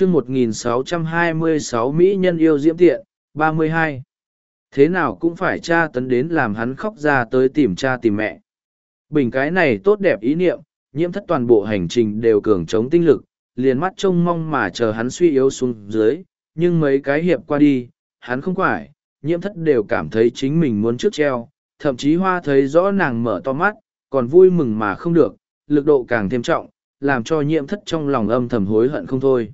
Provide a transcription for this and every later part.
chương 1626 Mỹ nhân yêu diễm tiện, 32. Thế nào cũng phải cha tấn đến làm hắn khóc ra tới tìm cha tìm mẹ. Bình cái này tốt đẹp ý niệm, nhiễm thất toàn bộ hành trình đều cường chống tinh lực, liền mắt trông mong mà chờ hắn suy yếu xuống dưới, nhưng mấy cái hiệp qua đi, hắn không quải, nhiễm thất đều cảm thấy chính mình muốn trước treo, thậm chí hoa thấy rõ nàng mở to mắt, còn vui mừng mà không được, lực độ càng thêm trọng, làm cho nhiễm thất trong lòng âm thầm hối hận không thôi.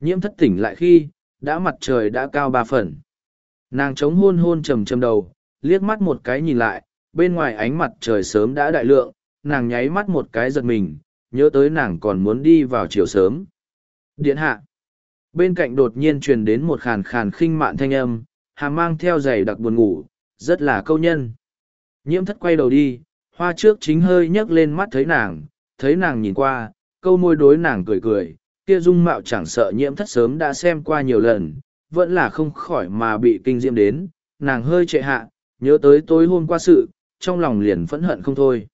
Nhiễm thất tỉnh lại khi, đã mặt trời đã cao ba phần. Nàng chống hôn hôn trầm trầm đầu, liếc mắt một cái nhìn lại, bên ngoài ánh mặt trời sớm đã đại lượng, nàng nháy mắt một cái giật mình, nhớ tới nàng còn muốn đi vào chiều sớm. Điện hạ. Bên cạnh đột nhiên truyền đến một khàn khàn khinh mạn thanh âm, hàm mang theo giày đặc buồn ngủ, rất là câu nhân. Nhiễm thất quay đầu đi, hoa trước chính hơi nhấc lên mắt thấy nàng, thấy nàng nhìn qua, câu môi đối nàng cười cười, kia dung mạo chẳng sợ nhiễm thất sớm đã xem qua nhiều lần, vẫn là không khỏi mà bị kinh diễm đến, nàng hơi trệ hạ, nhớ tới tối hôm qua sự, trong lòng liền phẫn hận không thôi.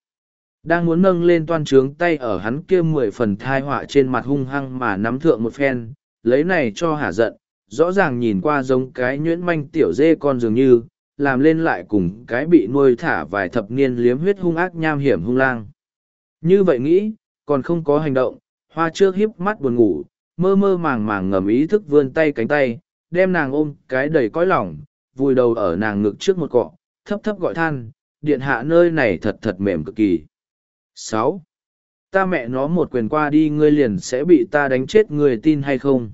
Đang muốn nâng lên toan trướng tay ở hắn kia mười phần thai họa trên mặt hung hăng mà nắm thượng một phen, lấy này cho hả giận, rõ ràng nhìn qua giống cái nhuyễn manh tiểu dê con dường như, làm lên lại cùng cái bị nuôi thả vài thập niên liếm huyết hung ác nham hiểm hung lang. Như vậy nghĩ, còn không có hành động, hoa trước hiếp mắt buồn ngủ, mơ mơ màng màng ngầm ý thức vươn tay cánh tay, đem nàng ôm cái đầy cõi lỏng, vùi đầu ở nàng ngực trước một cọ, thấp thấp gọi than, điện hạ nơi này thật thật mềm cực kỳ. sáu Ta mẹ nó một quyền qua đi ngươi liền sẽ bị ta đánh chết người tin hay không?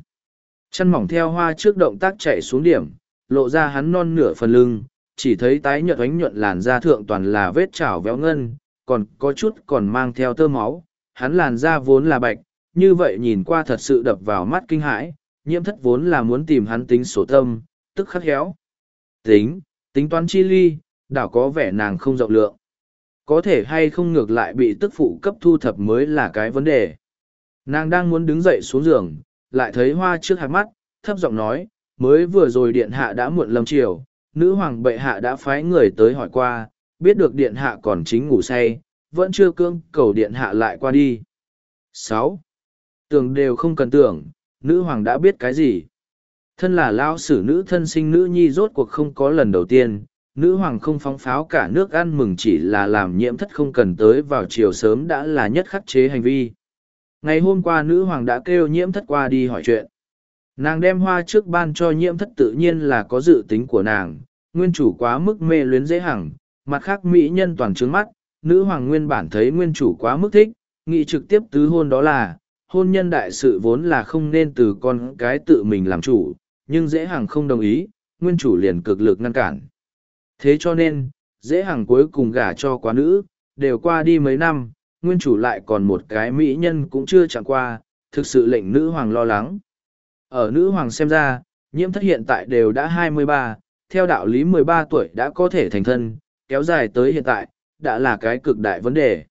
Chân mỏng theo hoa trước động tác chạy xuống điểm, lộ ra hắn non nửa phần lưng, chỉ thấy tái nhợt ánh nhuận làn da thượng toàn là vết chảo véo ngân, còn có chút còn mang theo tơ máu, hắn làn da vốn là bạch, như vậy nhìn qua thật sự đập vào mắt kinh hãi, nhiễm thất vốn là muốn tìm hắn tính sổ tâm, tức khắc héo. Tính, tính toán chi ly, đảo có vẻ nàng không rộng lượng. Có thể hay không ngược lại bị tức phụ cấp thu thập mới là cái vấn đề. Nàng đang muốn đứng dậy xuống giường, lại thấy hoa trước hạt mắt, thấp giọng nói, mới vừa rồi điện hạ đã muộn lâm chiều, nữ hoàng bệ hạ đã phái người tới hỏi qua, biết được điện hạ còn chính ngủ say, vẫn chưa cương cầu điện hạ lại qua đi. sáu Tưởng đều không cần tưởng, nữ hoàng đã biết cái gì. Thân là lao sử nữ thân sinh nữ nhi rốt cuộc không có lần đầu tiên, nữ hoàng không phóng pháo cả nước ăn mừng chỉ là làm nhiễm thất không cần tới vào chiều sớm đã là nhất khắc chế hành vi. Ngày hôm qua nữ hoàng đã kêu nhiễm thất qua đi hỏi chuyện. Nàng đem hoa trước ban cho nhiễm thất tự nhiên là có dự tính của nàng, nguyên chủ quá mức mê luyến dễ hằng, mặt khác mỹ nhân toàn trướng mắt, nữ hoàng nguyên bản thấy nguyên chủ quá mức thích, nghị trực tiếp tứ hôn đó là, hôn nhân đại sự vốn là không nên từ con cái tự mình làm chủ, nhưng dễ hằng không đồng ý, nguyên chủ liền cực lực ngăn cản. Thế cho nên, dễ hằng cuối cùng gả cho quá nữ, đều qua đi mấy năm, nguyên chủ lại còn một cái mỹ nhân cũng chưa chẳng qua, thực sự lệnh nữ hoàng lo lắng. Ở nữ hoàng xem ra, nhiễm thất hiện tại đều đã hai mươi ba, theo đạo lý mười ba tuổi đã có thể thành thân, kéo dài tới hiện tại, đã là cái cực đại vấn đề.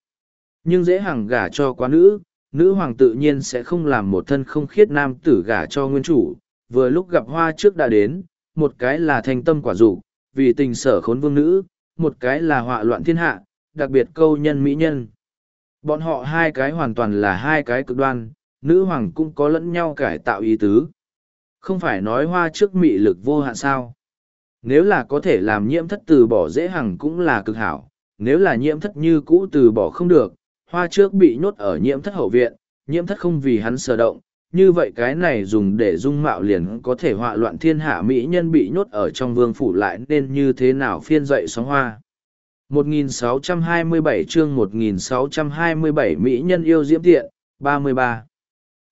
Nhưng dễ hằng gả cho quá nữ, nữ hoàng tự nhiên sẽ không làm một thân không khiết nam tử gả cho nguyên chủ, vừa lúc gặp hoa trước đã đến, một cái là thành tâm quả dục vì tình sở khốn vương nữ, một cái là họa loạn thiên hạ, đặc biệt câu nhân mỹ nhân. Bọn họ hai cái hoàn toàn là hai cái cực đoan, nữ hoàng cũng có lẫn nhau cải tạo ý tứ. Không phải nói hoa trước mị lực vô hạn sao. Nếu là có thể làm nhiễm thất từ bỏ dễ hằng cũng là cực hảo, nếu là nhiễm thất như cũ từ bỏ không được, hoa trước bị nhốt ở nhiễm thất hậu viện, nhiễm thất không vì hắn sờ động, như vậy cái này dùng để dung mạo liền có thể họa loạn thiên hạ mỹ nhân bị nhốt ở trong vương phủ lại nên như thế nào phiên dậy sóng hoa. 1627 chương 1627 Mỹ nhân yêu diễm tiện, 33.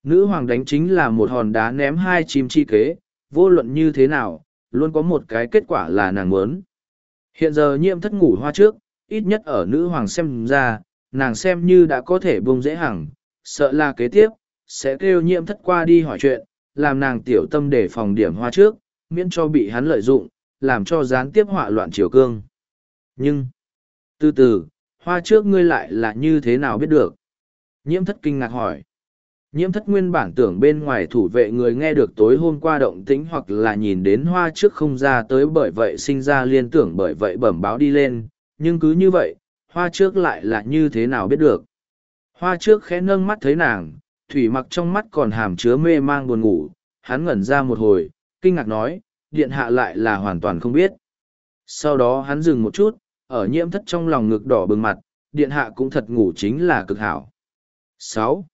Nữ hoàng đánh chính là một hòn đá ném hai chim chi kế, vô luận như thế nào, luôn có một cái kết quả là nàng muốn. Hiện giờ nhiễm thất ngủ hoa trước, ít nhất ở nữ hoàng xem ra, nàng xem như đã có thể bông dễ hẳn, sợ là kế tiếp, sẽ kêu nhiễm thất qua đi hỏi chuyện, làm nàng tiểu tâm để phòng điểm hoa trước, miễn cho bị hắn lợi dụng, làm cho gián tiếp họa loạn triều cương. Nhưng, từ từ, hoa trước ngươi lại là như thế nào biết được? Nhiễm thất kinh ngạc hỏi. Nhiễm thất nguyên bản tưởng bên ngoài thủ vệ người nghe được tối hôm qua động tĩnh hoặc là nhìn đến hoa trước không ra tới bởi vậy sinh ra liên tưởng bởi vậy bẩm báo đi lên, nhưng cứ như vậy, hoa trước lại là như thế nào biết được. Hoa trước khẽ nâng mắt thấy nàng, thủy mặc trong mắt còn hàm chứa mê mang buồn ngủ, hắn ngẩn ra một hồi, kinh ngạc nói, điện hạ lại là hoàn toàn không biết. Sau đó hắn dừng một chút, ở nhiễm thất trong lòng ngực đỏ bừng mặt, điện hạ cũng thật ngủ chính là cực hảo. sáu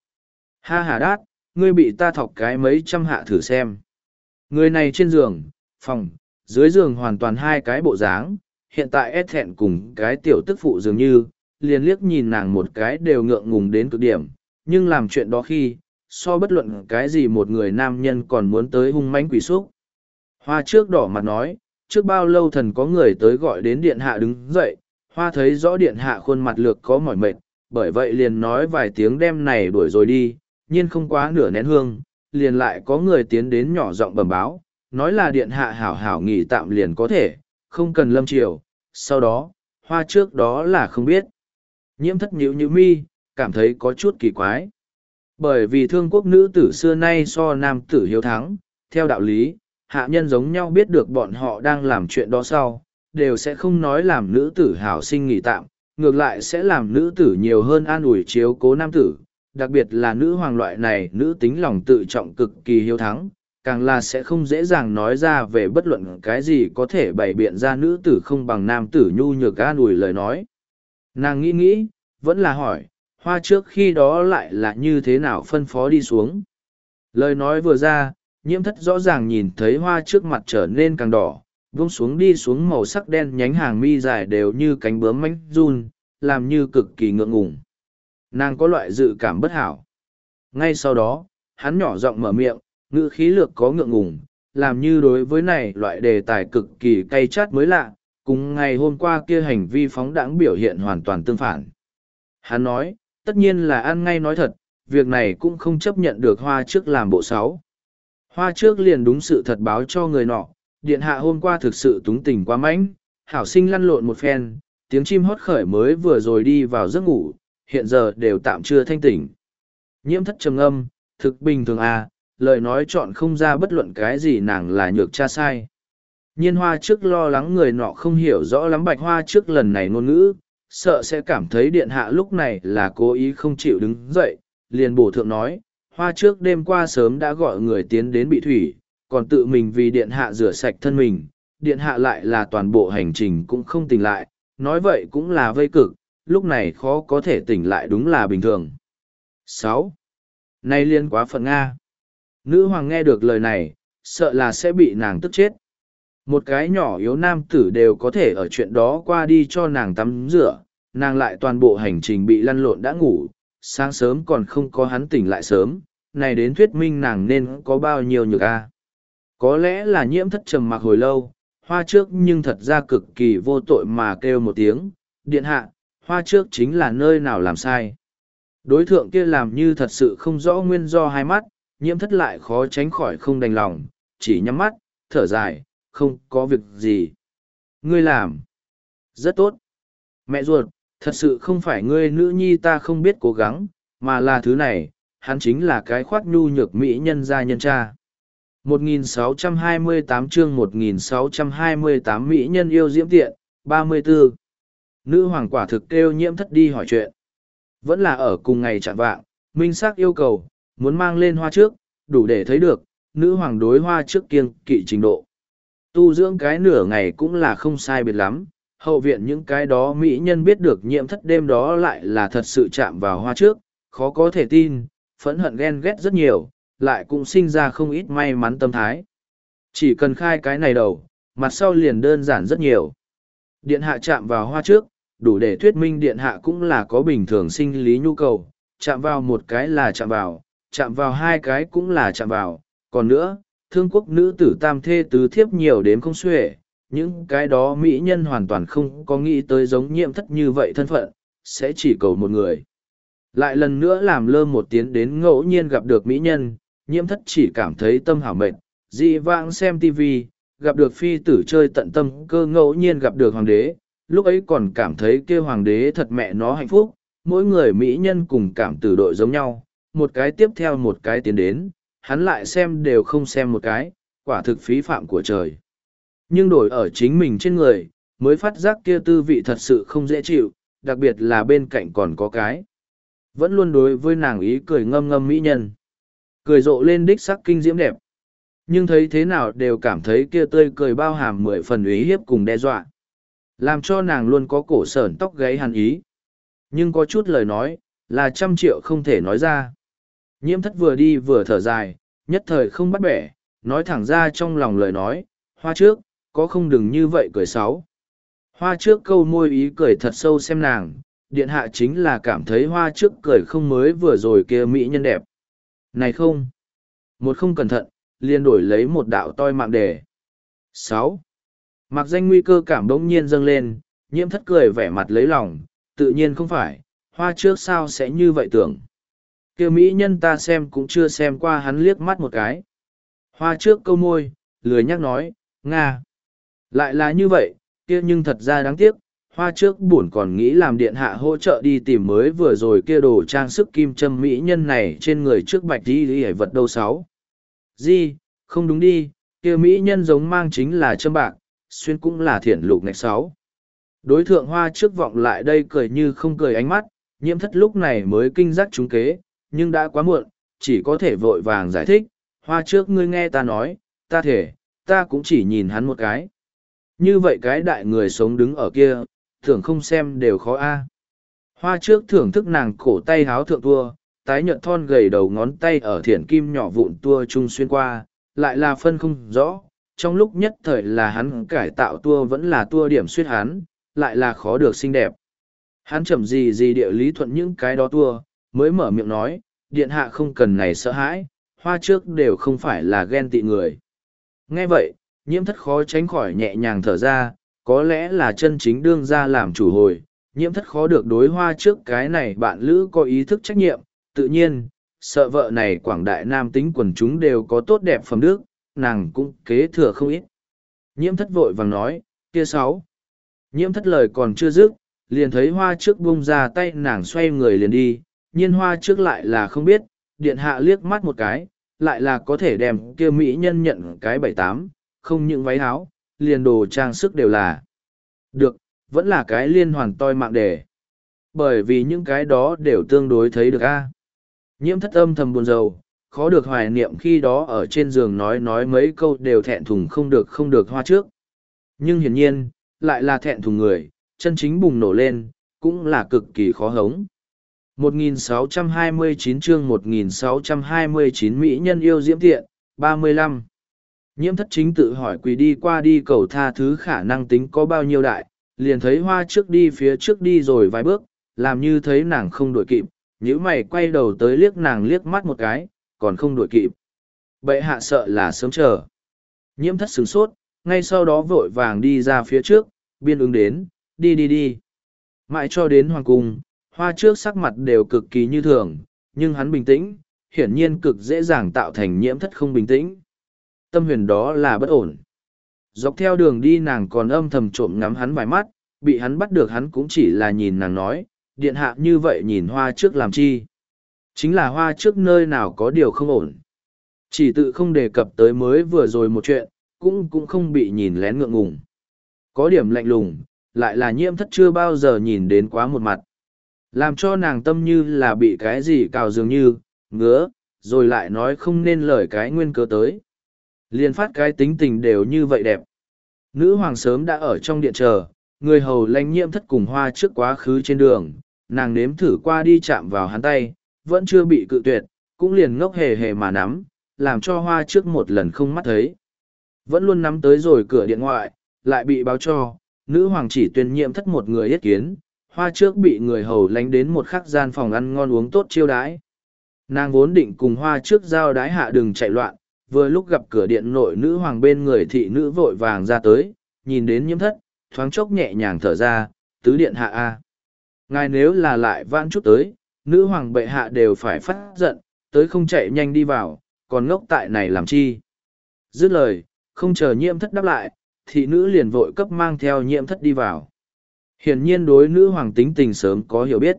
Ha hà đát, ngươi bị ta thọc cái mấy trăm hạ thử xem. Người này trên giường, phòng, dưới giường hoàn toàn hai cái bộ dáng, hiện tại ép thẹn cùng cái tiểu tức phụ dường như, liền liếc nhìn nàng một cái đều ngượng ngùng đến cực điểm, nhưng làm chuyện đó khi, so bất luận cái gì một người nam nhân còn muốn tới hung mãnh quỷ xúc. Hoa trước đỏ mặt nói, trước bao lâu thần có người tới gọi đến điện hạ đứng dậy, hoa thấy rõ điện hạ khuôn mặt lược có mỏi mệt, bởi vậy liền nói vài tiếng đem này đuổi rồi đi, nhiên không quá nửa nén hương, liền lại có người tiến đến nhỏ giọng bẩm báo, nói là điện hạ hảo hảo nghỉ tạm liền có thể, không cần lâm triều, sau đó, hoa trước đó là không biết. Nhiễm thất nhữ nhữ mi, cảm thấy có chút kỳ quái. Bởi vì thương quốc nữ tử xưa nay so nam tử hiếu thắng, theo đạo lý, hạ nhân giống nhau biết được bọn họ đang làm chuyện đó sau, đều sẽ không nói làm nữ tử hảo sinh nghỉ tạm, ngược lại sẽ làm nữ tử nhiều hơn an ủi chiếu cố nam tử, đặc biệt là nữ hoàng loại này nữ tính lòng tự trọng cực kỳ hiếu thắng, càng là sẽ không dễ dàng nói ra về bất luận cái gì có thể bày biện ra nữ tử không bằng nam tử nhu nhược an ủi lời nói. Nàng nghĩ nghĩ, vẫn là hỏi, hoa trước khi đó lại là như thế nào phân phó đi xuống. Lời nói vừa ra, nhiễm thất rõ ràng nhìn thấy hoa trước mặt trở nên càng đỏ, vung xuống đi xuống màu sắc đen nhánh hàng mi dài đều như cánh bướm mánh run, làm như cực kỳ ngượng ngùng. Nàng có loại dự cảm bất hảo. Ngay sau đó, hắn nhỏ giọng mở miệng, ngữ khí lược có ngượng ngùng, làm như đối với này loại đề tài cực kỳ cay chát mới lạ, cùng ngày hôm qua kia hành vi phóng đãng biểu hiện hoàn toàn tương phản. Hắn nói, tất nhiên là ăn ngay nói thật, việc này cũng không chấp nhận được hoa trước làm bộ sáu. Hoa trước liền đúng sự thật báo cho người nọ, điện hạ hôm qua thực sự túng tình quá mãnh, hảo sinh lăn lộn một phen, tiếng chim hót khởi mới vừa rồi đi vào giấc ngủ, hiện giờ đều tạm chưa thanh tỉnh. Nhiễm thất trầm âm, thực bình thường à, lời nói chọn không ra bất luận cái gì nàng là nhược cha sai. Nhiên hoa trước lo lắng người nọ không hiểu rõ lắm bạch hoa trước lần này ngôn ngữ, sợ sẽ cảm thấy điện hạ lúc này là cố ý không chịu đứng dậy, liền bổ thượng nói, hoa trước đêm qua sớm đã gọi người tiến đến bị thủy, còn tự mình vì điện hạ rửa sạch thân mình, điện hạ lại là toàn bộ hành trình cũng không tỉnh lại, nói vậy cũng là vây cực, lúc này khó có thể tỉnh lại đúng là bình thường. sáu Nay liên quá phận Nga. Nữ hoàng nghe được lời này, sợ là sẽ bị nàng tức chết. Một cái nhỏ yếu nam tử đều có thể ở chuyện đó qua đi cho nàng tắm rửa, nàng lại toàn bộ hành trình bị lăn lộn đã ngủ, sáng sớm còn không có hắn tỉnh lại sớm, này đến thuyết minh nàng nên có bao nhiêu nhược a Có lẽ là nhiễm thất trầm mặc hồi lâu, hoa trước nhưng thật ra cực kỳ vô tội mà kêu một tiếng, điện hạ, hoa trước chính là nơi nào làm sai. Đối tượng kia làm như thật sự không rõ nguyên do hai mắt, nhiễm thất lại khó tránh khỏi không đành lòng, chỉ nhắm mắt, thở dài, không có việc gì. Ngươi làm. Rất tốt. Mẹ ruột, thật sự không phải ngươi nữ nhi ta không biết cố gắng, mà là thứ này, hắn chính là cái khoát nhu nhược mỹ nhân gia nhân cha. 1628 chương 1628 Mỹ nhân yêu diễm tiện, 34. Nữ hoàng quả thực kêu nhiễm thất đi hỏi chuyện. Vẫn là ở cùng ngày chặn vạng, minh xác yêu cầu, muốn mang lên hoa trước, đủ để thấy được, nữ hoàng đối hoa trước kiêng kỵ trình độ. Tu dưỡng cái nửa ngày cũng là không sai biệt lắm, hậu viện những cái đó mỹ nhân biết được nhiễm thất đêm đó lại là thật sự chạm vào hoa trước, khó có thể tin, phẫn hận ghen ghét rất nhiều, lại cũng sinh ra không ít may mắn tâm thái. Chỉ cần khai cái này đầu, mặt sau liền đơn giản rất nhiều. Điện hạ chạm vào hoa trước, đủ để thuyết minh điện hạ cũng là có bình thường sinh lý nhu cầu, chạm vào một cái là chạm vào, chạm vào hai cái cũng là chạm vào, còn nữa, thương quốc nữ tử tam thê tứ thiếp nhiều đến không xuể, những cái đó mỹ nhân hoàn toàn không có nghĩ tới giống nhiễm thất như vậy thân phận, sẽ chỉ cầu một người. Lại lần nữa làm lơ một tiếng đến ngẫu nhiên gặp được mỹ nhân, nhiễm thất chỉ cảm thấy tâm hảo mệt, dị vãng xem TV, gặp được phi tử chơi tận tâm cơ ngẫu nhiên gặp được hoàng đế, lúc ấy còn cảm thấy kêu hoàng đế thật mẹ nó hạnh phúc, mỗi người mỹ nhân cùng cảm tử đội giống nhau, một cái tiếp theo một cái tiến đến, hắn lại xem đều không xem một cái, quả thực phí phạm của trời. Nhưng đổi ở chính mình trên người, mới phát giác kia tư vị thật sự không dễ chịu, đặc biệt là bên cạnh còn có cái. Vẫn luôn đối với nàng ý cười ngâm ngâm mỹ nhân. Cười rộ lên đích sắc kinh diễm đẹp. Nhưng thấy thế nào đều cảm thấy kia tươi cười bao hàm mười phần ý hiếp cùng đe dọa. Làm cho nàng luôn có cổ sởn tóc gáy hàn ý. Nhưng có chút lời nói, là trăm triệu không thể nói ra. Nhiễm thất vừa đi vừa thở dài, nhất thời không bắt bẻ, nói thẳng ra trong lòng lời nói, hoa trước, có không đừng như vậy cười sáu. Hoa trước câu môi ý cười thật sâu xem nàng, điện hạ chính là cảm thấy hoa trước cười không mới vừa rồi kia mỹ nhân đẹp. Này không! Một không cẩn thận, liền đổi lấy một đạo toi mạng đề. sáu Mặc danh nguy cơ cảm bỗng nhiên dâng lên, nhiễm thất cười vẻ mặt lấy lòng, tự nhiên không phải, hoa trước sao sẽ như vậy tưởng kia mỹ nhân ta xem cũng chưa xem qua hắn liếc mắt một cái. Hoa trước câu môi, lười nhắc nói, Nga. Lại là như vậy, kia nhưng thật ra đáng tiếc, hoa trước buồn còn nghĩ làm điện hạ hỗ trợ đi tìm mới vừa rồi kia đồ trang sức kim châm mỹ nhân này trên người trước bạch đi đi vật đâu sáu. Di, không đúng đi, kia mỹ nhân giống mang chính là châm bạc, xuyên cũng là thiển lục ngạch sáu. Đối tượng hoa trước vọng lại đây cười như không cười ánh mắt, nhiễm thất lúc này mới kinh giác trúng kế, nhưng đã quá muộn, chỉ có thể vội vàng giải thích, hoa trước ngươi nghe ta nói, ta thể, ta cũng chỉ nhìn hắn một cái. Như vậy cái đại người sống đứng ở kia, thường không xem đều khó a. Hoa trước thưởng thức nàng cổ tay háo thượng tua, tái nhợt thon gầy đầu ngón tay ở thiển kim nhỏ vụn tua trung xuyên qua, lại là phân không rõ, trong lúc nhất thời là hắn cải tạo tua vẫn là tua điểm suyết hắn, lại là khó được xinh đẹp. Hắn chậm gì gì địa lý thuận những cái đó tua, mới mở miệng nói, điện hạ không cần này sợ hãi, hoa trước đều không phải là ghen tị người. Nghe vậy, nhiễm thất khó tránh khỏi nhẹ nhàng thở ra, có lẽ là chân chính đương ra làm chủ hồi, nhiễm thất khó được đối hoa trước cái này bạn lữ có ý thức trách nhiệm, tự nhiên, sợ vợ này quảng đại nam tính quần chúng đều có tốt đẹp phẩm đức, nàng cũng kế thừa không ít. Nhiễm thất vội vàng nói, kia sáu. Nhiễm thất lời còn chưa dứt, liền thấy hoa trước bung ra tay nàng xoay người liền đi, nhiên hoa trước lại là không biết, điện hạ liếc mắt một cái, lại là có thể đem kia mỹ nhân nhận cái bảy tám, không những váy áo, liền đồ trang sức đều là. Được, vẫn là cái liên hoàn toi mạng đề. Bởi vì những cái đó đều tương đối thấy được a. À? Nhiễm thất âm thầm buồn rầu, khó được hoài niệm khi đó ở trên giường nói nói mấy câu đều thẹn thùng không được không được hoa trước. Nhưng hiển nhiên, lại là thẹn thùng người, chân chính bùng nổ lên, cũng là cực kỳ khó hống. 1629 chương 1629 Mỹ nhân yêu diễm tiện, 35. Nhiễm thất chính tự hỏi quỳ đi qua đi cầu tha thứ khả năng tính có bao nhiêu đại, liền thấy hoa trước đi phía trước đi rồi vài bước, làm như thấy nàng không đuổi kịp, nhíu mày quay đầu tới liếc nàng liếc mắt một cái, còn không đuổi kịp. Bệ hạ sợ là sớm chờ. Nhiễm thất sửng sốt, ngay sau đó vội vàng đi ra phía trước, biên ứng đến, đi đi đi. Mãi cho đến hoàng cung, hoa trước sắc mặt đều cực kỳ như thường, nhưng hắn bình tĩnh, hiển nhiên cực dễ dàng tạo thành nhiễm thất không bình tĩnh. Tâm huyền đó là bất ổn. Dọc theo đường đi nàng còn âm thầm trộm ngắm hắn vài mắt, bị hắn bắt được hắn cũng chỉ là nhìn nàng nói, điện hạ như vậy nhìn hoa trước làm chi. Chính là hoa trước nơi nào có điều không ổn. Chỉ tự không đề cập tới mới vừa rồi một chuyện, cũng cũng không bị nhìn lén ngượng ngùng. Có điểm lạnh lùng, lại là nhiễm thất chưa bao giờ nhìn đến quá một mặt. Làm cho nàng tâm như là bị cái gì cào dường như, ngứa, rồi lại nói không nên lời cái nguyên cớ tới. liền phát cái tính tình đều như vậy đẹp. Nữ hoàng sớm đã ở trong điện chờ, người hầu lanh nhiễm thất cùng hoa trước quá khứ trên đường, nàng nếm thử qua đi chạm vào hắn tay, vẫn chưa bị cự tuyệt, cũng liền ngốc hề hề mà nắm, làm cho hoa trước một lần không mắt thấy. Vẫn luôn nắm tới rồi cửa điện ngoại, lại bị báo cho, nữ hoàng chỉ tuyên nhiệm thất một người yết kiến, hoa trước bị người hầu lánh đến một khắc gian phòng ăn ngon uống tốt chiêu đãi. Nàng vốn định cùng hoa trước giao đái hạ đừng chạy loạn, vừa lúc gặp cửa điện nội nữ hoàng bên người thị nữ vội vàng ra tới, nhìn đến nhiễm thất, thoáng chốc nhẹ nhàng thở ra, tứ điện hạ A. Ngài nếu là lại vãn chút tới, nữ hoàng bệ hạ đều phải phát giận, tới không chạy nhanh đi vào, còn ngốc tại này làm chi. Dứt lời, không chờ nhiễm thất đáp lại, thị nữ liền vội cấp mang theo nhiễm thất đi vào. Hiển nhiên đối nữ hoàng tính tình sớm có hiểu biết.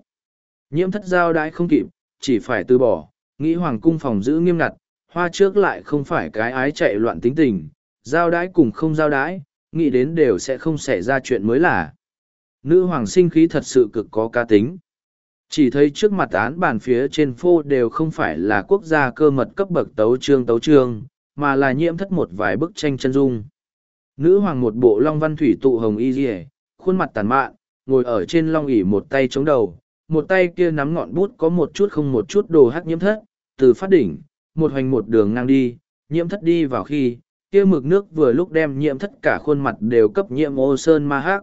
Nhiễm thất giao đãi không kịp, chỉ phải từ bỏ, nghĩ hoàng cung phòng giữ nghiêm ngặt, hoa trước lại không phải cái ái chạy loạn tính tình, giao đãi cùng không giao đãi, nghĩ đến đều sẽ không xảy ra chuyện mới là. Nữ hoàng sinh khí thật sự cực có ca tính. Chỉ thấy trước mặt án bàn phía trên phô đều không phải là quốc gia cơ mật cấp bậc tấu trương tấu trương, mà là nhiễm thất một vài bức tranh chân dung. Nữ hoàng một bộ long văn thủy tụ hồng y dì khuôn mặt tàn mạn, ngồi ở trên long ỉ một tay chống đầu, một tay kia nắm ngọn bút có một chút không một chút đồ hắc nhiễm thất, từ phát đỉnh, một hoành một đường ngang đi, nhiễm thất đi vào khi, kia mực nước vừa lúc đem nhiễm thất cả khuôn mặt đều cấp nhiễm ô sơn ma hắc.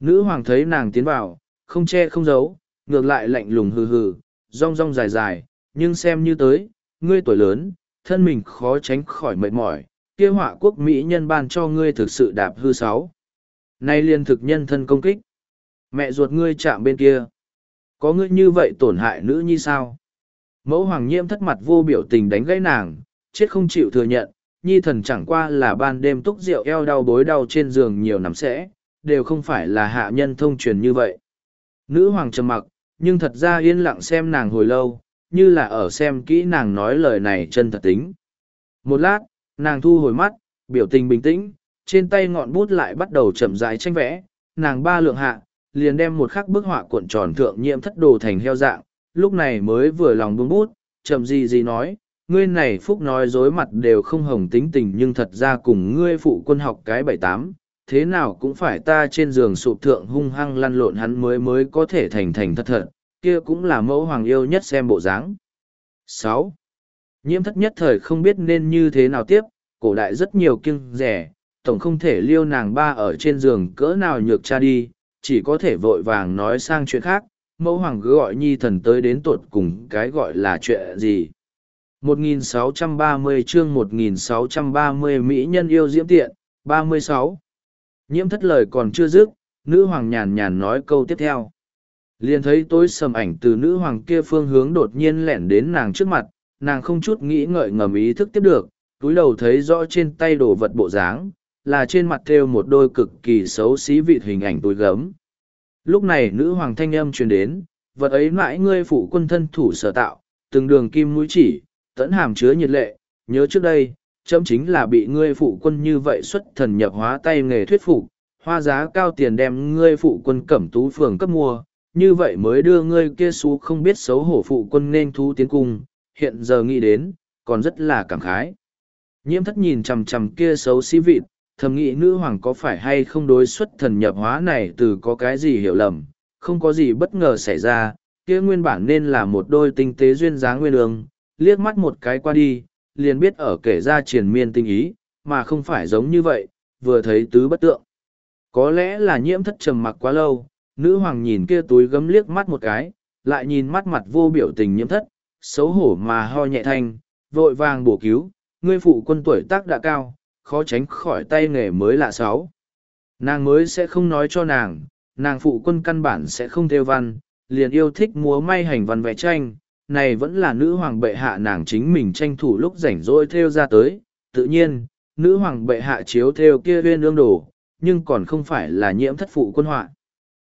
Nữ hoàng thấy nàng tiến vào, không che không giấu, ngược lại lạnh lùng hừ hừ, rong rong dài dài, nhưng xem như tới, ngươi tuổi lớn, thân mình khó tránh khỏi mệt mỏi, kia họa quốc Mỹ nhân ban cho ngươi thực sự đạp hư sáu. Nay liên thực nhân thân công kích. Mẹ ruột ngươi chạm bên kia. Có ngươi như vậy tổn hại nữ nhi sao? Mẫu hoàng nhiễm thất mặt vô biểu tình đánh gãy nàng, chết không chịu thừa nhận, nhi thần chẳng qua là ban đêm túc rượu eo đau bối đau trên giường nhiều năm sẽ, đều không phải là hạ nhân thông truyền như vậy. Nữ hoàng trầm mặc, nhưng thật ra yên lặng xem nàng hồi lâu, như là ở xem kỹ nàng nói lời này chân thật tính. Một lát, nàng thu hồi mắt, biểu tình bình tĩnh, trên tay ngọn bút lại bắt đầu chậm rãi tranh vẽ, nàng ba lượng hạ, liền đem một khắc bức họa cuộn tròn thượng nhiễm thất đồ thành heo dạng, lúc này mới vừa lòng buông bút, chậm gì gì nói, ngươi này phúc nói dối mặt đều không hồng tính tình nhưng thật ra cùng ngươi phụ quân học cái bảy tám, thế nào cũng phải ta trên giường sụp thượng hung hăng lăn lộn hắn mới mới có thể thành thành thật thật, kia cũng là mẫu hoàng yêu nhất xem bộ dáng. sáu Nhiễm thất nhất thời không biết nên như thế nào tiếp, cổ đại rất nhiều kiêng rẻ, tổng không thể liêu nàng ba ở trên giường cỡ nào nhược cha đi, chỉ có thể vội vàng nói sang chuyện khác, mẫu hoàng cứ gọi nhi thần tới đến tột cùng cái gọi là chuyện gì. 1630 chương 1630 Mỹ nhân yêu diễm tiện, 36. Nhiễm thất lời còn chưa dứt, nữ hoàng nhàn nhàn nói câu tiếp theo. Liền thấy tối sầm ảnh từ nữ hoàng kia phương hướng đột nhiên lẻn đến nàng trước mặt, nàng không chút nghĩ ngợi ngầm ý thức tiếp được, túi đầu thấy rõ trên tay đồ vật bộ dáng, là trên mặt thêu một đôi cực kỳ xấu xí vịt hình ảnh túi gấm. Lúc này nữ hoàng thanh âm truyền đến, vật ấy mãi ngươi phụ quân thân thủ sở tạo, từng đường kim mũi chỉ, tẫn hàm chứa nhiệt lệ, nhớ trước đây, chấm chính là bị ngươi phụ quân như vậy xuất thần nhập hóa tay nghề thuyết phục, hoa giá cao tiền đem ngươi phụ quân cẩm tú phường cấp mua, như vậy mới đưa ngươi kia xú không biết xấu hổ phụ quân nên thú tiến cung, hiện giờ nghĩ đến, còn rất là cảm khái. Nhiễm thất nhìn chằm chằm kia xấu xí vịt, thầm nghĩ nữ hoàng có phải hay không đối xuất thần nhập hóa này từ có cái gì hiểu lầm, không có gì bất ngờ xảy ra, kia nguyên bản nên là một đôi tinh tế duyên dáng nguyên ương, liếc mắt một cái qua đi, liền biết ở kể ra triền miên tinh ý, mà không phải giống như vậy, vừa thấy tứ bất tượng. Có lẽ là nhiễm thất trầm mặc quá lâu, nữ hoàng nhìn kia túi gấm liếc mắt một cái, lại nhìn mắt mặt vô biểu tình nhiễm thất, xấu hổ mà ho nhẹ thanh, vội vàng bổ cứu, ngươi phụ quân tuổi tác đã cao, khó tránh khỏi tay nghề mới lạ sáu. Nàng mới sẽ không nói cho nàng, nàng phụ quân căn bản sẽ không theo văn, liền yêu thích múa may hành văn vẽ tranh, này vẫn là nữ hoàng bệ hạ nàng chính mình tranh thủ lúc rảnh rỗi theo ra tới, tự nhiên, nữ hoàng bệ hạ chiếu theo kia viên ương đồ, nhưng còn không phải là nhiễm thất phụ quân họa.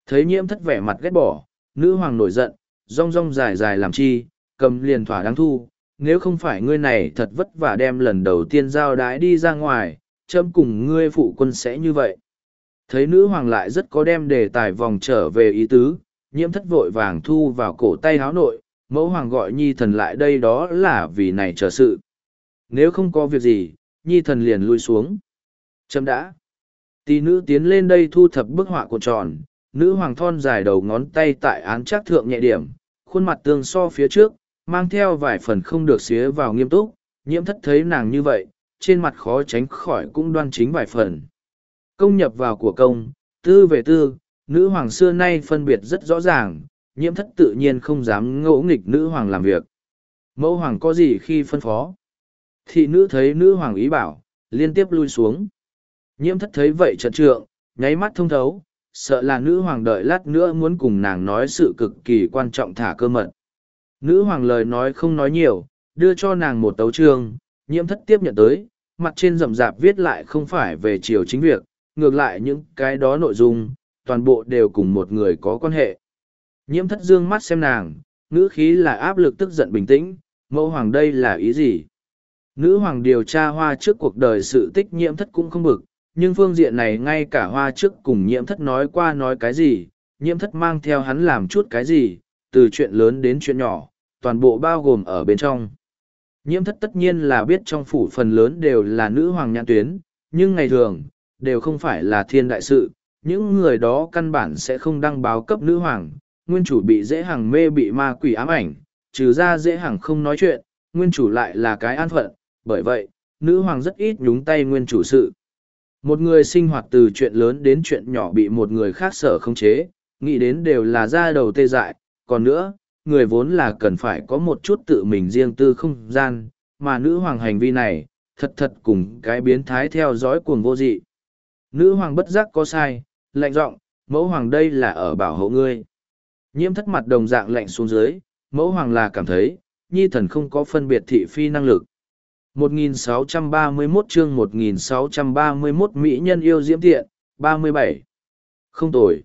Thấy nhiễm thất vẻ mặt ghét bỏ, nữ hoàng nổi giận, rong rong dài dài làm chi, cầm liền thỏa đáng thu, nếu không phải ngươi này thật vất vả đem lần đầu tiên giao đái đi ra ngoài, châm cùng ngươi phụ quân sẽ như vậy. Thấy nữ hoàng lại rất có đem đề tài vòng trở về ý tứ, nhiễm thất vội vàng thu vào cổ tay háo nội, mẫu hoàng gọi nhi thần lại đây đó là vì này chờ sự. Nếu không có việc gì, nhi thần liền lui xuống. Châm đã. Tỷ nữ tiến lên đây thu thập bức họa của tròn, nữ hoàng thon dài đầu ngón tay tại án trác thượng nhẹ điểm, khuôn mặt tương so phía trước, mang theo vài phần không được xía vào nghiêm túc, nhiễm thất thấy nàng như vậy, trên mặt khó tránh khỏi cũng đoan chính vài phần. Công nhập vào của công, tư về tư, nữ hoàng xưa nay phân biệt rất rõ ràng, nhiễm thất tự nhiên không dám ngỗ nghịch nữ hoàng làm việc. Mẫu hoàng có gì khi phân phó? Thị nữ thấy nữ hoàng ý bảo, liên tiếp lui xuống. Nhiễm thất thấy vậy trật trượng, nháy mắt thông thấu, sợ là nữ hoàng đợi lát nữa muốn cùng nàng nói sự cực kỳ quan trọng thả cơ mật. Nữ hoàng lời nói không nói nhiều, đưa cho nàng một tấu chương, nhiễm thất tiếp nhận tới, mặt trên rậm rạp viết lại không phải về chiều chính việc, ngược lại những cái đó nội dung, toàn bộ đều cùng một người có quan hệ. Nhiễm thất dương mắt xem nàng, ngữ khí là áp lực tức giận bình tĩnh, mẫu hoàng đây là ý gì? Nữ hoàng điều tra hoa trước cuộc đời sự tích nhiễm thất cũng không bực, nhưng phương diện này ngay cả hoa trước cùng nhiễm thất nói qua nói cái gì, nhiễm thất mang theo hắn làm chút cái gì, từ chuyện lớn đến chuyện nhỏ, toàn bộ bao gồm ở bên trong. Nhiễm thất tất nhiên là biết trong phủ phần lớn đều là nữ hoàng nhãn tuyến, nhưng ngày thường, đều không phải là thiên đại sự, những người đó căn bản sẽ không đăng báo cấp nữ hoàng, nguyên chủ bị dễ hàng mê bị ma quỷ ám ảnh, trừ ra dễ hàng không nói chuyện, nguyên chủ lại là cái an phận, bởi vậy, nữ hoàng rất ít nhúng tay nguyên chủ sự. Một người sinh hoạt từ chuyện lớn đến chuyện nhỏ bị một người khác sở không chế, nghĩ đến đều là ra đầu tê dại, còn nữa, người vốn là cần phải có một chút tự mình riêng tư không gian, mà nữ hoàng hành vi này, thật thật cùng cái biến thái theo dõi cuồng vô dị. Nữ hoàng bất giác có sai, lạnh giọng mẫu hoàng đây là ở bảo hộ ngươi. Nhiễm thất mặt đồng dạng lạnh xuống dưới, mẫu hoàng là cảm thấy, nhi thần không có phân biệt thị phi năng lực. 1631 chương 1631 Mỹ nhân yêu diễm thiện, 37. Không tồi.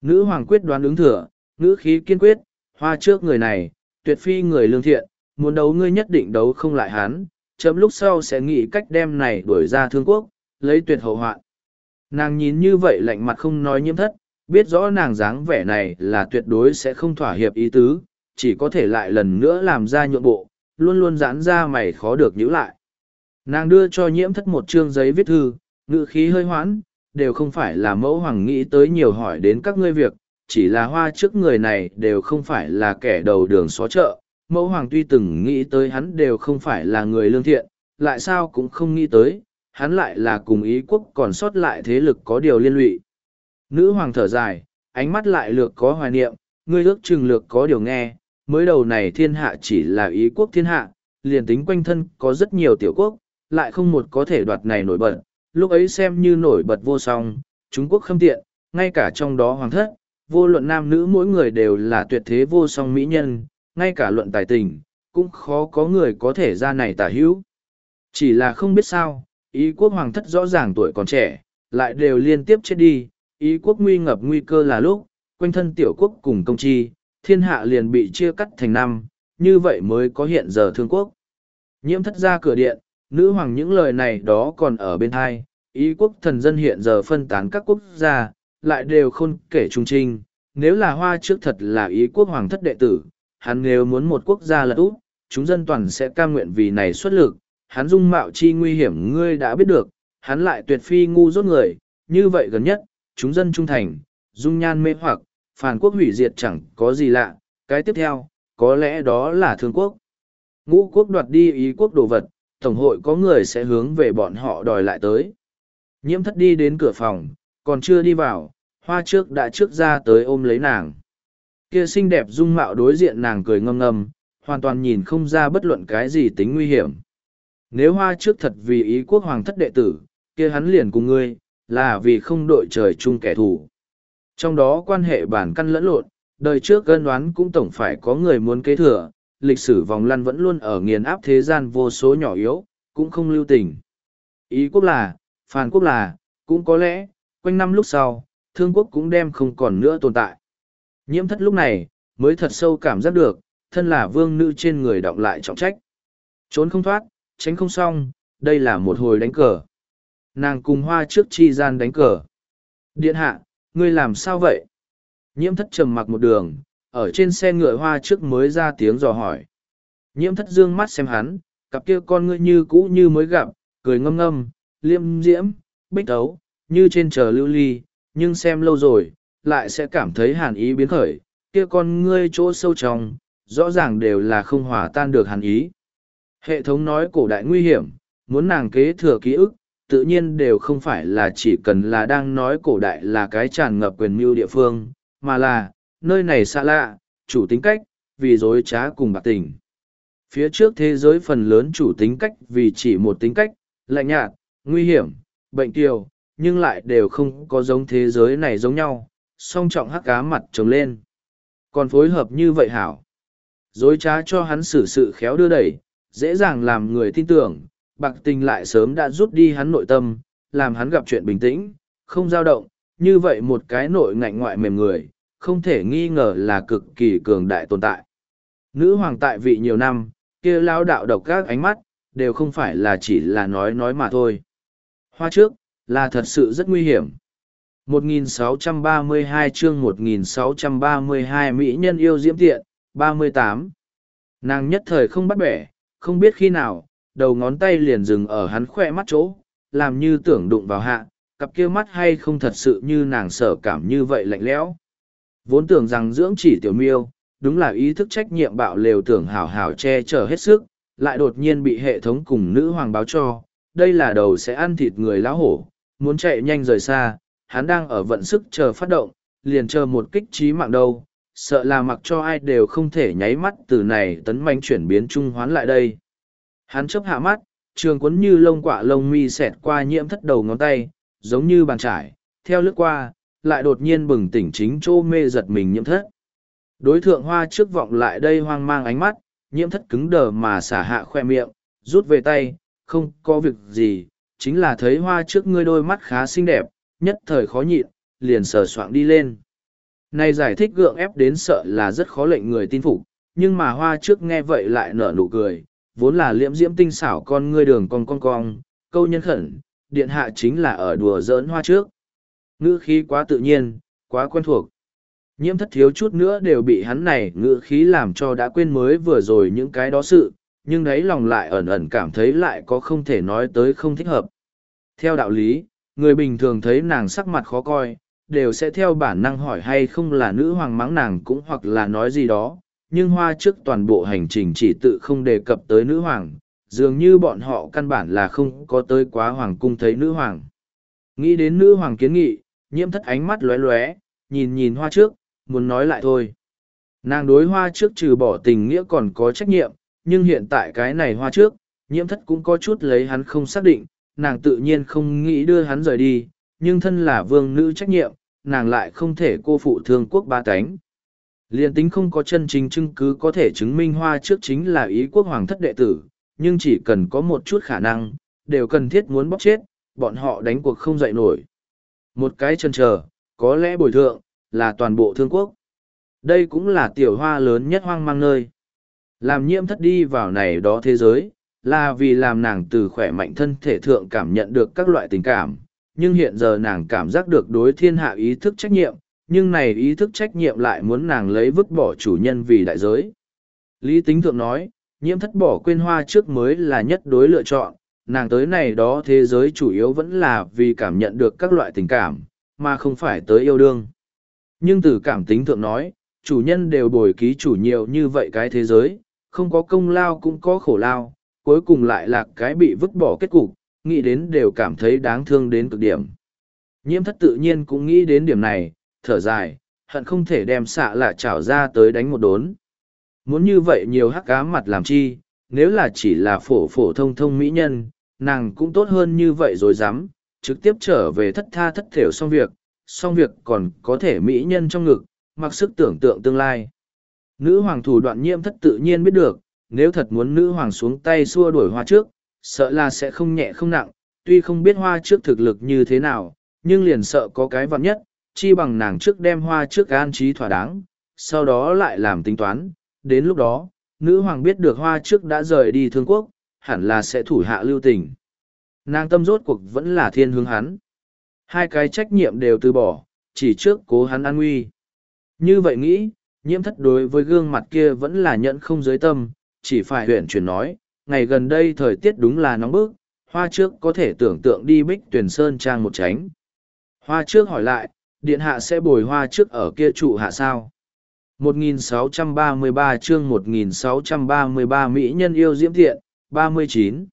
Nữ hoàng quyết đoán ứng thừa, nữ khí kiên quyết, hoa trước người này, tuyệt phi người lương thiện, muốn đấu ngươi nhất định đấu không lại hắn, chấm lúc sau sẽ nghĩ cách đem này đuổi ra thương quốc, lấy tuyệt hậu hoạn. Nàng nhìn như vậy lạnh mặt không nói nhiễm thất, biết rõ nàng dáng vẻ này là tuyệt đối sẽ không thỏa hiệp ý tứ, chỉ có thể lại lần nữa làm ra nhượng bộ, luôn luôn giãn ra mày khó được nhữ lại. Nàng đưa cho nhiễm thất một chương giấy viết thư, ngự khí hơi hoãn, đều không phải là mẫu hoàng nghĩ tới nhiều hỏi đến các ngươi việc, chỉ là hoa trước người này đều không phải là kẻ đầu đường xó chợ. Mẫu hoàng tuy từng nghĩ tới hắn đều không phải là người lương thiện, lại sao cũng không nghĩ tới, hắn lại là cùng ý quốc còn sót lại thế lực có điều liên lụy. Nữ hoàng thở dài, ánh mắt lại lược có hoài niệm, ngươi ước chừng lược có điều nghe, mới đầu này thiên hạ chỉ là ý quốc thiên hạ, liền tính quanh thân có rất nhiều tiểu quốc, lại không một có thể đoạt này nổi bật, lúc ấy xem như nổi bật vô song, Trung Quốc khâm tiện, ngay cả trong đó hoàng thất, vô luận nam nữ mỗi người đều là tuyệt thế vô song mỹ nhân, ngay cả luận tài tình, cũng khó có người có thể ra này tả hữu. Chỉ là không biết sao, ý quốc hoàng thất rõ ràng tuổi còn trẻ, lại đều liên tiếp chết đi, ý quốc nguy ngập nguy cơ là lúc, quanh thân tiểu quốc cùng công chi, thiên hạ liền bị chia cắt thành năm, như vậy mới có hiện giờ thương quốc. Nhiễm thất ra cửa điện, nữ hoàng những lời này đó còn ở bên hai, ý quốc thần dân hiện giờ phân tán các quốc gia, lại đều không kể trung trinh, nếu là hoa trước thật là ý quốc hoàng thất đệ tử, hắn nếu muốn một quốc gia lật úp, chúng dân toàn sẽ cam nguyện vì này xuất lực, hắn dung mạo chi nguy hiểm ngươi đã biết được, hắn lại tuyệt phi ngu dốt người, như vậy gần nhất, chúng dân trung thành, dung nhan mê hoặc, phản quốc hủy diệt chẳng có gì lạ, cái tiếp theo, có lẽ đó là thương quốc. Ngũ quốc đoạt đi ý quốc đồ vật, tổng hội có người sẽ hướng về bọn họ đòi lại tới. Nhiễm thất đi đến cửa phòng, còn chưa đi vào, hoa trước đã trước ra tới ôm lấy nàng. Kia xinh đẹp dung mạo đối diện nàng cười ngâm ngâm, hoàn toàn nhìn không ra bất luận cái gì tính nguy hiểm. Nếu hoa trước thật vì ý quốc hoàng thất đệ tử, kia hắn liền cùng ngươi, là vì không đội trời chung kẻ thù. Trong đó quan hệ bản căn lẫn lộn, đời trước gân đoán cũng tổng phải có người muốn kế thừa, lịch sử vòng lăn vẫn luôn ở nghiền áp thế gian vô số nhỏ yếu, cũng không lưu tình. Ý quốc là, phàn quốc là, cũng có lẽ, quanh năm lúc sau, thương quốc cũng đem không còn nữa tồn tại. Nhiễm thất lúc này, mới thật sâu cảm giác được, thân là vương nữ trên người đọng lại trọng trách. Trốn không thoát, tránh không xong, đây là một hồi đánh cờ. Nàng cùng hoa trước chi gian đánh cờ. Điện hạ, ngươi làm sao vậy? Nhiễm thất trầm mặc một đường, ở trên xe ngựa hoa trước mới ra tiếng dò hỏi. Nhiễm thất dương mắt xem hắn, cặp kia con ngươi như cũ như mới gặp, cười ngâm ngâm, liêm diễm, bích tấu, như trên chờ lưu ly, nhưng xem lâu rồi, lại sẽ cảm thấy hàn ý biến khởi, kia con ngươi chỗ sâu trong, rõ ràng đều là không hòa tan được hàn ý. Hệ thống nói cổ đại nguy hiểm, muốn nàng kế thừa ký ức, tự nhiên đều không phải là chỉ cần là đang nói cổ đại là cái tràn ngập quyền mưu địa phương, mà là, nơi này xa lạ, chủ tính cách, vì dối trá cùng bạc tình. Phía trước thế giới phần lớn chủ tính cách vì chỉ một tính cách, lạnh nhạt, nguy hiểm, bệnh tiêu, nhưng lại đều không có giống thế giới này giống nhau, song trọng hắc cá mặt trồng lên. Còn phối hợp như vậy hảo. Dối trá cho hắn xử sự khéo đưa đẩy, dễ dàng làm người tin tưởng, bạc tình lại sớm đã rút đi hắn nội tâm, làm hắn gặp chuyện bình tĩnh, không dao động, như vậy một cái nội ngạnh ngoại mềm người, không thể nghi ngờ là cực kỳ cường đại tồn tại. Nữ hoàng tại vị nhiều năm, kia lao đạo độc các ánh mắt, đều không phải là chỉ là nói nói mà thôi. Hoa trước, là thật sự rất nguy hiểm. 1632 chương 1632 Mỹ nhân yêu diễm tiện, 38. Nàng nhất thời không bắt bẻ, không biết khi nào, đầu ngón tay liền dừng ở hắn khoe mắt chỗ, làm như tưởng đụng vào hạ, cặp kia mắt hay không thật sự như nàng sở cảm như vậy lạnh lẽo. Vốn tưởng rằng dưỡng chỉ tiểu miêu, đúng là ý thức trách nhiệm bạo lều tưởng hảo hảo che chở hết sức, lại đột nhiên bị hệ thống cùng nữ hoàng báo cho, đây là đầu sẽ ăn thịt người lão hổ, muốn chạy nhanh rời xa, hắn đang ở vận sức chờ phát động, liền chờ một kích trí mạng đâu, sợ là mặc cho ai đều không thể nháy mắt từ này tấn manh chuyển biến trung hoán lại đây. Hắn chấp hạ mắt, trường cuốn như lông quạ lông mi xẹt qua nhiễm thất đầu ngón tay, giống như bàn trải, theo lướt qua, lại đột nhiên bừng tỉnh chính chỗ mê giật mình nhiễm thất. Đối thượng hoa trước vọng lại đây hoang mang ánh mắt, nhiễm thất cứng đờ mà xả hạ khoe miệng, rút về tay, không có việc gì, chính là thấy hoa trước ngươi đôi mắt khá xinh đẹp, nhất thời khó nhịn, liền sờ soạng đi lên. Này giải thích gượng ép đến sợ là rất khó lệnh người tin phục, nhưng mà hoa trước nghe vậy lại nở nụ cười, vốn là liễm diễm tinh xảo con ngươi đường con con cong, câu nhân khẩn, điện hạ chính là ở đùa giỡn hoa trước. Ngữ khí quá tự nhiên, quá quen thuộc. Nhiễm thất thiếu chút nữa đều bị hắn này ngữ khí làm cho đã quên mới vừa rồi những cái đó sự, nhưng đấy lòng lại ẩn ẩn cảm thấy lại có không thể nói tới không thích hợp. Theo đạo lý, người bình thường thấy nàng sắc mặt khó coi, đều sẽ theo bản năng hỏi hay không là nữ hoàng mắng nàng cũng hoặc là nói gì đó, nhưng hoa trước toàn bộ hành trình chỉ tự không đề cập tới nữ hoàng, dường như bọn họ căn bản là không có tới quá hoàng cung thấy nữ hoàng. Nghĩ đến nữ hoàng kiến nghị, nhiễm thất ánh mắt lóe lóe, nhìn nhìn hoa trước, muốn nói lại thôi. Nàng đối hoa trước trừ bỏ tình nghĩa còn có trách nhiệm, nhưng hiện tại cái này hoa trước, nhiễm thất cũng có chút lấy hắn không xác định, nàng tự nhiên không nghĩ đưa hắn rời đi, nhưng thân là vương nữ trách nhiệm, nàng lại không thể cô phụ thương quốc ba cánh. Liên tính không có chân chính chứng cứ có thể chứng minh hoa trước chính là ý quốc hoàng thất đệ tử, nhưng chỉ cần có một chút khả năng, đều cần thiết muốn bóc chết, bọn họ đánh cuộc không dậy nổi. Một cái chân chờ, có lẽ bồi thượng, là toàn bộ thương quốc. Đây cũng là tiểu hoa lớn nhất hoang mang nơi. Làm nhiễm thất đi vào này đó thế giới, là vì làm nàng từ khỏe mạnh thân thể thượng cảm nhận được các loại tình cảm, nhưng hiện giờ nàng cảm giác được đối thiên hạ ý thức trách nhiệm, nhưng này ý thức trách nhiệm lại muốn nàng lấy vứt bỏ chủ nhân vì đại giới. Lý tính thượng nói, nhiễm thất bỏ quên hoa trước mới là nhất đối lựa chọn, nàng tới này đó thế giới chủ yếu vẫn là vì cảm nhận được các loại tình cảm, mà không phải tới yêu đương. Nhưng từ cảm tính thượng nói, chủ nhân đều bồi ký chủ nhiều như vậy cái thế giới, không có công lao cũng có khổ lao, cuối cùng lại là cái bị vứt bỏ kết cục, nghĩ đến đều cảm thấy đáng thương đến cực điểm. Nhiễm thất tự nhiên cũng nghĩ đến điểm này, thở dài, hận không thể đem xạ lạ trảo ra tới đánh một đốn. Muốn như vậy nhiều hắc cá mặt làm chi, nếu là chỉ là phổ phổ thông thông mỹ nhân, nàng cũng tốt hơn như vậy rồi dám, trực tiếp trở về thất tha thất thểu xong việc, xong việc còn có thể mỹ nhân trong ngực, mặc sức tưởng tượng tương lai. Nữ hoàng thủ đoạn nhiễm thất tự nhiên biết được, nếu thật muốn nữ hoàng xuống tay xua đuổi hoa trước, sợ là sẽ không nhẹ không nặng, tuy không biết hoa trước thực lực như thế nào, nhưng liền sợ có cái vặn nhất, chi bằng nàng trước đem hoa trước an trí thỏa đáng, sau đó lại làm tính toán, đến lúc đó, nữ hoàng biết được hoa trước đã rời đi thương quốc, hẳn là sẽ thủ hạ lưu tình. Nàng tâm rốt cuộc vẫn là thiên hướng hắn. Hai cái trách nhiệm đều từ bỏ, chỉ trước cố hắn an nguy. Như vậy nghĩ, nhiễm thất đối với gương mặt kia vẫn là nhận không giới tâm, chỉ phải huyện chuyển nói, ngày gần đây thời tiết đúng là nóng bức, hoa trước có thể tưởng tượng đi bích tuyển sơn trang một tránh. Hoa trước hỏi lại, điện hạ sẽ bồi hoa trước ở kia trụ hạ sao? 1633 chương 1633 Mỹ nhân yêu diễm thiện, 39.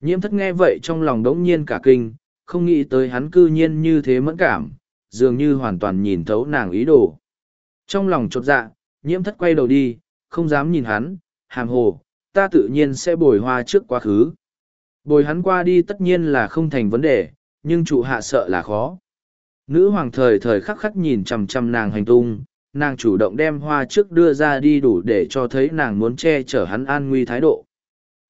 Nhiễm thất nghe vậy trong lòng đống nhiên cả kinh, không nghĩ tới hắn cư nhiên như thế mẫn cảm, dường như hoàn toàn nhìn thấu nàng ý đồ. Trong lòng chột dạ, nhiễm thất quay đầu đi, không dám nhìn hắn, hàm hồ, ta tự nhiên sẽ bồi hoa trước quá khứ. Bồi hắn qua đi tất nhiên là không thành vấn đề, nhưng trụ hạ sợ là khó. Nữ hoàng thời thời khắc khắc nhìn chằm chằm nàng hành tung, nàng chủ động đem hoa trước đưa ra đi đủ để cho thấy nàng muốn che chở hắn an nguy thái độ.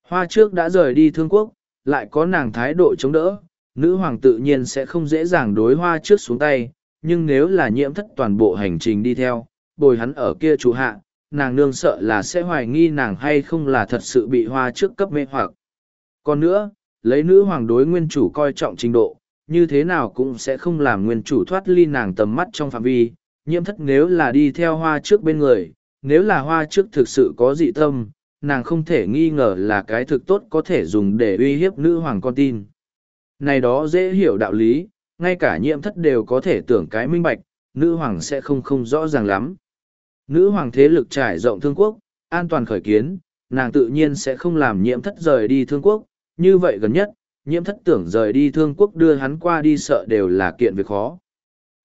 Hoa trước đã rời đi thương quốc, lại có nàng thái độ chống đỡ, nữ hoàng tự nhiên sẽ không dễ dàng đối hoa trước xuống tay, nhưng nếu là nhiễm thất toàn bộ hành trình đi theo, bồi hắn ở kia chủ hạ, nàng nương sợ là sẽ hoài nghi nàng hay không là thật sự bị hoa trước cấp mê hoặc. Còn nữa, lấy nữ hoàng đối nguyên chủ coi trọng trình độ, như thế nào cũng sẽ không làm nguyên chủ thoát ly nàng tầm mắt trong phạm vi, nhiễm thất nếu là đi theo hoa trước bên người, nếu là hoa trước thực sự có dị tâm, nàng không thể nghi ngờ là cái thực tốt có thể dùng để uy hiếp nữ hoàng con tin. Này đó dễ hiểu đạo lý, ngay cả nhiễm thất đều có thể tưởng cái minh bạch, nữ hoàng sẽ không không rõ ràng lắm. Nữ hoàng thế lực trải rộng thương quốc, an toàn khởi kiến, nàng tự nhiên sẽ không làm nhiễm thất rời đi thương quốc, như vậy gần nhất, nhiễm thất tưởng rời đi thương quốc đưa hắn qua đi sợ đều là kiện việc khó.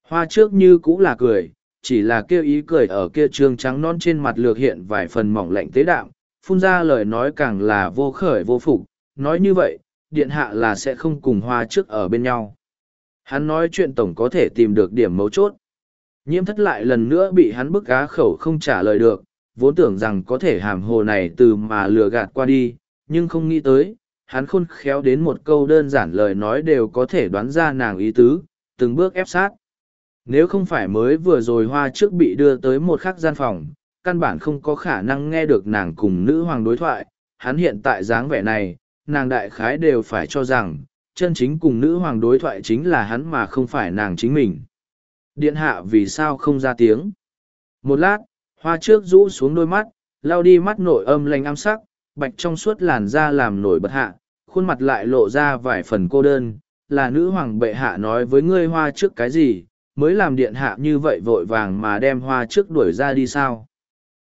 Hoa trước như cũng là cười, chỉ là kêu ý cười ở kia trương trắng non trên mặt lược hiện vài phần mỏng lạnh tế đạm, phun ra lời nói càng là vô khởi vô phục, nói như vậy, điện hạ là sẽ không cùng hoa trước ở bên nhau. Hắn nói chuyện tổng có thể tìm được điểm mấu chốt. Nhiễm thất lại lần nữa bị hắn bức cá khẩu không trả lời được, vốn tưởng rằng có thể hàm hồ này từ mà lừa gạt qua đi, nhưng không nghĩ tới, hắn khôn khéo đến một câu đơn giản lời nói đều có thể đoán ra nàng ý tứ, từng bước ép sát. Nếu không phải mới vừa rồi hoa trước bị đưa tới một khắc gian phòng, căn bản không có khả năng nghe được nàng cùng nữ hoàng đối thoại, hắn hiện tại dáng vẻ này, nàng đại khái đều phải cho rằng, chân chính cùng nữ hoàng đối thoại chính là hắn mà không phải nàng chính mình. Điện hạ vì sao không ra tiếng? Một lát, hoa trước rũ xuống đôi mắt, lao đi mắt nội âm lanh âm sắc, bạch trong suốt làn da làm nổi bật hạ, khuôn mặt lại lộ ra vài phần cô đơn, là nữ hoàng bệ hạ nói với ngươi hoa trước cái gì, mới làm điện hạ như vậy vội vàng mà đem hoa trước đuổi ra đi sao.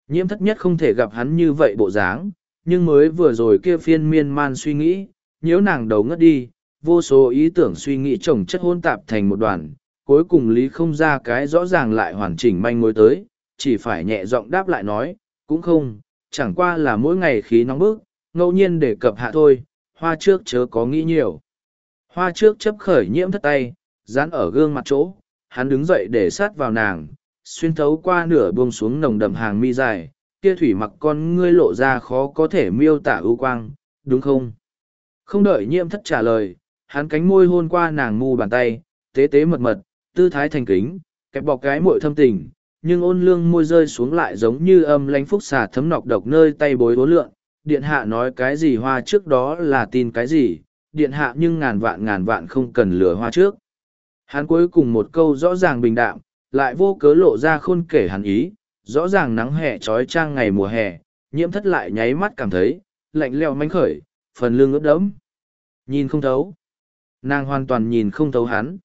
Nhiễm thất nhất không thể gặp hắn như vậy bộ dáng, nhưng mới vừa rồi kia phiên miên man suy nghĩ, nhiễu nàng đầu ngất đi, vô số ý tưởng suy nghĩ chồng chất hôn tạp thành một đoàn, cuối cùng lý không ra cái rõ ràng lại hoàn chỉnh manh mối tới, chỉ phải nhẹ giọng đáp lại nói, cũng không, chẳng qua là mỗi ngày khí nóng bức, ngẫu nhiên để cập hạ thôi, hoa trước chớ có nghĩ nhiều. Hoa trước chấp khởi nhiễm thất tay, dán ở gương mặt chỗ, hắn đứng dậy để sát vào nàng, xuyên thấu qua nửa buông xuống nồng đậm hàng mi dài, kia thủy mặc con ngươi lộ ra khó có thể miêu tả ưu quang, đúng không? Không đợi nhiễm thất trả lời, hắn cánh môi hôn qua nàng ngu bàn tay, tế tế mật mật, tư thái thành kính, kẹp bọc cái mội thâm tình, nhưng ôn lương môi rơi xuống lại giống như âm lánh phúc xà thấm nọc độc nơi tay bối bố lượng. Điện hạ nói cái gì hoa trước đó là tin cái gì, điện hạ nhưng ngàn vạn ngàn vạn không cần lừa hoa trước. Hắn cuối cùng một câu rõ ràng bình đạm, lại vô cớ lộ ra khôn kể hắn ý, rõ ràng nắng hè trói trang ngày mùa hè, nhiễm thất lại nháy mắt cảm thấy, lạnh leo mánh khởi, phần lưng ướt đẫm. Nhìn không thấu. Nàng hoàn toàn nhìn không thấu hắn.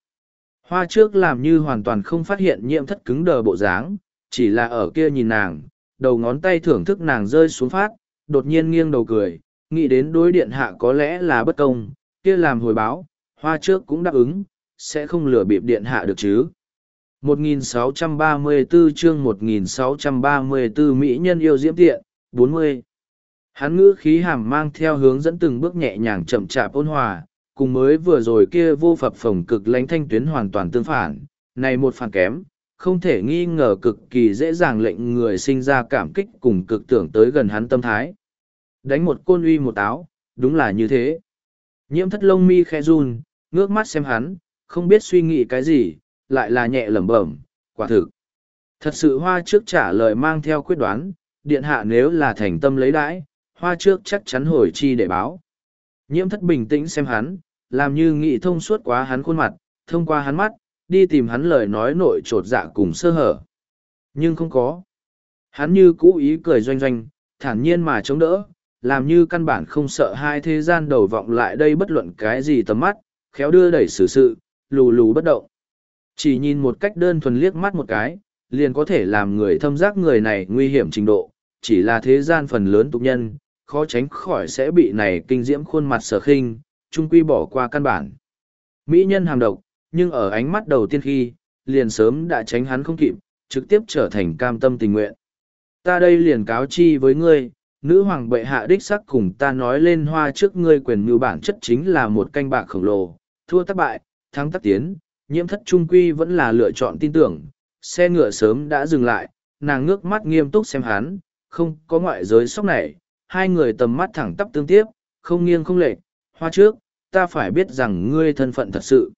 Hoa trước làm như hoàn toàn không phát hiện nhiễm thất cứng đờ bộ dáng, chỉ là ở kia nhìn nàng, đầu ngón tay thưởng thức nàng rơi xuống phát, đột nhiên nghiêng đầu cười, nghĩ đến đối điện hạ có lẽ là bất công, kia làm hồi báo, hoa trước cũng đáp ứng, sẽ không lừa bịp điện hạ được chứ. 1634 chương 1634 Mỹ nhân yêu diễm tiện, 40. Hắn ngữ khí hàm mang theo hướng dẫn từng bước nhẹ nhàng chậm chạp ôn hòa, cùng mới vừa rồi kia vô phập phồng cực lánh thanh tuyến hoàn toàn tương phản, này một phản kém, không thể nghi ngờ cực kỳ dễ dàng lệnh người sinh ra cảm kích cùng cực tưởng tới gần hắn tâm thái. Đánh một côn uy một áo, đúng là như thế. Nhiễm thất lông mi khe run, ngước mắt xem hắn, không biết suy nghĩ cái gì, lại là nhẹ lẩm bẩm, quả thực. Thật sự hoa trước trả lời mang theo quyết đoán, điện hạ nếu là thành tâm lấy đãi, hoa trước chắc chắn hồi chi để báo. Nhiễm thất bình tĩnh xem hắn, làm như nghĩ thông suốt quá hắn khuôn mặt, thông qua hắn mắt, đi tìm hắn lời nói nội trột dạ cùng sơ hở. Nhưng không có. Hắn như cũ ý cười doanh doanh, thản nhiên mà chống đỡ, làm như căn bản không sợ hai thế gian đầu vọng lại đây bất luận cái gì tầm mắt, khéo đưa đẩy xử sự, lù lù bất động. Chỉ nhìn một cách đơn thuần liếc mắt một cái, liền có thể làm người thâm giác người này nguy hiểm trình độ, chỉ là thế gian phần lớn tục nhân, khó tránh khỏi sẽ bị này kinh diễm khuôn mặt sở khinh, trung quy bỏ qua căn bản. Mỹ nhân hàm độc, nhưng ở ánh mắt đầu tiên khi, liền sớm đã tránh hắn không kịp, trực tiếp trở thành cam tâm tình nguyện. Ta đây liền cáo chi với ngươi, nữ hoàng bệ hạ đích sắc cùng ta nói lên hoa trước ngươi quyền mưu bản chất chính là một canh bạc khổng lồ, thua tác bại, thắng tác tiến, nhiễm thất trung quy vẫn là lựa chọn tin tưởng, xe ngựa sớm đã dừng lại, nàng ngước mắt nghiêm túc xem hắn, không có ngoại giới sóc này, hai người tầm mắt thẳng tắp tương tiếp, không nghiêng không lệch, hoa trước, ta phải biết rằng ngươi thân phận thật sự.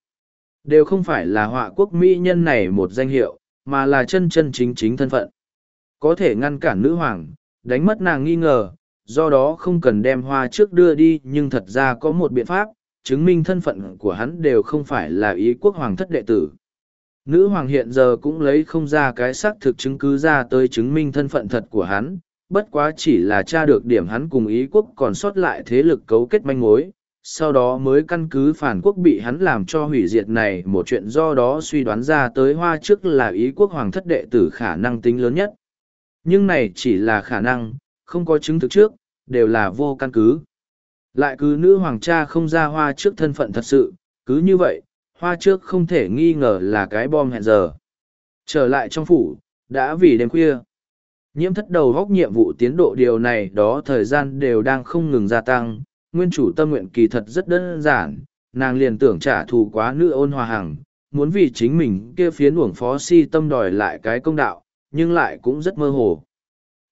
Đều không phải là họa quốc mỹ nhân này một danh hiệu, mà là chân chân chính chính thân phận. Có thể ngăn cản nữ hoàng, đánh mất nàng nghi ngờ, do đó không cần đem hoa trước đưa đi nhưng thật ra có một biện pháp, chứng minh thân phận của hắn đều không phải là ý quốc hoàng thất đệ tử. Nữ hoàng hiện giờ cũng lấy không ra cái xác thực chứng cứ ra tới chứng minh thân phận thật của hắn, bất quá chỉ là tra được điểm hắn cùng ý quốc còn sót lại thế lực cấu kết manh mối, sau đó mới căn cứ phản quốc bị hắn làm cho hủy diệt này một chuyện do đó suy đoán ra tới hoa trước là ý quốc hoàng thất đệ tử khả năng tính lớn nhất. Nhưng này chỉ là khả năng, không có chứng thực trước, đều là vô căn cứ. Lại cứ nữ hoàng cha không ra hoa trước thân phận thật sự, cứ như vậy, hoa trước không thể nghi ngờ là cái bom hẹn giờ. Trở lại trong phủ, đã vì đêm khuya. Nhiễm thất đầu góc nhiệm vụ tiến độ điều này đó thời gian đều đang không ngừng gia tăng, nguyên chủ tâm nguyện kỳ thật rất đơn giản, nàng liền tưởng trả thù quá nữ ôn hòa hằng, muốn vì chính mình kia phiến uổng phó si tâm đòi lại cái công đạo, nhưng lại cũng rất mơ hồ.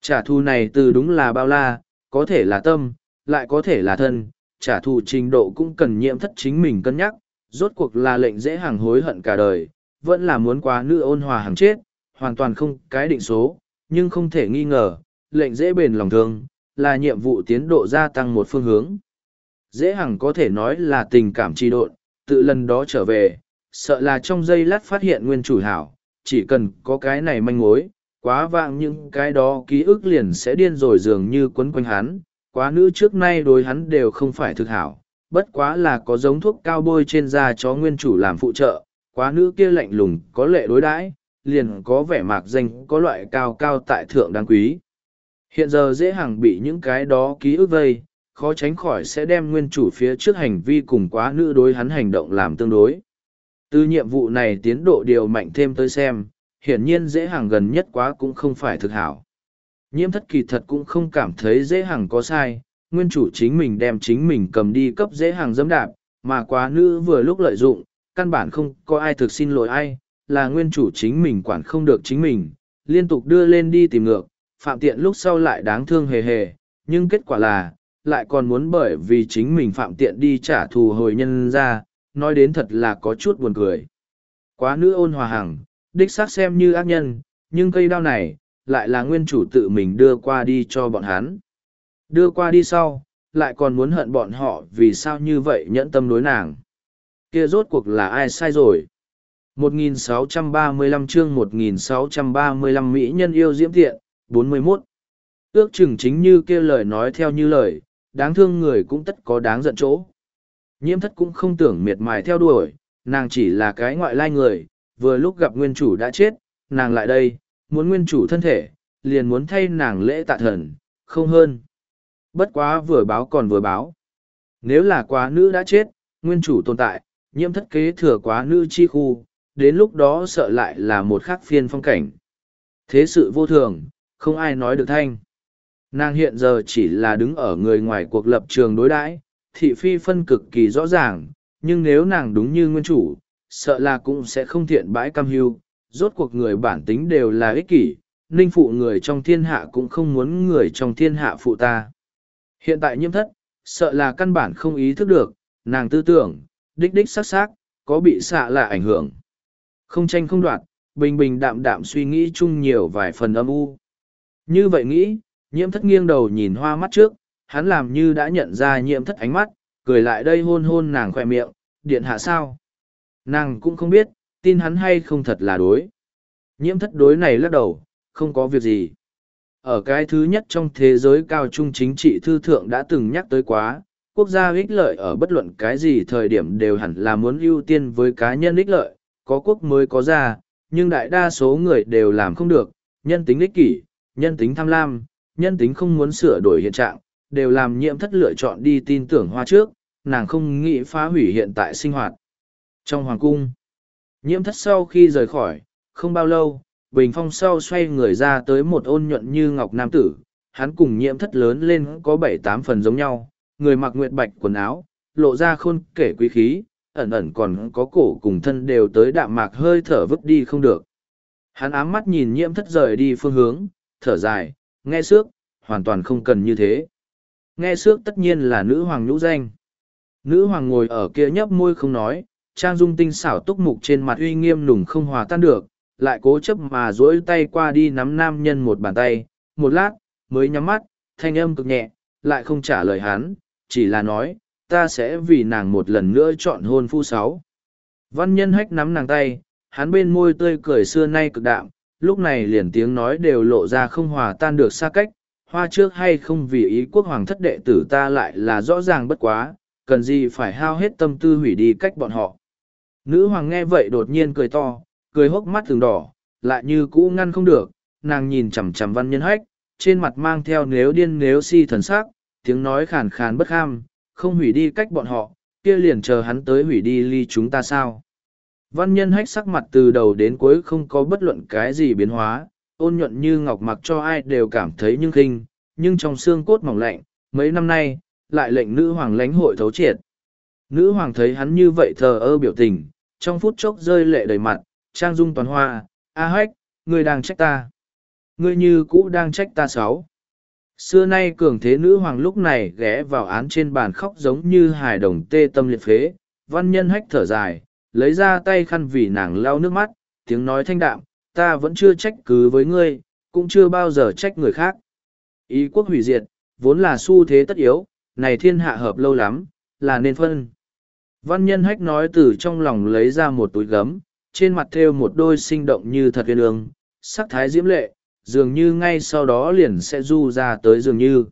Trả thù này từ đúng là bao la, có thể là tâm, lại có thể là thân, trả thù trình độ cũng cần nhiễm thất chính mình cân nhắc, rốt cuộc là lệnh dễ hàng hối hận cả đời, vẫn là muốn quá nữ ôn hòa hàng chết, hoàn toàn không cái định số, nhưng không thể nghi ngờ, lệnh dễ bền lòng thương, là nhiệm vụ tiến độ gia tăng một phương hướng. Dễ hằng có thể nói là tình cảm trì độn, tự lần đó trở về, sợ là trong giây lát phát hiện nguyên chủ hảo, chỉ cần có cái này manh mối, quá vạng những cái đó ký ức liền sẽ điên rồi dường như quấn quanh hắn, quá nữ trước nay đối hắn đều không phải thực hảo, bất quá là có giống thuốc cao bôi trên da chó nguyên chủ làm phụ trợ, quá nữ kia lạnh lùng có lệ đối đãi liền có vẻ mạc danh có loại cao cao tại thượng đáng quý. Hiện giờ dễ hàng bị những cái đó ký ức vây, khó tránh khỏi sẽ đem nguyên chủ phía trước hành vi cùng quá nữ đối hắn hành động làm tương đối. Từ nhiệm vụ này tiến độ điều mạnh thêm tới xem, hiển nhiên dễ hàng gần nhất quá cũng không phải thực hảo. Nhiễm thất kỳ thật cũng không cảm thấy dễ hàng có sai, nguyên chủ chính mình đem chính mình cầm đi cấp dễ hàng dẫm đạp, mà quá nữ vừa lúc lợi dụng, căn bản không có ai thực xin lỗi ai, là nguyên chủ chính mình quản không được chính mình, liên tục đưa lên đi tìm ngược, phạm tiện lúc sau lại đáng thương hề hề, nhưng kết quả là, lại còn muốn bởi vì chính mình phạm tiện đi trả thù hồi nhân ra, nói đến thật là có chút buồn cười. Quá nữ ôn hòa hằng, đích xác xem như ác nhân, nhưng cây đao này, lại là nguyên chủ tự mình đưa qua đi cho bọn hắn. Đưa qua đi sau, lại còn muốn hận bọn họ vì sao như vậy nhẫn tâm đối nàng. Kia rốt cuộc là ai sai rồi? 1635 chương 1635 Mỹ nhân yêu diễm tiện, 41. Ước chừng chính như kia lời nói theo như lời, đáng thương người cũng tất có đáng giận chỗ. Nhiễm thất cũng không tưởng miệt mài theo đuổi, nàng chỉ là cái ngoại lai người, vừa lúc gặp nguyên chủ đã chết, nàng lại đây, muốn nguyên chủ thân thể, liền muốn thay nàng lễ tạ thần, không hơn. Bất quá vừa báo còn vừa báo. Nếu là quá nữ đã chết, nguyên chủ tồn tại, nhiễm thất kế thừa quá nữ chi khu, đến lúc đó sợ lại là một khác phiên phong cảnh. Thế sự vô thường, không ai nói được thanh. Nàng hiện giờ chỉ là đứng ở người ngoài cuộc lập trường đối đãi, thị phi phân cực kỳ rõ ràng, nhưng nếu nàng đúng như nguyên chủ, sợ là cũng sẽ không thiện bãi cam hưu, rốt cuộc người bản tính đều là ích kỷ, ninh phụ người trong thiên hạ cũng không muốn người trong thiên hạ phụ ta. Hiện tại nhiễm thất, sợ là căn bản không ý thức được, nàng tư tưởng, đích đích sắc sắc, có bị xạ là ảnh hưởng. Không tranh không đoạt, bình bình đạm đạm suy nghĩ chung nhiều vài phần âm u. Như vậy nghĩ, nhiễm thất nghiêng đầu nhìn hoa mắt trước, hắn làm như đã nhận ra nhiễm thất ánh mắt, cười lại đây hôn hôn nàng khoe miệng, điện hạ sao. Nàng cũng không biết, tin hắn hay không thật là đối. Nhiễm thất đối này lắc đầu, không có việc gì. Ở cái thứ nhất trong thế giới cao trung chính trị thư thượng đã từng nhắc tới quá, quốc gia ích lợi ở bất luận cái gì thời điểm đều hẳn là muốn ưu tiên với cá nhân ích lợi, có quốc mới có ra, nhưng đại đa số người đều làm không được, nhân tính ích kỷ, nhân tính tham lam, nhân tính không muốn sửa đổi hiện trạng, đều làm nhiễm thất lựa chọn đi tin tưởng hoa trước, nàng không nghĩ phá hủy hiện tại sinh hoạt. Trong hoàng cung, nhiễm thất sau khi rời khỏi, không bao lâu, bình phong sau xoay người ra tới một ôn nhuận như ngọc nam tử, hắn cùng nhiễm thất lớn lên có bảy tám phần giống nhau, người mặc nguyệt bạch quần áo, lộ ra khôn kể quý khí, ẩn ẩn còn có cổ cùng thân đều tới đạm mạc hơi thở vứt đi không được. Hắn ám mắt nhìn nhiễm thất rời đi phương hướng, thở dài, nghe xước, hoàn toàn không cần như thế. Nghe xước tất nhiên là nữ hoàng nhũ danh. Nữ hoàng ngồi ở kia nhấp môi không nói, trang dung tinh xảo túc mục trên mặt uy nghiêm nùng không hòa tan được, lại cố chấp mà duỗi tay qua đi nắm nam nhân một bàn tay, một lát, mới nhắm mắt, thanh âm cực nhẹ, lại không trả lời hắn, chỉ là nói, ta sẽ vì nàng một lần nữa chọn hôn phu sáu. Văn nhân hách nắm nàng tay, hắn bên môi tươi cười xưa nay cực đạm, lúc này liền tiếng nói đều lộ ra không hòa tan được xa cách, hoa trước hay không vì ý quốc hoàng thất đệ tử ta lại là rõ ràng bất quá, cần gì phải hao hết tâm tư hủy đi cách bọn họ. Nữ hoàng nghe vậy đột nhiên cười to, cười hốc mắt thường đỏ, lại như cũ ngăn không được, nàng nhìn chằm chằm văn nhân hách, trên mặt mang theo nếu điên nếu si thần sắc, tiếng nói khàn khàn bất ham, không hủy đi cách bọn họ, kia liền chờ hắn tới hủy đi ly chúng ta sao. Văn nhân hách sắc mặt từ đầu đến cuối không có bất luận cái gì biến hóa, ôn nhuận như ngọc mặc cho ai đều cảm thấy nhưng khinh, nhưng trong xương cốt mỏng lạnh, mấy năm nay, lại lệnh nữ hoàng lãnh hội thấu triệt. Nữ hoàng thấy hắn như vậy thờ ơ biểu tình, trong phút chốc rơi lệ đầy mặt, trang dung toàn hoa, a hách, người đang trách ta. Ngươi như cũ đang trách ta sáu. Xưa nay cường thế nữ hoàng lúc này ghé vào án trên bàn khóc giống như hài đồng tê tâm liệt phế, văn nhân hách thở dài, lấy ra tay khăn vì nàng lau nước mắt, tiếng nói thanh đạm, ta vẫn chưa trách cứ với ngươi, cũng chưa bao giờ trách người khác. Ý quốc hủy diệt, vốn là xu thế tất yếu, này thiên hạ hợp lâu lắm, là nên phân. Văn nhân hách nói từ trong lòng lấy ra một túi gấm, trên mặt thêu một đôi sinh động như thật viên ương, sắc thái diễm lệ, dường như ngay sau đó liền sẽ du ra tới dường như.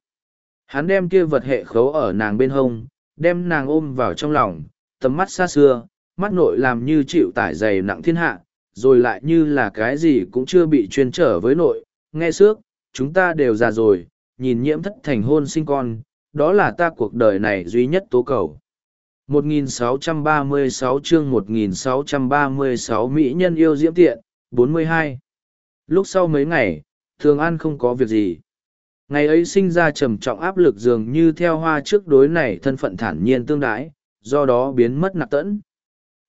Hắn đem kia vật hệ khấu ở nàng bên hông, đem nàng ôm vào trong lòng, tầm mắt xa xưa, mắt nội làm như chịu tải dày nặng thiên hạ, rồi lại như là cái gì cũng chưa bị chuyên trở với nội. Nghe xước, chúng ta đều già rồi, nhìn nhiễm thất thành hôn sinh con, đó là ta cuộc đời này duy nhất tố cầu. 1636 chương 1636 Mỹ nhân yêu diễm tiện, 42. Lúc sau mấy ngày, Thường An không có việc gì. Ngày ấy sinh ra trầm trọng áp lực dường như theo hoa trước đối này thân phận thản nhiên tương đái, do đó biến mất nạp tẫn.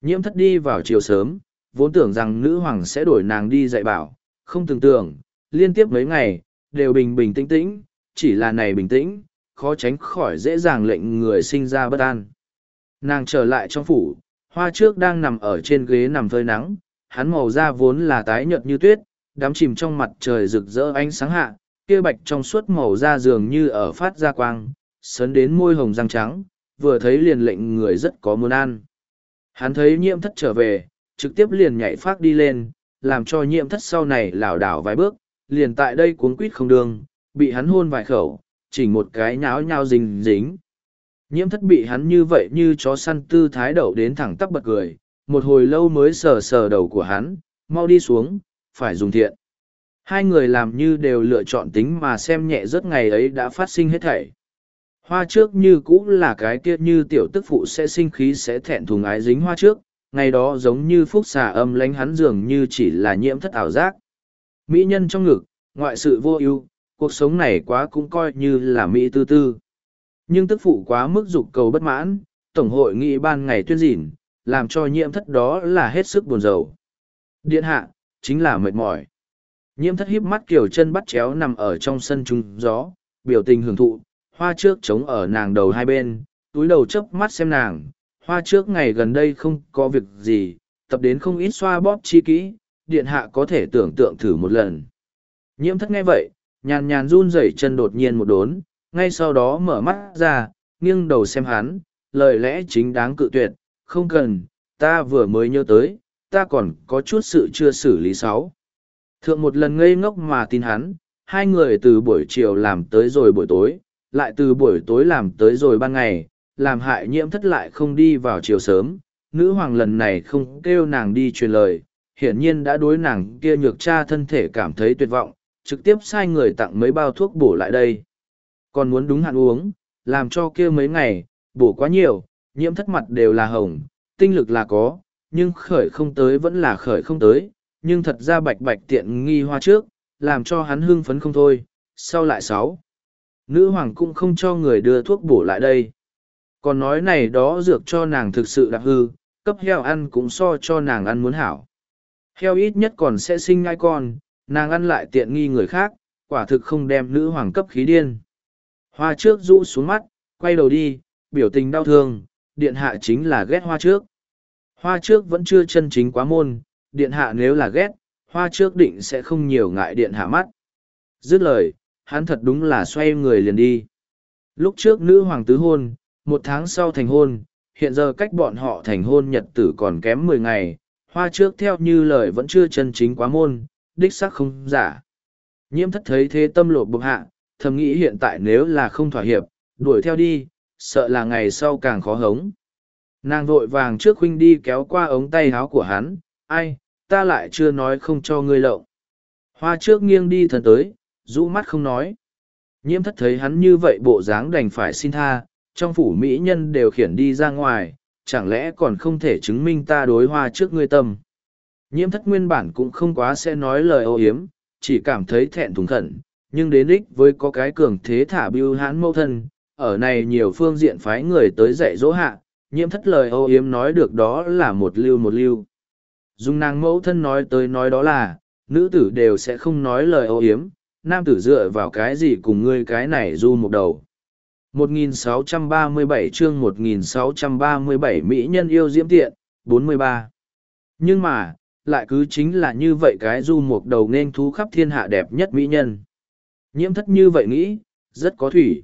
Nhiễm thất đi vào chiều sớm, vốn tưởng rằng nữ hoàng sẽ đổi nàng đi dạy bảo, không tưởng tượng, liên tiếp mấy ngày, đều bình bình tĩnh tĩnh, chỉ là này bình tĩnh, khó tránh khỏi dễ dàng lệnh người sinh ra bất an. Nàng trở lại trong phủ, hoa trước đang nằm ở trên ghế nằm phơi nắng, hắn màu da vốn là tái nhợt như tuyết, đám chìm trong mặt trời rực rỡ ánh sáng hạ, kia bạch trong suốt màu da dường như ở phát ra quang, sấn đến môi hồng răng trắng, vừa thấy liền lệnh người rất có muốn ăn. Hắn thấy nhiễm thất trở về, trực tiếp liền nhảy phát đi lên, làm cho nhiễm thất sau này lảo đảo vài bước, liền tại đây cuốn quýt không đường, bị hắn hôn vài khẩu, chỉnh một cái nháo nhao dính dính. Nhiễm thất bị hắn như vậy như chó săn tư thái đậu đến thẳng tắp bật cười, một hồi lâu mới sờ sờ đầu của hắn, mau đi xuống, phải dùng thiện. Hai người làm như đều lựa chọn tính mà xem nhẹ rất ngày ấy đã phát sinh hết thảy. Hoa trước như cũ là cái kia như tiểu tức phụ sẽ sinh khí sẽ thẹn thùng ái dính hoa trước, ngày đó giống như phúc xà âm lánh hắn dường như chỉ là nhiễm thất ảo giác. Mỹ nhân trong ngực, ngoại sự vô ưu, cuộc sống này quá cũng coi như là Mỹ tư tư. Nhưng tức phụ quá mức dục cầu bất mãn, Tổng hội nghị ban ngày tuyên dỉn, làm cho nhiễm thất đó là hết sức buồn rầu. Điện hạ, chính là mệt mỏi. Nhiễm thất híp mắt kiểu chân bắt chéo nằm ở trong sân trung gió, biểu tình hưởng thụ, hoa trước trống ở nàng đầu hai bên, túi đầu chớp mắt xem nàng, hoa trước ngày gần đây không có việc gì, tập đến không ít xoa bóp chi kỹ, điện hạ có thể tưởng tượng thử một lần. Nhiễm thất nghe vậy, nhàn nhàn run rẩy chân đột nhiên một đốn, ngay sau đó mở mắt ra, nghiêng đầu xem hắn, lời lẽ chính đáng cự tuyệt, không cần, ta vừa mới nhớ tới, ta còn có chút sự chưa xử lý sáu. Thượng một lần ngây ngốc mà tin hắn, hai người từ buổi chiều làm tới rồi buổi tối, lại từ buổi tối làm tới rồi ban ngày, làm hại nhiễm thất lại không đi vào chiều sớm. Nữ hoàng lần này không kêu nàng đi truyền lời, hiển nhiên đã đối nàng kia nhược cha thân thể cảm thấy tuyệt vọng, trực tiếp sai người tặng mấy bao thuốc bổ lại đây. Còn muốn đúng hạn uống, làm cho kia mấy ngày, bổ quá nhiều, nhiễm thất mặt đều là hồng, tinh lực là có, nhưng khởi không tới vẫn là khởi không tới, nhưng thật ra bạch bạch tiện nghi hoa trước, làm cho hắn hưng phấn không thôi, sau lại sáu. Nữ hoàng cũng không cho người đưa thuốc bổ lại đây. Còn nói này đó dược cho nàng thực sự đặc hư, cấp heo ăn cũng so cho nàng ăn muốn hảo. Heo ít nhất còn sẽ sinh ngai con, nàng ăn lại tiện nghi người khác, quả thực không đem nữ hoàng cấp khí điên. Hoa trước rũ xuống mắt, quay đầu đi, biểu tình đau thương, điện hạ chính là ghét hoa trước. Hoa trước vẫn chưa chân chính quá môn, điện hạ nếu là ghét, hoa trước định sẽ không nhiều ngại điện hạ mắt. Dứt lời, hắn thật đúng là xoay người liền đi. Lúc trước nữ hoàng tứ hôn, một tháng sau thành hôn, hiện giờ cách bọn họ thành hôn nhật tử còn kém mười ngày, hoa trước theo như lời vẫn chưa chân chính quá môn, đích xác không giả. Nhiễm thất thấy thế tâm lộ bộc hạ, thầm nghĩ hiện tại nếu là không thỏa hiệp, đuổi theo đi, sợ là ngày sau càng khó hống. Nàng vội vàng trước huynh đi kéo qua ống tay háo của hắn, ai, ta lại chưa nói không cho ngươi lộng. Hoa trước nghiêng đi thần tới, rũ mắt không nói. Nhiễm thất thấy hắn như vậy bộ dáng đành phải xin tha, trong phủ mỹ nhân đều khiển đi ra ngoài, chẳng lẽ còn không thể chứng minh ta đối hoa trước ngươi tâm. Nhiễm thất nguyên bản cũng không quá sẽ nói lời ô hiếm, chỉ cảm thấy thẹn thùng khẩn, nhưng đến đích với có cái cường thế thả bưu hãn mâu thân, ở này nhiều phương diện phái người tới dạy dỗ hạ, nhiễm thất lời ô hiếm nói được đó là một lưu một lưu. Dung nàng mẫu thân nói tới nói đó là, nữ tử đều sẽ không nói lời ô hiếm, nam tử dựa vào cái gì cùng ngươi cái này du một đầu. 1637 chương 1637 Mỹ nhân yêu diễm tiện, 43. Nhưng mà, lại cứ chính là như vậy cái du một đầu nên thú khắp thiên hạ đẹp nhất Mỹ nhân. Nhiễm thất như vậy nghĩ, rất có thủy.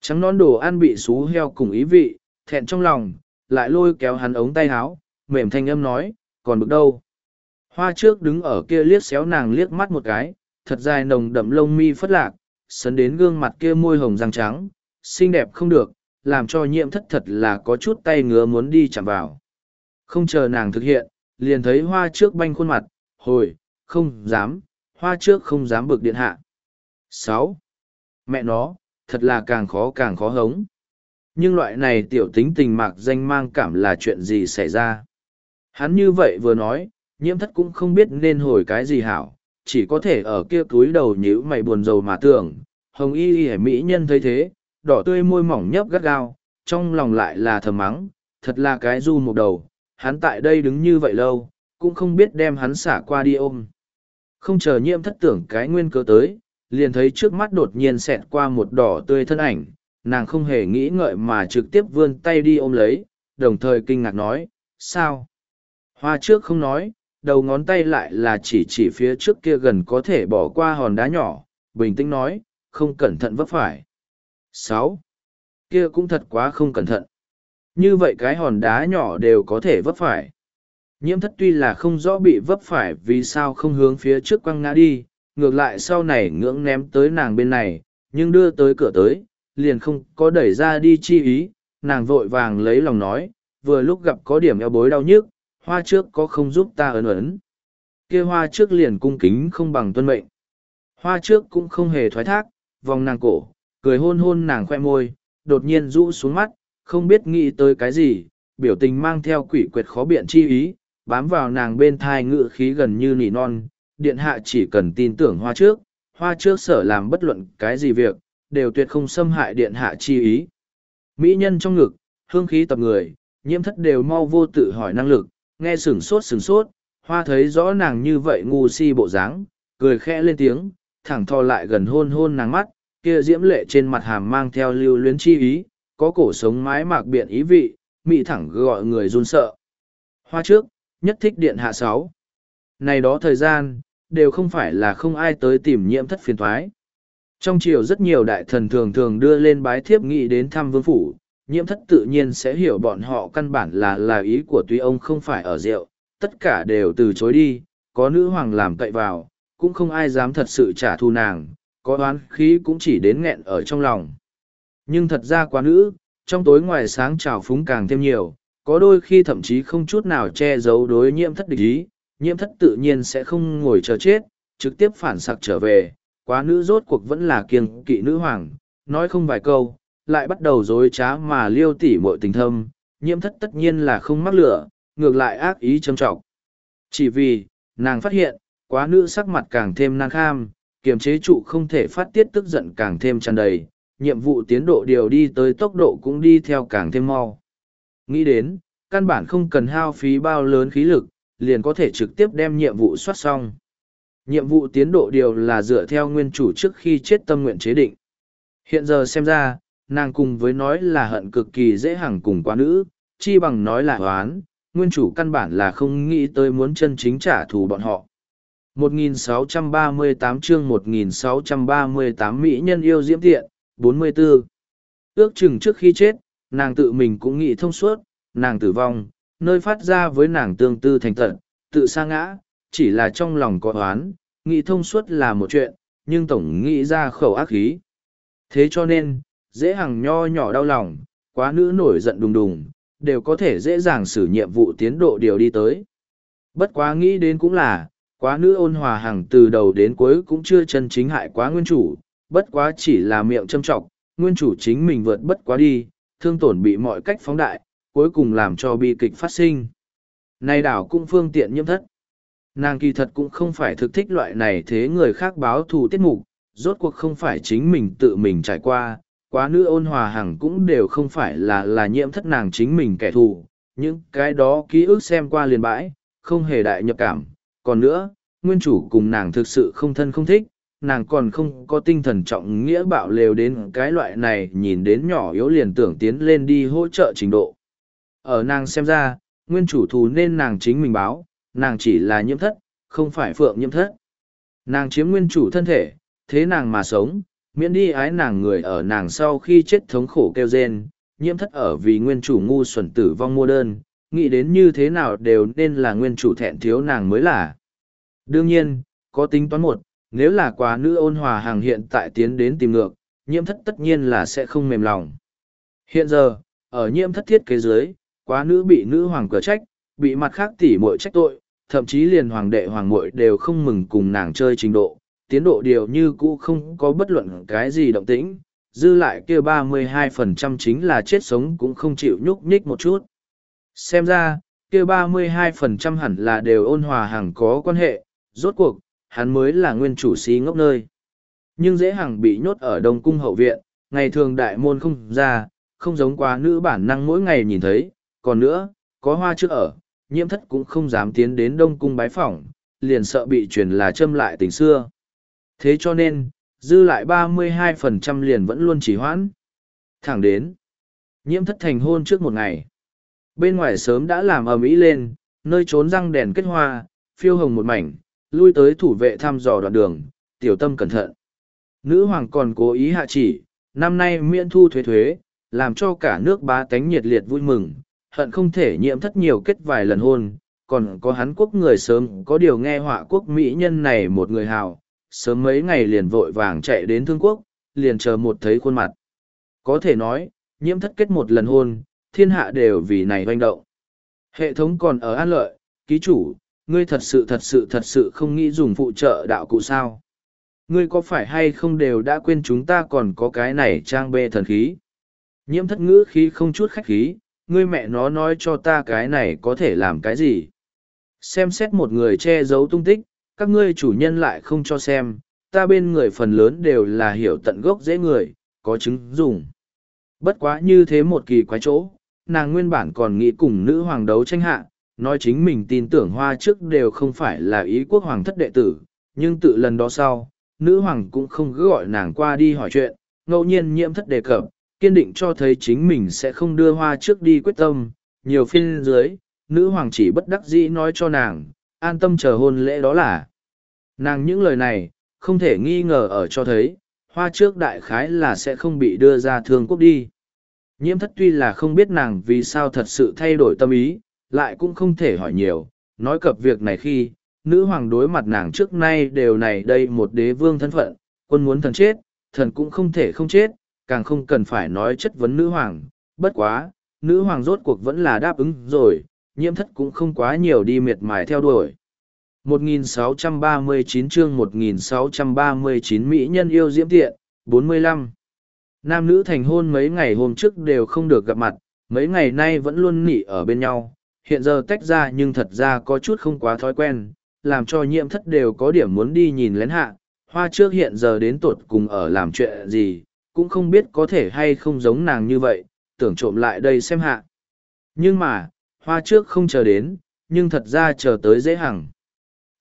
Trắng non đồ ăn bị xú heo cùng ý vị, thẹn trong lòng, lại lôi kéo hắn ống tay háo, mềm thanh âm nói, còn bực đâu. Hoa trước đứng ở kia liếc xéo nàng liếc mắt một cái, thật dài nồng đậm lông mi phất lạc, sấn đến gương mặt kia môi hồng răng trắng, xinh đẹp không được, làm cho nhiễm thất thật là có chút tay ngứa muốn đi chạm vào. Không chờ nàng thực hiện, liền thấy hoa trước banh khuôn mặt, hồi, không dám, hoa trước không dám bực điện hạ. sáu Mẹ nó, thật là càng khó càng khó hống. Nhưng loại này tiểu tính tình mạc danh mang cảm là chuyện gì xảy ra. Hắn như vậy vừa nói, nhiễm thất cũng không biết nên hồi cái gì hảo, chỉ có thể ở kia túi đầu nhíu mày buồn rầu mà tưởng. Hồng y y mỹ nhân thấy thế, đỏ tươi môi mỏng nhấp gắt gao, trong lòng lại là thầm mắng, thật là cái du một đầu, hắn tại đây đứng như vậy lâu, cũng không biết đem hắn xả qua đi ôm. Không chờ nhiễm thất tưởng cái nguyên cớ tới, liền thấy trước mắt đột nhiên xẹt qua một đỏ tươi thân ảnh, nàng không hề nghĩ ngợi mà trực tiếp vươn tay đi ôm lấy, đồng thời kinh ngạc nói, sao? Hoa trước không nói, đầu ngón tay lại là chỉ chỉ phía trước kia gần có thể bỏ qua hòn đá nhỏ, bình tĩnh nói, không cẩn thận vấp phải. sáu Kia cũng thật quá không cẩn thận. Như vậy cái hòn đá nhỏ đều có thể vấp phải. Nhiễm thất tuy là không rõ bị vấp phải vì sao không hướng phía trước quăng ngã đi, ngược lại sau này ngưỡng ném tới nàng bên này, nhưng đưa tới cửa tới, liền không có đẩy ra đi chi ý, nàng vội vàng lấy lòng nói, vừa lúc gặp có điểm eo bối đau nhức, hoa trước có không giúp ta ấn ấn. kia hoa trước liền cung kính không bằng tuân mệnh. Hoa trước cũng không hề thoái thác, vòng nàng cổ, cười hôn hôn nàng khoe môi, đột nhiên rũ xuống mắt, không biết nghĩ tới cái gì, biểu tình mang theo quỷ quyệt khó biện chi ý, bám vào nàng bên thai ngự khí gần như nỉ non, điện hạ chỉ cần tin tưởng hoa trước, hoa trước sở làm bất luận cái gì việc, đều tuyệt không xâm hại điện hạ chi ý. Mỹ nhân trong ngực, hương khí tập người, nhiễm thất đều mau vô tự hỏi năng lực, nghe sửng sốt sửng sốt, hoa thấy rõ nàng như vậy ngu si bộ dáng, cười khẽ lên tiếng, thẳng thò lại gần hôn hôn nàng mắt, kia diễm lệ trên mặt hàm mang theo lưu luyến chi ý, có cổ sống mái mạc biện ý vị, mị thẳng gọi người run sợ. Hoa trước, nhất thích điện hạ sáu. Này đó thời gian, đều không phải là không ai tới tìm nhiễm thất phiền thoái. Trong triều rất nhiều đại thần thường thường đưa lên bái thiếp nghị đến thăm vương phủ, nhiễm thất tự nhiên sẽ hiểu bọn họ căn bản là là ý của tuy ông không phải ở rượu, tất cả đều từ chối đi, có nữ hoàng làm cậy vào, cũng không ai dám thật sự trả thù nàng, có oán khí cũng chỉ đến nghẹn ở trong lòng. Nhưng thật ra quá nữ, trong tối ngoài sáng trào phúng càng thêm nhiều, có đôi khi thậm chí không chút nào che giấu đối nhiễm thất địch ý, nhiễm thất tự nhiên sẽ không ngồi chờ chết, trực tiếp phản sặc trở về, quá nữ rốt cuộc vẫn là kiêng kỵ nữ hoàng, nói không vài câu, lại bắt đầu dối trá mà liêu tỉ mọi tình thâm, nhiễm thất tất nhiên là không mắc lửa, ngược lại ác ý châm trọng. Chỉ vì, nàng phát hiện, quá nữ sắc mặt càng thêm năng kham, kiềm chế trụ không thể phát tiết tức giận càng thêm tràn đầy, nhiệm vụ tiến độ điều đi tới tốc độ cũng đi theo càng thêm mau. Nghĩ đến, căn bản không cần hao phí bao lớn khí lực, liền có thể trực tiếp đem nhiệm vụ soát xong. Nhiệm vụ tiến độ điều là dựa theo nguyên chủ trước khi chết tâm nguyện chế định. Hiện giờ xem ra, nàng cùng với nói là hận cực kỳ dễ hằng cùng quá nữ, chi bằng nói là hoán, nguyên chủ căn bản là không nghĩ tới muốn chân chính trả thù bọn họ. 1638 chương 1638 Mỹ nhân yêu diễm tiện, 44. Ước chừng trước khi chết, nàng tự mình cũng nghĩ thông suốt, nàng tử vong, nơi phát ra với nàng tương tư thành tận, tự sa ngã, chỉ là trong lòng có oán, nghĩ thông suốt là một chuyện, nhưng tổng nghĩ ra khẩu ác khí. Thế cho nên, dễ hằng nho nhỏ đau lòng, quá nữ nổi giận đùng đùng, đều có thể dễ dàng xử nhiệm vụ tiến độ điều đi tới. Bất quá nghĩ đến cũng là, quá nữ ôn hòa hằng từ đầu đến cuối cũng chưa chân chính hại quá nguyên chủ, bất quá chỉ là miệng châm trọng, nguyên chủ chính mình vượt bất quá đi, thương tổn bị mọi cách phóng đại, cuối cùng làm cho bi kịch phát sinh. Này đảo cũng phương tiện nhiễm thất. Nàng kỳ thật cũng không phải thực thích loại này thế người khác báo thù tiết mục, rốt cuộc không phải chính mình tự mình trải qua, quá nữ ôn hòa hằng cũng đều không phải là là nhiễm thất nàng chính mình kẻ thù, những cái đó ký ức xem qua liền bãi, không hề đại nhập cảm. Còn nữa, nguyên chủ cùng nàng thực sự không thân không thích, nàng còn không có tinh thần trọng nghĩa bạo lều đến cái loại này nhìn đến nhỏ yếu liền tưởng tiến lên đi hỗ trợ trình độ. Ở nàng xem ra, nguyên chủ thù nên nàng chính mình báo, nàng chỉ là nhiễm thất, không phải phượng nhiễm thất. Nàng chiếm nguyên chủ thân thể, thế nàng mà sống, miễn đi ái nàng người ở nàng sau khi chết thống khổ kêu rên, nhiễm thất ở vì nguyên chủ ngu xuẩn tử vong mua đơn, nghĩ đến như thế nào đều nên là nguyên chủ thẹn thiếu nàng mới là. Đương nhiên, có tính toán một, nếu là quá nữ ôn hòa hàng hiện tại tiến đến tìm ngược, nhiễm thất tất nhiên là sẽ không mềm lòng. Hiện giờ, ở nhiễm thất thiết kế dưới, quá nữ bị nữ hoàng cửa trách, bị mặt khác tỉ muội trách tội, thậm chí liền hoàng đệ hoàng muội đều không mừng cùng nàng chơi trình độ, tiến độ điều như cũ không có bất luận cái gì động tĩnh, dư lại kia ba mươi hai phần trăm chính là chết sống cũng không chịu nhúc nhích một chút. Xem ra, kia ba mươi hai phần trăm hẳn là đều ôn hòa hàng có quan hệ, rốt cuộc, hắn mới là nguyên chủ si ngốc nơi. Nhưng dễ hằng bị nhốt ở Đông Cung hậu viện, ngày thường đại môn không ra, không giống quá nữ bản năng mỗi ngày nhìn thấy, còn nữa, có hoa trước ở, nhiễm thất cũng không dám tiến đến Đông Cung bái phỏng, liền sợ bị truyền là châm lại tình xưa. Thế cho nên, dư lại ba mươi hai phần trăm liền vẫn luôn chỉ hoãn. Thẳng đến, nhiễm thất thành hôn trước một ngày. Bên ngoài sớm đã làm ầm ĩ lên, nơi trốn răng đèn kết hoa, phiêu hồng một mảnh, lui tới thủ vệ thăm dò đoạn đường, tiểu tâm cẩn thận. Nữ hoàng còn cố ý hạ chỉ, năm nay miễn thu thuế thuế, làm cho cả nước bá tánh nhiệt liệt vui mừng, hận không thể nhiễm thất nhiều kết vài lần hôn, còn có hắn quốc người sớm có điều nghe họa quốc mỹ nhân này một người hào, sớm mấy ngày liền vội vàng chạy đến thương quốc, liền chờ một thấy khuôn mặt. Có thể nói, nhiễm thất kết một lần hôn, thiên hạ đều vì này doanh động. Hệ thống còn ở an lợi, ký chủ, ngươi thật sự thật sự thật sự không nghĩ dùng phụ trợ đạo cụ sao. Ngươi có phải hay không đều đã quên chúng ta còn có cái này trang bê thần khí. Nhiễm thất ngữ khí không chút khách khí, ngươi mẹ nó nói cho ta cái này có thể làm cái gì. Xem xét một người che giấu tung tích, các ngươi chủ nhân lại không cho xem, ta bên người phần lớn đều là hiểu tận gốc dễ người, có chứng dùng. Bất quá như thế một kỳ quái chỗ, nàng nguyên bản còn nghĩ cùng nữ hoàng đấu tranh hạ, nói chính mình tin tưởng hoa trước đều không phải là ý quốc hoàng thất đệ tử, nhưng tự lần đó sau, nữ hoàng cũng không cứ gọi nàng qua đi hỏi chuyện, ngẫu nhiên nhiễm thất đề cập, kiên định cho thấy chính mình sẽ không đưa hoa trước đi quyết tâm, nhiều phiên dưới, nữ hoàng chỉ bất đắc dĩ nói cho nàng, an tâm chờ hôn lễ đó là. Nàng những lời này, không thể nghi ngờ ở cho thấy, hoa trước đại khái là sẽ không bị đưa ra thương quốc đi. Nhiễm thất tuy là không biết nàng vì sao thật sự thay đổi tâm ý, lại cũng không thể hỏi nhiều, nói cập việc này khi, nữ hoàng đối mặt nàng trước nay đều này đây một đế vương thân phận, quân muốn thần chết, thần cũng không thể không chết, càng không cần phải nói chất vấn nữ hoàng, bất quá, nữ hoàng rốt cuộc vẫn là đáp ứng rồi, nhiễm thất cũng không quá nhiều đi miệt mài theo đuổi. 1639 chương 1639 Mỹ nhân yêu diễm tiện, 45. Nam nữ thành hôn mấy ngày hôm trước đều không được gặp mặt, mấy ngày nay vẫn luôn nỉ ở bên nhau, hiện giờ tách ra nhưng thật ra có chút không quá thói quen, làm cho nhiễm thất đều có điểm muốn đi nhìn lén hạ, hoa trước hiện giờ đến tuột cùng ở làm chuyện gì, cũng không biết có thể hay không giống nàng như vậy, tưởng trộm lại đây xem hạ. Nhưng mà, hoa trước không chờ đến, nhưng thật ra chờ tới dễ hằng.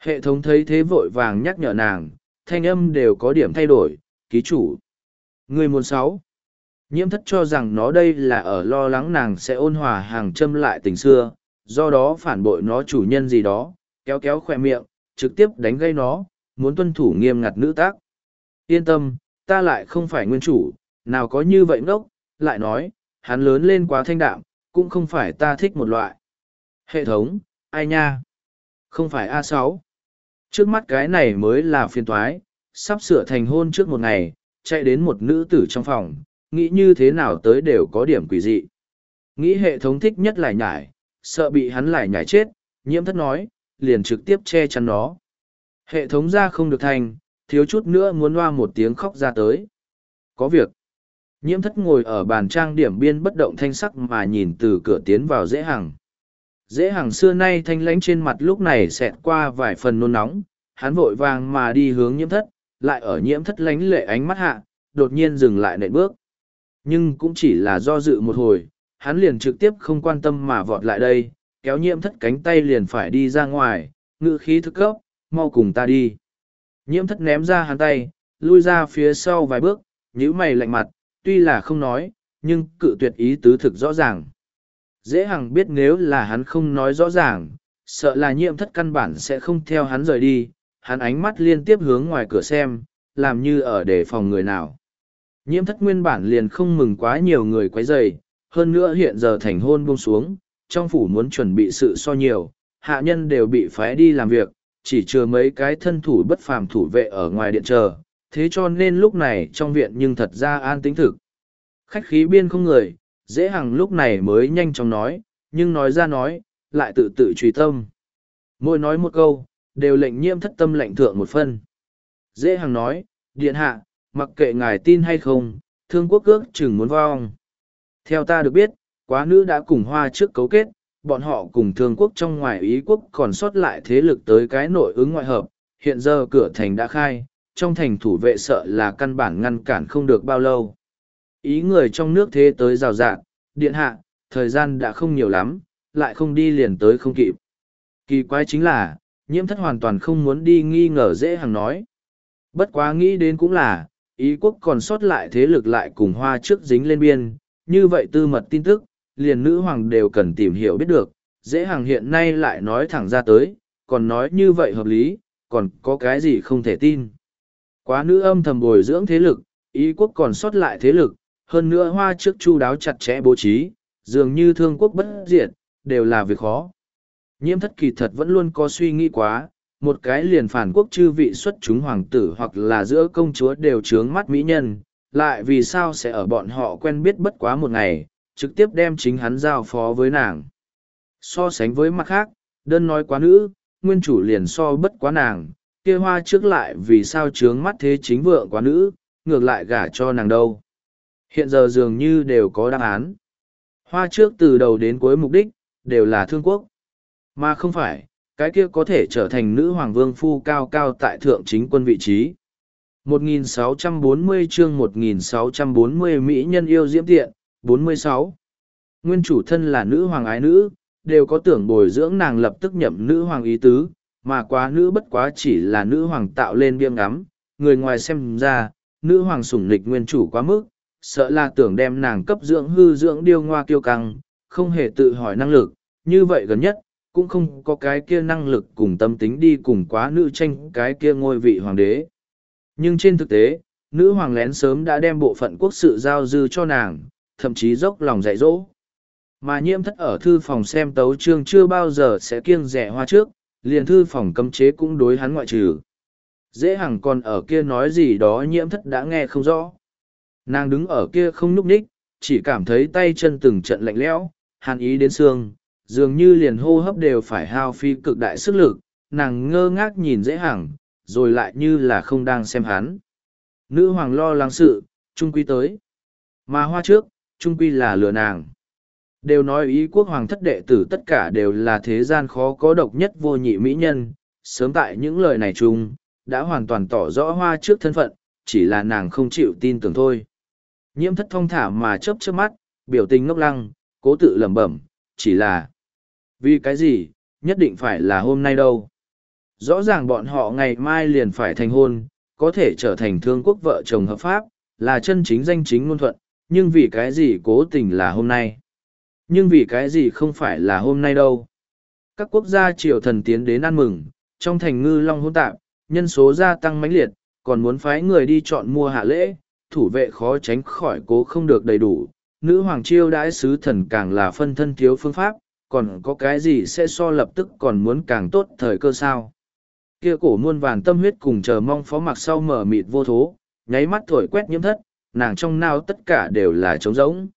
Hệ thống thấy thế vội vàng nhắc nhở nàng, thanh âm đều có điểm thay đổi, ký chủ. Người muốn sáu. Nhiễm thất cho rằng nó đây là ở lo lắng nàng sẽ ôn hòa hàng châm lại tình xưa, do đó phản bội nó chủ nhân gì đó, kéo kéo khoe miệng, trực tiếp đánh gây nó, muốn tuân thủ nghiêm ngặt nữ tác. Yên tâm, ta lại không phải nguyên chủ, nào có như vậy ngốc, lại nói, hắn lớn lên quá thanh đạm, cũng không phải ta thích một loại. Hệ thống, ai nha? Không phải A6. Trước mắt cái này mới là phiên toái, sắp sửa thành hôn trước một ngày, chạy đến một nữ tử trong phòng, nghĩ như thế nào tới đều có điểm quỷ dị. Nghĩ hệ thống thích nhất lại nhải, sợ bị hắn lại nhải chết, nhiễm thất nói, liền trực tiếp che chắn nó. Hệ thống ra không được thành, thiếu chút nữa muốn loa một tiếng khóc ra tới. Có việc. Nhiễm thất ngồi ở bàn trang điểm biên bất động thanh sắc mà nhìn từ cửa tiến vào dễ hằng. Dễ hàng xưa nay thanh lãnh trên mặt lúc này xẹt qua vài phần nôn nóng, hắn vội vàng mà đi hướng nhiễm thất, lại ở nhiễm thất lánh lệ ánh mắt hạ, đột nhiên dừng lại nệ bước. Nhưng cũng chỉ là do dự một hồi, hắn liền trực tiếp không quan tâm mà vọt lại đây, kéo nhiễm thất cánh tay liền phải đi ra ngoài, ngự khí thức cấp, mau cùng ta đi. Nhiễm thất ném ra hắn tay, lui ra phía sau vài bước, nhíu mày lạnh mặt, tuy là không nói, nhưng cự tuyệt ý tứ thực rõ ràng. Dễ hằng biết nếu là hắn không nói rõ ràng, sợ là nhiễm thất căn bản sẽ không theo hắn rời đi, hắn ánh mắt liên tiếp hướng ngoài cửa xem, làm như ở để phòng người nào. Nhiễm thất nguyên bản liền không mừng quá nhiều người quấy rầy, hơn nữa hiện giờ thành hôn buông xuống, trong phủ muốn chuẩn bị sự so nhiều, hạ nhân đều bị phái đi làm việc, chỉ chừa mấy cái thân thủ bất phàm thủ vệ ở ngoài điện chờ, thế cho nên lúc này trong viện nhưng thật ra an tĩnh thực. Khách khí biên không người, dễ hằng lúc này mới nhanh chóng nói, nhưng nói ra nói, lại tự tự truy tâm. Mỗi nói một câu, đều lệnh nhiễm thất tâm lệnh thượng một phân. Dễ hằng nói, điện hạ, mặc kệ ngài tin hay không, thương quốc ước chừng muốn vong. Theo ta được biết, quá nữ đã cùng hoa trước cấu kết, bọn họ cùng thương quốc trong ngoài ý quốc còn sót lại thế lực tới cái nội ứng ngoại hợp, hiện giờ cửa thành đã khai, trong thành thủ vệ sợ là căn bản ngăn cản không được bao lâu. Ý người trong nước thế tới rào rạng, điện hạ, thời gian đã không nhiều lắm, lại không đi liền tới không kịp. Kỳ quái chính là, nhiễm thất hoàn toàn không muốn đi nghi ngờ dễ hàng nói. Bất quá nghĩ đến cũng là, ý quốc còn sót lại thế lực lại cùng hoa trước dính lên biên, như vậy tư mật tin tức, liền nữ hoàng đều cần tìm hiểu biết được, dễ hàng hiện nay lại nói thẳng ra tới, còn nói như vậy hợp lý, còn có cái gì không thể tin. Quá nữ âm thầm bồi dưỡng thế lực, ý quốc còn sót lại thế lực, hơn nữa hoa trước chu đáo chặt chẽ bố trí, dường như thương quốc bất diệt, đều là việc khó. Nhiễm thất kỳ thật vẫn luôn có suy nghĩ quá, một cái liền phản quốc chư vị xuất chúng hoàng tử hoặc là giữa công chúa đều trướng mắt mỹ nhân, lại vì sao sẽ ở bọn họ quen biết bất quá một ngày, trực tiếp đem chính hắn giao phó với nàng. So sánh với mặt khác, đơn nói quá nữ, nguyên chủ liền so bất quá nàng, kia hoa trước lại vì sao trướng mắt thế chính vượng quá nữ, ngược lại gả cho nàng đâu. Hiện giờ dường như đều có đáp án. Hoa trước từ đầu đến cuối mục đích, đều là thương quốc. Mà không phải, cái kia có thể trở thành nữ hoàng vương phu cao cao tại thượng chính quân vị trí. 1640 chương 1640 Mỹ nhân yêu diễm tiện, 46. Nguyên chủ thân là nữ hoàng ái nữ, đều có tưởng bồi dưỡng nàng lập tức nhậm nữ hoàng ý tứ, mà quá nữ bất quá chỉ là nữ hoàng tạo lên biêng ngắm, người ngoài xem ra, nữ hoàng sủng nịch nguyên chủ quá mức, sợ là tưởng đem nàng cấp dưỡng hư dưỡng điêu ngoa kiêu căng, không hề tự hỏi năng lực, như vậy gần nhất, cũng không có cái kia năng lực cùng tâm tính đi cùng quá nữ tranh cái kia ngôi vị hoàng đế. Nhưng trên thực tế, nữ hoàng lén sớm đã đem bộ phận quốc sự giao dư cho nàng, thậm chí dốc lòng dạy dỗ. Mà nhiễm thất ở thư phòng xem tấu chương chưa bao giờ sẽ kiêng rẻ hoa trước, liền thư phòng cấm chế cũng đối hắn ngoại trừ. Dễ hằng còn ở kia nói gì đó nhiễm thất đã nghe không rõ. Nàng đứng ở kia không núp ních, chỉ cảm thấy tay chân từng trận lạnh lẽo, hàn ý đến xương, dường như liền hô hấp đều phải hao phi cực đại sức lực, nàng ngơ ngác nhìn dễ hằng, rồi lại như là không đang xem hắn. Nữ hoàng lo lắng sự, trung quy tới. Mà hoa trước, trung quy là lừa nàng. Đều nói ý quốc hoàng thất đệ tử tất cả đều là thế gian khó có độc nhất vô nhị mỹ nhân, sớm tại những lời này chung, đã hoàn toàn tỏ rõ hoa trước thân phận, chỉ là nàng không chịu tin tưởng thôi. Nhiễm thất thông thả mà chớp chớp mắt, biểu tình ngốc lăng, cố tự lẩm bẩm, chỉ là vì cái gì, nhất định phải là hôm nay đâu. Rõ ràng bọn họ ngày mai liền phải thành hôn, có thể trở thành thương quốc vợ chồng hợp pháp, là chân chính danh chính ngôn thuận, nhưng vì cái gì cố tình là hôm nay. Nhưng vì cái gì không phải là hôm nay đâu. Các quốc gia triều thần tiến đến ăn mừng, trong thành ngư long hôn tạp, nhân số gia tăng mãnh liệt, còn muốn phái người đi chọn mua hạ lễ, thủ vệ khó tránh khỏi cố không được đầy đủ, nữ hoàng chiêu đãi sứ thần càng là phân thân thiếu phương pháp, còn có cái gì sẽ so lập tức còn muốn càng tốt thời cơ sao. Kia cổ muôn vàn tâm huyết cùng chờ mong phó mặc sau mở mịt vô thố, nháy mắt thổi quét nhiễm thất, nàng trong nao tất cả đều là trống rỗng.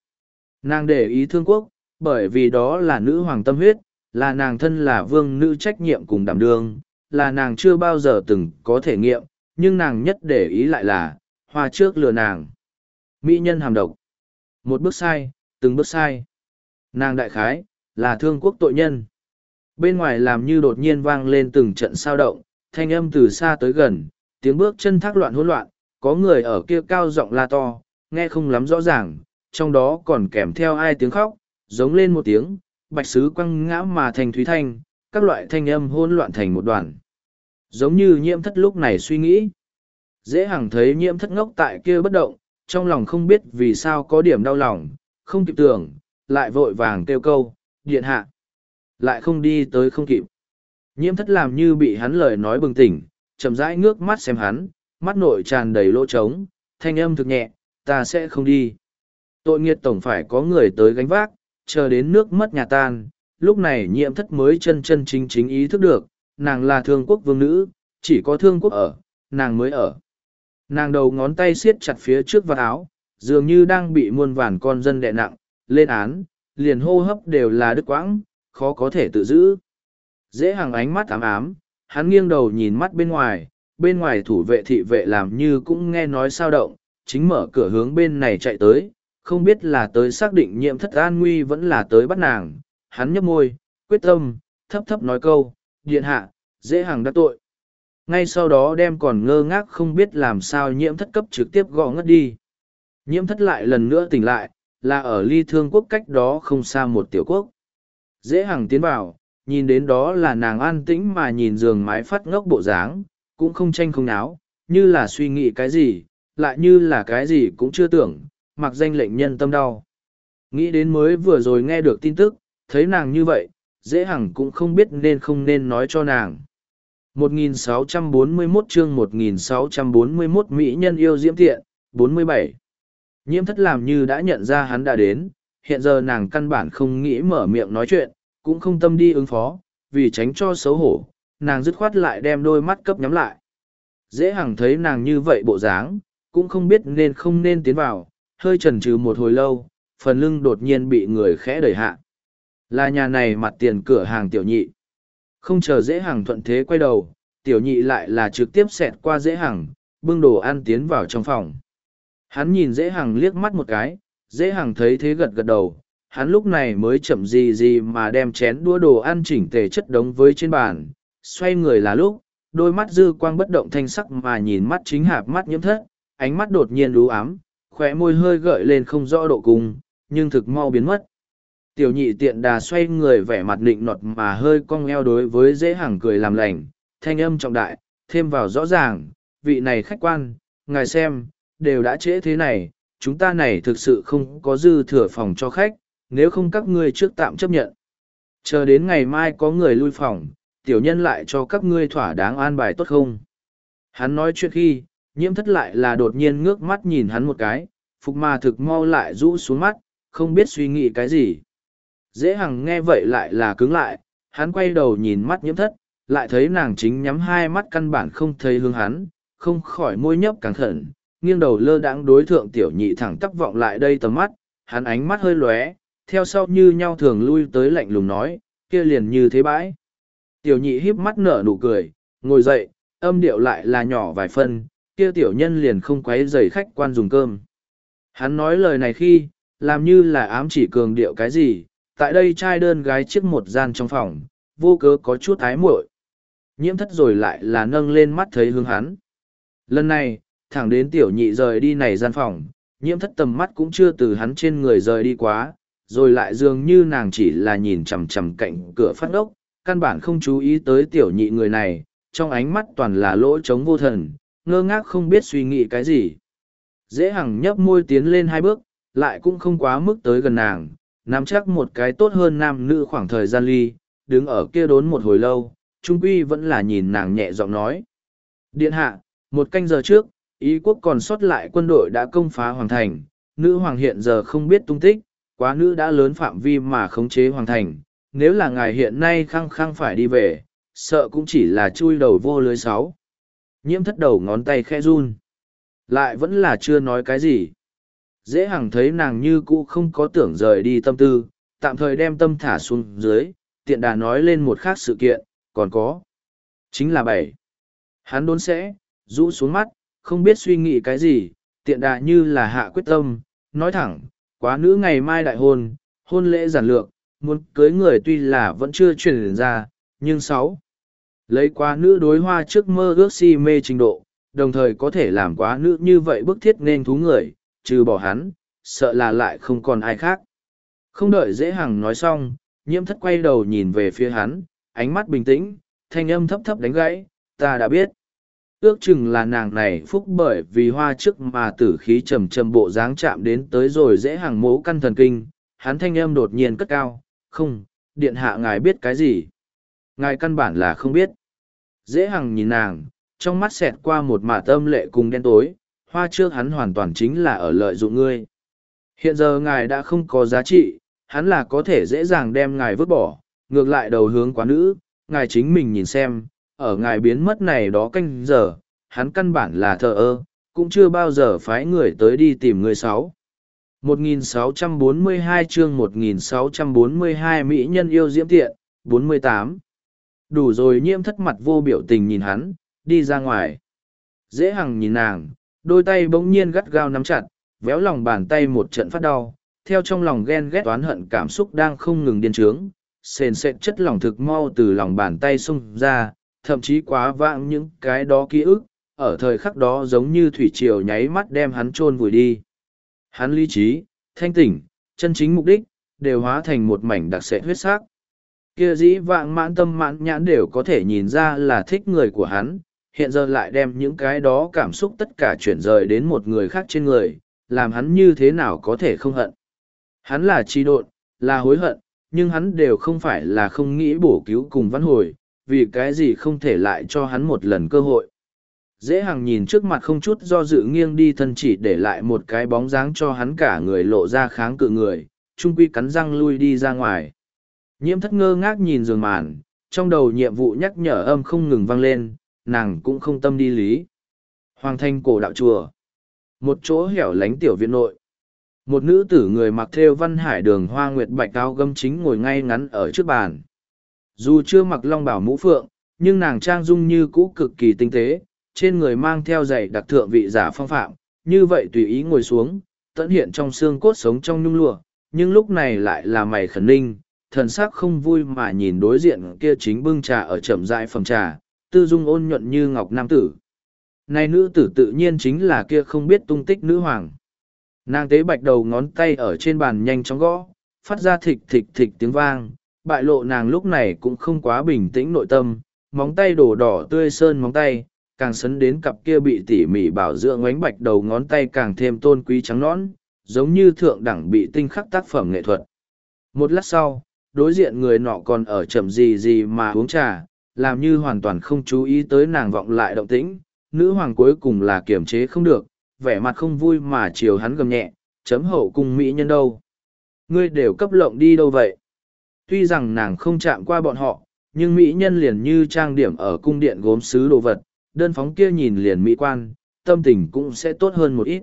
Nàng để ý thương quốc, bởi vì đó là nữ hoàng tâm huyết, là nàng thân là vương nữ trách nhiệm cùng đảm đương, là nàng chưa bao giờ từng có thể nghiệm, nhưng nàng nhất để ý lại là, hoa trước lừa nàng. Mỹ nhân hàm độc. Một bước sai, từng bước sai. Nàng đại khái, là thương quốc tội nhân. Bên ngoài làm như đột nhiên vang lên từng trận sao động, thanh âm từ xa tới gần, tiếng bước chân thác loạn hỗn loạn, có người ở kia cao giọng la to, nghe không lắm rõ ràng, trong đó còn kèm theo ai tiếng khóc, giống lên một tiếng, bạch sứ quăng ngã mà thành thúy thanh, các loại thanh âm hỗn loạn thành một đoàn. Giống như nhiễm thất lúc này suy nghĩ. Dễ hằng thấy nhiễm thất ngốc tại kia bất động, trong lòng không biết vì sao có điểm đau lòng, không kịp tưởng, lại vội vàng kêu câu, điện hạ. Lại không đi tới không kịp. Nhiễm thất làm như bị hắn lời nói bừng tỉnh, chậm rãi ngước mắt xem hắn, mắt nội tràn đầy lỗ trống, thanh âm thực nhẹ, ta sẽ không đi. Tội nghiệt tổng phải có người tới gánh vác, chờ đến nước mất nhà tan, lúc này nhiễm thất mới chân chân chính chính ý thức được, nàng là thương quốc vương nữ, chỉ có thương quốc ở, nàng mới ở. Nàng đầu ngón tay siết chặt phía trước vạt áo, dường như đang bị muôn vàn con dân đè nặng, lên án, liền hô hấp đều là đứt quãng, khó có thể tự giữ. Dễ hàng ánh mắt ám ám, hắn nghiêng đầu nhìn mắt bên ngoài, bên ngoài thủ vệ thị vệ làm như cũng nghe nói sao động, chính mở cửa hướng bên này chạy tới, không biết là tới xác định nhiệm thất an nguy vẫn là tới bắt nàng. Hắn nhấp môi, quyết tâm, thấp thấp nói câu, điện hạ, dễ hàng đắc tội. Ngay sau đó đem còn ngơ ngác không biết làm sao nhiễm thất cấp trực tiếp gõ ngất đi. Nhiễm thất lại lần nữa tỉnh lại, là ở ly thương quốc cách đó không xa một tiểu quốc. Dễ hằng tiến vào, nhìn đến đó là nàng an tĩnh mà nhìn giường mái phát ngốc bộ dáng, cũng không tranh không náo, như là suy nghĩ cái gì, lại như là cái gì cũng chưa tưởng, mặc danh lệnh nhân tâm đau. Nghĩ đến mới vừa rồi nghe được tin tức, thấy nàng như vậy, dễ hằng cũng không biết nên không nên nói cho nàng. 1641 chương 1641 Mỹ nhân yêu diễm thiện, 47. Nhiễm thất làm như đã nhận ra hắn đã đến, hiện giờ nàng căn bản không nghĩ mở miệng nói chuyện, cũng không tâm đi ứng phó, vì tránh cho xấu hổ, nàng dứt khoát lại đem đôi mắt cấp nhắm lại. Dễ hằng thấy nàng như vậy bộ dáng, cũng không biết nên không nên tiến vào, hơi chần chừ một hồi lâu, phần lưng đột nhiên bị người khẽ đẩy hạ. Là nhà này mặt tiền cửa hàng tiểu nhị. Không chờ dễ hằng thuận thế quay đầu, tiểu nhị lại là trực tiếp xẹt qua dễ hằng, bưng đồ ăn tiến vào trong phòng. Hắn nhìn dễ hằng liếc mắt một cái, dễ hằng thấy thế gật gật đầu, hắn lúc này mới chậm gì gì mà đem chén đũa đồ ăn chỉnh tề chất đống với trên bàn, xoay người là lúc, đôi mắt dư quang bất động thanh sắc mà nhìn mắt chính hạp mắt nhiễm thất, ánh mắt đột nhiên đú ám, khóe môi hơi gợi lên không rõ độ cung, nhưng thực mau biến mất. Tiểu nhị tiện đà xoay người vẻ mặt định nọt mà hơi cong eo đối với dễ hàng cười làm lành, thanh âm trọng đại, thêm vào rõ ràng, vị này khách quan, ngài xem, đều đã trễ thế này, chúng ta này thực sự không có dư thừa phòng cho khách, nếu không các ngươi trước tạm chấp nhận. Chờ đến ngày mai có người lui phòng, tiểu nhân lại cho các ngươi thỏa đáng an bài tốt không? Hắn nói chuyện khi, nhiễm thất lại là đột nhiên ngước mắt nhìn hắn một cái, phục mà thực mau lại rũ xuống mắt, không biết suy nghĩ cái gì. Dễ hằng nghe vậy lại là cứng lại, hắn quay đầu nhìn mắt nhiễm thất, lại thấy nàng chính nhắm hai mắt căn bản không thấy hướng hắn, không khỏi môi nhấp càng khẩn nghiêng đầu lơ đãng đối thượng tiểu nhị thẳng tắp vọng lại đây tầm mắt, hắn ánh mắt hơi lóe, theo sau như nhau thường lui tới lạnh lùng nói, kia liền như thế bãi. Tiểu nhị híp mắt nở nụ cười, ngồi dậy, âm điệu lại là nhỏ vài phân, kia tiểu nhân liền không quấy dày khách quan dùng cơm. Hắn nói lời này khi, làm như là ám chỉ cường điệu cái gì, tại đây trai đơn gái chiếc một gian trong phòng, vô cớ có chút ái muội. Nhiễm thất rồi lại là nâng lên mắt thấy hướng hắn. Lần này, thẳng đến tiểu nhị rời đi này gian phòng, nhiễm thất tầm mắt cũng chưa từ hắn trên người rời đi quá, rồi lại dường như nàng chỉ là nhìn chằm chằm cạnh cửa phát ốc, căn bản không chú ý tới tiểu nhị người này, trong ánh mắt toàn là lỗ trống vô thần, ngơ ngác không biết suy nghĩ cái gì. Dễ hằng nhấp môi tiến lên hai bước, lại cũng không quá mức tới gần nàng, nắm chắc một cái tốt hơn nam nữ khoảng thời gian ly, đứng ở kia đốn một hồi lâu, trung quy vẫn là nhìn nàng nhẹ giọng nói. Điện hạ, một canh giờ trước, Ý quốc còn sót lại quân đội đã công phá Hoàng Thành, nữ hoàng hiện giờ không biết tung tích, quá nữ đã lớn phạm vi mà khống chế hoàng thành, nếu là ngài hiện nay khăng khăng phải đi về, sợ cũng chỉ là chui đầu vô lưới sáu. Nhiễm thất đầu ngón tay khẽ run. Lại vẫn là chưa nói cái gì. Dễ hằng thấy nàng như cũ không có tưởng rời đi tâm tư, tạm thời đem tâm thả xuống dưới, tiện đà nói lên một khác sự kiện, còn có. Chính là bảy. Hắn đốn sẽ, rũ xuống mắt, không biết suy nghĩ cái gì, tiện đà như là hạ quyết tâm, nói thẳng, quá nữ ngày mai đại hôn, hôn lễ giản lược, muốn cưới người tuy là vẫn chưa truyền ra, nhưng sáu. Lấy quá nữ đối hoa trước mơ ước si mê trình độ, đồng thời có thể làm quá nữ như vậy bức thiết nên thú người, trừ bỏ hắn, sợ là lại không còn ai khác. Không đợi dễ hằng nói xong, nhiễm thất quay đầu nhìn về phía hắn, ánh mắt bình tĩnh, thanh âm thấp thấp đánh gãy, ta đã biết. Ước chừng là nàng này phúc bởi vì hoa trước mà tử khí trầm trầm bộ dáng chạm đến tới rồi dễ hàng mố căn thần kinh, hắn thanh âm đột nhiên cất cao, không, điện hạ ngài biết cái gì. Ngài căn bản là không biết. Dễ hằng nhìn nàng, trong mắt xẹt qua một mả tâm lệ cùng đen tối, hoa trước hắn hoàn toàn chính là ở lợi dụng ngươi. Hiện giờ ngài đã không có giá trị, hắn là có thể dễ dàng đem ngài vứt bỏ, ngược lại đầu hướng quá nữ, ngài chính mình nhìn xem, ở ngài biến mất này đó canh giờ, hắn căn bản là thờ ơ, cũng chưa bao giờ phái người tới đi tìm người sáu. 1642 chương 1642 Mỹ nhân yêu diễm tiện, 48. Đủ rồi nhiễm thất mặt vô biểu tình nhìn hắn, đi ra ngoài. Dễ hằng nhìn nàng, đôi tay bỗng nhiên gắt gao nắm chặt, véo lòng bàn tay một trận phát đau, theo trong lòng ghen ghét toán hận cảm xúc đang không ngừng điên trướng, sền sệt chất lòng thực mau từ lòng bàn tay xông ra, thậm chí quá vãng những cái đó ký ức, ở thời khắc đó giống như thủy triều nháy mắt đem hắn chôn vùi đi. Hắn lý trí, thanh tỉnh, chân chính mục đích, đều hóa thành một mảnh đặc sệ huyết sắc. Kia dĩ vạng mãn tâm mãn nhãn đều có thể nhìn ra là thích người của hắn, hiện giờ lại đem những cái đó cảm xúc tất cả chuyển rời đến một người khác trên người, làm hắn như thế nào có thể không hận. Hắn là chi độn, là hối hận, nhưng hắn đều không phải là không nghĩ bổ cứu cùng văn hồi, vì cái gì không thể lại cho hắn một lần cơ hội. Dễ hàng nhìn trước mặt không chút do dự nghiêng đi thân chỉ để lại một cái bóng dáng cho hắn cả người lộ ra kháng cự người, trung quy cắn răng lui đi ra ngoài. Nhiễm thất ngơ ngác nhìn giường màn, trong đầu nhiệm vụ nhắc nhở âm không ngừng vang lên, nàng cũng không tâm đi lý. Hoàng thanh cổ đạo chùa. Một chỗ hẻo lánh tiểu viện nội. Một nữ tử người mặc theo văn hải đường hoa nguyệt bạch cao gâm chính ngồi ngay ngắn ở trước bàn. Dù chưa mặc long bảo mũ phượng, nhưng nàng trang dung như cũ cực kỳ tinh tế, trên người mang theo giày đặc thượng vị giả phong phạm, như vậy tùy ý ngồi xuống, tận hiện trong xương cốt sống trong nhung lụa, nhưng lúc này lại là mày khẩn ninh, thần sắc không vui mà nhìn đối diện kia chính bưng trà ở chậm rãi phòng trà, tư dung ôn nhuận như ngọc nam tử. Này nữ tử tự nhiên chính là kia không biết tung tích nữ hoàng. Nàng tế bạch đầu ngón tay ở trên bàn nhanh chóng gõ, phát ra thịch thịch thịch tiếng vang, bại lộ nàng lúc này cũng không quá bình tĩnh nội tâm, móng tay đổ đỏ tươi sơn móng tay, càng sấn đến cặp kia bị tỉ mỉ bảo dưỡng ánh bạch đầu ngón tay càng thêm tôn quý trắng nõn, giống như thượng đẳng bị tinh khắc tác phẩm nghệ thuật. Một lát sau, đối diện người nọ còn ở chậm gì gì mà uống trà, làm như hoàn toàn không chú ý tới nàng vọng lại động tĩnh, nữ hoàng cuối cùng là kiềm chế không được, vẻ mặt không vui mà chiều hắn gầm nhẹ, chấm hậu cung mỹ nhân đâu. Ngươi đều cấp lộng đi đâu vậy? Tuy rằng nàng không chạm qua bọn họ, nhưng mỹ nhân liền như trang điểm ở cung điện gốm sứ đồ vật, đơn phóng kia nhìn liền mỹ quan, tâm tình cũng sẽ tốt hơn một ít.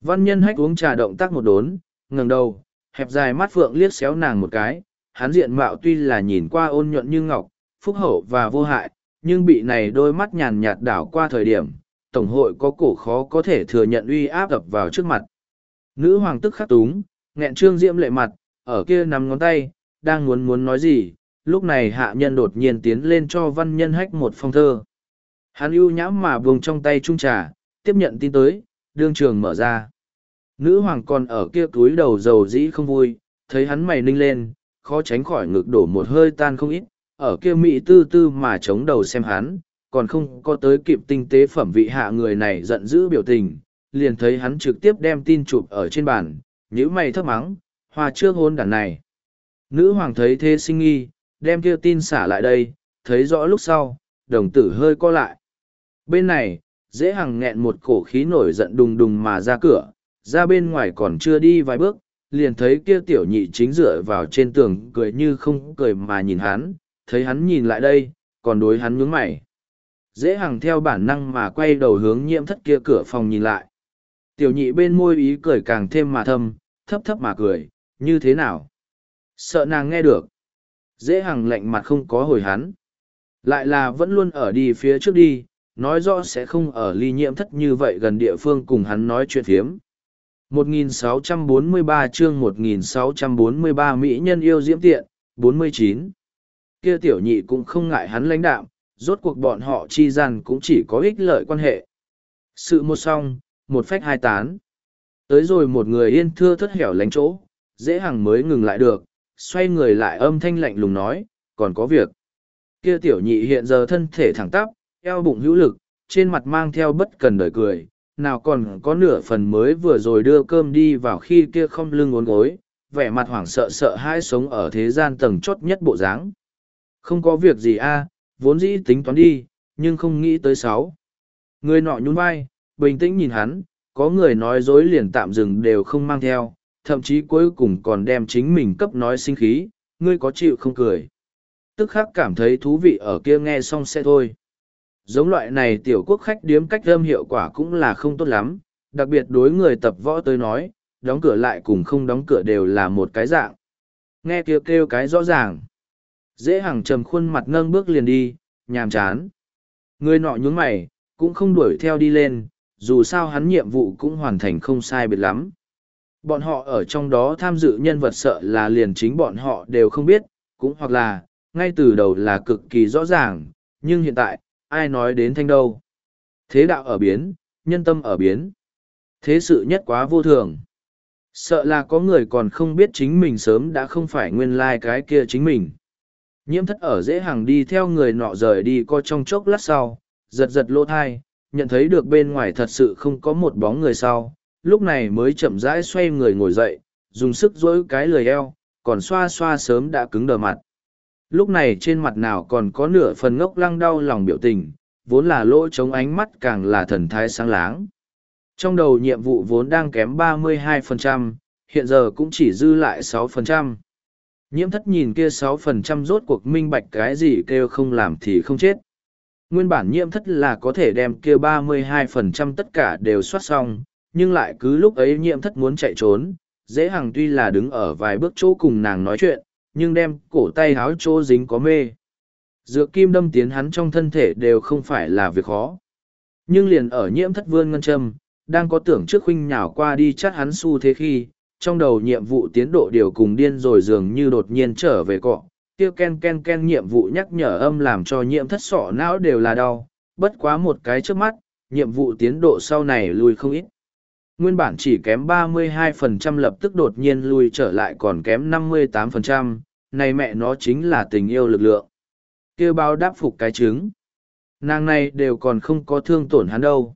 Văn nhân hách uống trà động tác một đốn, ngẩng đầu, hẹp dài mắt phượng liếc xéo nàng một cái, hắn diện mạo tuy là nhìn qua ôn nhuận như ngọc, phúc hậu và vô hại, nhưng bị này đôi mắt nhàn nhạt đảo qua thời điểm, tổng hội có cổ khó có thể thừa nhận uy áp ập vào trước mặt. Nữ hoàng tức khắc túng, nghẹn trương diễm lệ mặt, ở kia nằm ngón tay, đang muốn muốn nói gì, lúc này hạ nhân đột nhiên tiến lên cho văn nhân hách một phong thơ. Hắn ưu nhãm mà vùng trong tay trung trà, tiếp nhận tin tới, đương trường mở ra. Nữ hoàng còn ở kia túi đầu dầu dĩ không vui, thấy hắn mày ninh lên, khó tránh khỏi ngực đổ một hơi tan không ít, ở kia mỹ tư tư mà chống đầu xem hắn, còn không có tới kịp tinh tế phẩm vị hạ người này giận dữ biểu tình, liền thấy hắn trực tiếp đem tin chụp ở trên bàn, nhíu mày thấp mắng, hoa trước hôn đàn này. Nữ hoàng thấy thế sinh nghi, đem kia tin xả lại đây, thấy rõ lúc sau, đồng tử hơi co lại. Bên này, dễ hằng nghẹn một cổ khí nổi giận đùng đùng mà ra cửa, ra bên ngoài còn chưa đi vài bước, liền thấy kia tiểu nhị chính dựa vào trên tường cười như không cười mà nhìn hắn, thấy hắn nhìn lại đây, còn đối hắn nhướng mày. Dễ hằng theo bản năng mà quay đầu hướng nhiễm thất kia cửa phòng nhìn lại. Tiểu nhị bên môi ý cười càng thêm mà thâm, thấp thấp mà cười, như thế nào? Sợ nàng nghe được. Dễ hằng lạnh mặt không có hồi hắn. Lại là vẫn luôn ở đi phía trước đi, nói rõ sẽ không ở ly nhiễm thất như vậy gần địa phương cùng hắn nói chuyện phiếm. 1643 chương 1643 Mỹ nhân yêu diễm tiện, 49. Kia tiểu nhị cũng không ngại hắn lãnh đạm, rốt cuộc bọn họ chi gian cũng chỉ có ích lợi quan hệ. Sự một song, một phách hai tán. Tới rồi một người yên thưa thất hẻo lánh chỗ, dễ hằng mới ngừng lại được, xoay người lại âm thanh lạnh lùng nói, còn có việc. Kia tiểu nhị hiện giờ thân thể thẳng tắp, eo bụng hữu lực, trên mặt mang theo bất cần đời cười, nào còn có nửa phần mới vừa rồi đưa cơm đi vào khi kia không lưng uốn gối, vẻ mặt hoảng sợ sợ hai sống ở thế gian tầng chốt nhất bộ dáng. Không có việc gì a, vốn dĩ tính toán đi, nhưng không nghĩ tới sáu. Người nọ nhún vai, bình tĩnh nhìn hắn, có người nói dối liền tạm dừng đều không mang theo, thậm chí cuối cùng còn đem chính mình cấp nói sinh khí, ngươi có chịu không cười. Tức khắc cảm thấy thú vị ở kia nghe xong sẽ thôi. Giống loại này tiểu quốc khách điếm cách âm hiệu quả cũng là không tốt lắm, đặc biệt đối người tập võ tới nói, đóng cửa lại cùng không đóng cửa đều là một cái dạng. Nghe kêu kêu cái rõ ràng. Dễ hàng trầm khuôn mặt nâng bước liền đi, nhàm chán. Người nọ nhún mày, cũng không đuổi theo đi lên, dù sao hắn nhiệm vụ cũng hoàn thành không sai biệt lắm. Bọn họ ở trong đó tham dự nhân vật sợ là liền chính bọn họ đều không biết, cũng hoặc là, ngay từ đầu là cực kỳ rõ ràng, nhưng hiện tại, ai nói đến thanh đâu. Thế đạo ở biến, nhân tâm ở biến. Thế sự nhất quá vô thường. Sợ là có người còn không biết chính mình sớm đã không phải nguyên lai like cái kia chính mình. Nhiễm thất ở dễ hàng đi theo người nọ rời đi co trong chốc lát sau, giật giật lỗ thai, nhận thấy được bên ngoài thật sự không có một bóng người sau, lúc này mới chậm rãi xoay người ngồi dậy, dùng sức dỗi cái lười eo, còn xoa xoa sớm đã cứng đờ mặt. Lúc này trên mặt nào còn có nửa phần ngốc lăng đau lòng biểu tình, vốn là lỗ chống ánh mắt càng là thần thái sáng láng. Trong đầu nhiệm vụ vốn đang kém 32%, hiện giờ cũng chỉ dư lại 6%. Nhiễm thất nhìn kia sáu phần trăm rốt cuộc minh bạch cái gì kêu không làm thì không chết. Nguyên bản nhiễm thất là có thể đem kia 32% tất cả đều soát xong, nhưng lại cứ lúc ấy nhiễm thất muốn chạy trốn, dễ hằng tuy là đứng ở vài bước chỗ cùng nàng nói chuyện, nhưng đem cổ tay háo chỗ dính có mê. Dược kim đâm tiến hắn trong thân thể đều không phải là việc khó. Nhưng liền ở nhiễm thất vươn ngân châm, đang có tưởng trước huynh nhào qua đi chắt hắn su thế khi, trong đầu nhiệm vụ tiến độ điều cùng điên rồi dường như đột nhiên trở về cọ, kia ken ken ken nhiệm vụ nhắc nhở âm làm cho nhiễm thất sọ não đều là đau, bất quá một cái trước mắt, nhiệm vụ tiến độ sau này lùi không ít. Nguyên bản chỉ kém 32% lập tức đột nhiên lùi trở lại còn kém 58%, này mẹ nó chính là tình yêu lực lượng. kêu bao đáp phục cái trứng. Nàng này đều còn không có thương tổn hắn đâu.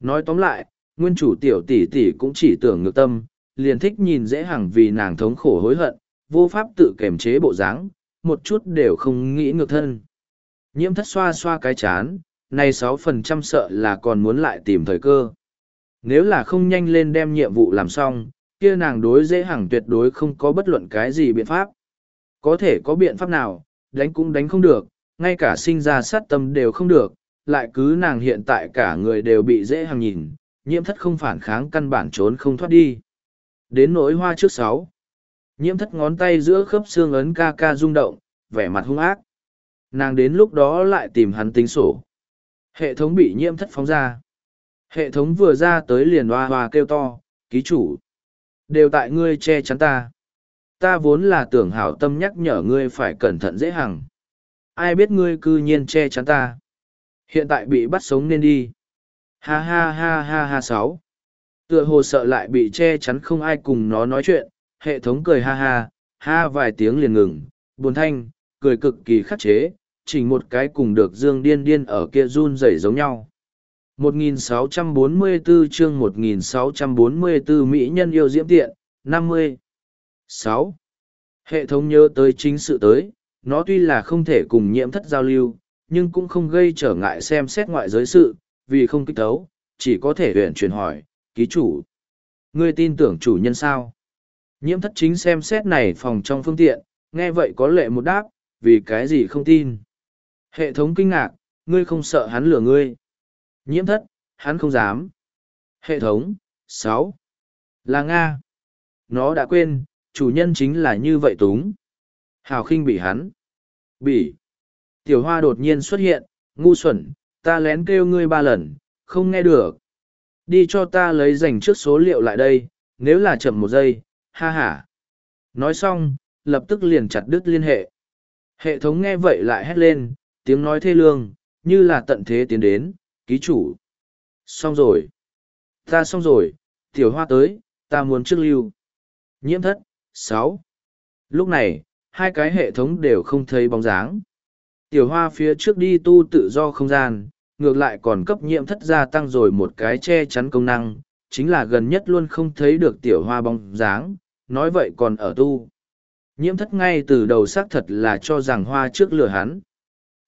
Nói tóm lại, nguyên chủ tiểu tỷ tỷ cũng chỉ tưởng ngược tâm, liền thích nhìn dễ hằng vì nàng thống khổ hối hận, vô pháp tự kềm chế bộ dáng, một chút đều không nghĩ ngược thân. Nhiễm thất xoa xoa cái chán, này sáu phần trăm sợ là còn muốn lại tìm thời cơ. Nếu là không nhanh lên đem nhiệm vụ làm xong, kia nàng đối dễ hằng tuyệt đối không có bất luận cái gì biện pháp. Có thể có biện pháp nào, đánh cũng đánh không được, ngay cả sinh ra sát tâm đều không được, lại cứ nàng hiện tại cả người đều bị dễ hằng nhìn, nhiễm thất không phản kháng căn bản trốn không thoát đi. Đến nỗi hoa trước sáu, nhiễm thất ngón tay giữa khớp xương ấn ca ca rung động, vẻ mặt hung ác. Nàng đến lúc đó lại tìm hắn tính sổ. Hệ thống bị nhiễm thất phóng ra. Hệ thống vừa ra tới liền hoa hoa kêu to, ký chủ. Đều tại ngươi che chắn ta. Ta vốn là tưởng hảo tâm nhắc nhở ngươi phải cẩn thận dễ hằng. Ai biết ngươi cư nhiên che chắn ta. Hiện tại bị bắt sống nên đi. Ha ha ha ha ha sáu. Tựa hồ sợ lại bị che chắn không ai cùng nó nói chuyện, hệ thống cười ha ha, ha vài tiếng liền ngừng, buồn thanh, cười cực kỳ khắc chế, chỉ một cái cùng được dương điên điên ở kia run rẩy giống nhau. 1644 chương 1644 Mỹ nhân yêu diễm tiện, 50. 6. Hệ thống nhớ tới chính sự tới, nó tuy là không thể cùng nhiễm thất giao lưu, nhưng cũng không gây trở ngại xem xét ngoại giới sự, vì không kích thấu, chỉ có thể huyện chuyển hỏi, ký chủ. Ngươi tin tưởng chủ nhân sao? Nhiễm thất chính xem xét này phòng trong phương tiện, nghe vậy có lệ một đáp, vì cái gì không tin. Hệ thống kinh ngạc, ngươi không sợ hắn lừa ngươi. Nhiễm thất, hắn không dám. Hệ thống, sáu Là Nga. Nó đã quên, chủ nhân chính là như vậy túng. Hào khinh bị hắn. Bị. Tiểu hoa đột nhiên xuất hiện, ngu xuẩn, ta lén kêu ngươi ba lần, không nghe được. Đi cho ta lấy dành trước số liệu lại đây, nếu là chậm một giây, ha ha. Nói xong, lập tức liền chặt đứt liên hệ. Hệ thống nghe vậy lại hét lên, tiếng nói thê lương, như là tận thế tiến đến, ký chủ. Xong rồi. Ta xong rồi, tiểu hoa tới, ta muốn trước lưu. Nhiễm thất, sáu. Lúc này, hai cái hệ thống đều không thấy bóng dáng. Tiểu hoa phía trước đi tu tự do không gian, ngược lại còn cấp nhiễm thất gia tăng rồi một cái che chắn công năng, chính là gần nhất luôn không thấy được tiểu hoa bóng dáng, nói vậy còn ở tu. Nhiễm thất ngay từ đầu xác thật là cho rằng hoa trước lửa hắn.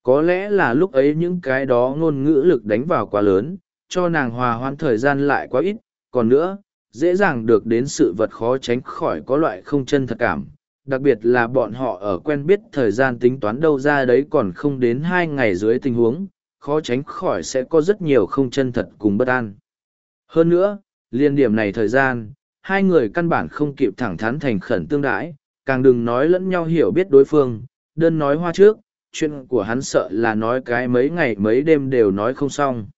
Có lẽ là lúc ấy những cái đó ngôn ngữ lực đánh vào quá lớn, cho nàng hòa hoãn thời gian lại quá ít, còn nữa, dễ dàng được đến sự vật khó tránh khỏi có loại không chân thật cảm. Đặc biệt là bọn họ ở quen biết thời gian tính toán đâu ra đấy còn không đến hai ngày dưới tình huống, khó tránh khỏi sẽ có rất nhiều không chân thật cùng bất an. Hơn nữa, liên điểm này thời gian, hai người căn bản không kịp thẳng thắn thành khẩn tương đãi, càng đừng nói lẫn nhau hiểu biết đối phương, đơn nói hoa trước, chuyện của hắn sợ là nói cái mấy ngày mấy đêm đều nói không xong.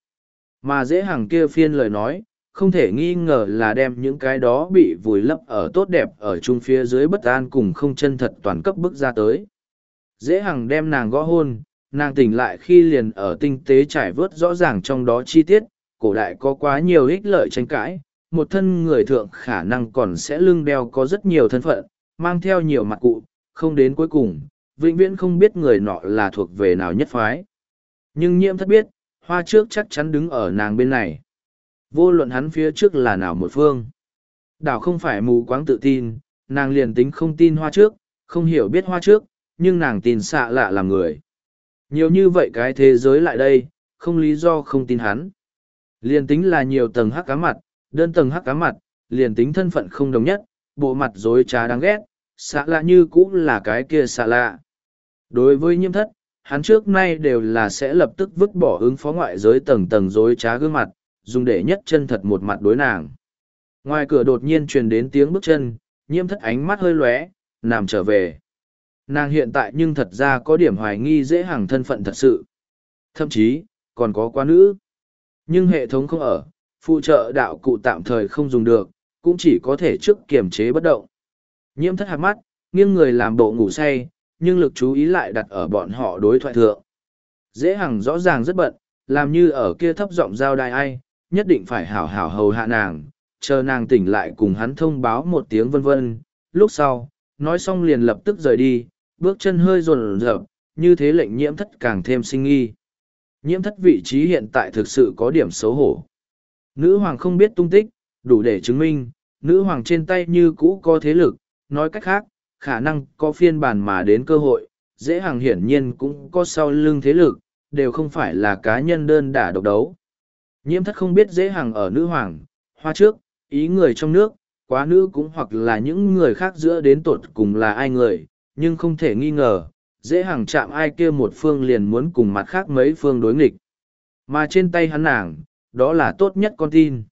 Mà dễ hàng kia phiên lời nói, không thể nghi ngờ là đem những cái đó bị vùi lấp ở tốt đẹp ở chung phía dưới bất an cùng không chân thật toàn cấp bức ra tới. Dễ hàng đem nàng gõ hôn, nàng tỉnh lại khi liền ở tinh tế trải vớt rõ ràng trong đó chi tiết, cổ đại có quá nhiều ích lợi tranh cãi, một thân người thượng khả năng còn sẽ lưng đeo có rất nhiều thân phận, mang theo nhiều mặt cụ, không đến cuối cùng, vĩnh viễn không biết người nọ là thuộc về nào nhất phái. Nhưng nhiễm thất biết, hoa trước chắc chắn đứng ở nàng bên này. Vô luận hắn phía trước là nào một phương. Đảo không phải mù quáng tự tin, nàng liền tính không tin hoa trước, không hiểu biết hoa trước, nhưng nàng tin xạ lạ làm người. Nhiều như vậy cái thế giới lại đây, không lý do không tin hắn. Liền tính là nhiều tầng hắc cá mặt, đơn tầng hắc cá mặt, liền tính thân phận không đồng nhất, bộ mặt dối trá đáng ghét, xạ lạ như cũng là cái kia xạ lạ. Đối với nhiễm thất, hắn trước nay đều là sẽ lập tức vứt bỏ ứng phó ngoại giới tầng tầng dối trá gương mặt, dùng để nhất chân thật một mặt đối nàng. Ngoài cửa đột nhiên truyền đến tiếng bước chân, nhiễm thất ánh mắt hơi lóe, nằm trở về. Nàng hiện tại nhưng thật ra có điểm hoài nghi dễ hàng thân phận thật sự. Thậm chí, còn có quá nữ. Nhưng hệ thống không ở, phụ trợ đạo cụ tạm thời không dùng được, cũng chỉ có thể trước kiềm chế bất động. Nhiễm thất hạt mắt, nghiêng người làm bộ ngủ say, nhưng lực chú ý lại đặt ở bọn họ đối thoại thượng. Dễ hằng rõ ràng rất bận, làm như ở kia thấp giọng giao đai ai, nhất định phải hảo hảo hầu hạ nàng, chờ nàng tỉnh lại cùng hắn thông báo một tiếng vân vân. Lúc sau, nói xong liền lập tức rời đi, bước chân hơi rồn rợp, như thế lệnh nhiễm thất càng thêm sinh nghi. Nhiễm thất vị trí hiện tại thực sự có điểm xấu hổ. Nữ hoàng không biết tung tích, đủ để chứng minh, nữ hoàng trên tay như cũ có thế lực, nói cách khác, khả năng có phiên bản mà đến cơ hội, dễ hàng hiển nhiên cũng có sau lưng thế lực, đều không phải là cá nhân đơn đả độc đấu. Nhiễm thất không biết dễ hàng ở nữ hoàng, hoa trước, ý người trong nước, quá nữ cũng hoặc là những người khác giữa đến tột cùng là ai người, nhưng không thể nghi ngờ, dễ hàng chạm ai kia một phương liền muốn cùng mặt khác mấy phương đối nghịch. Mà trên tay hắn nàng, đó là tốt nhất con tin.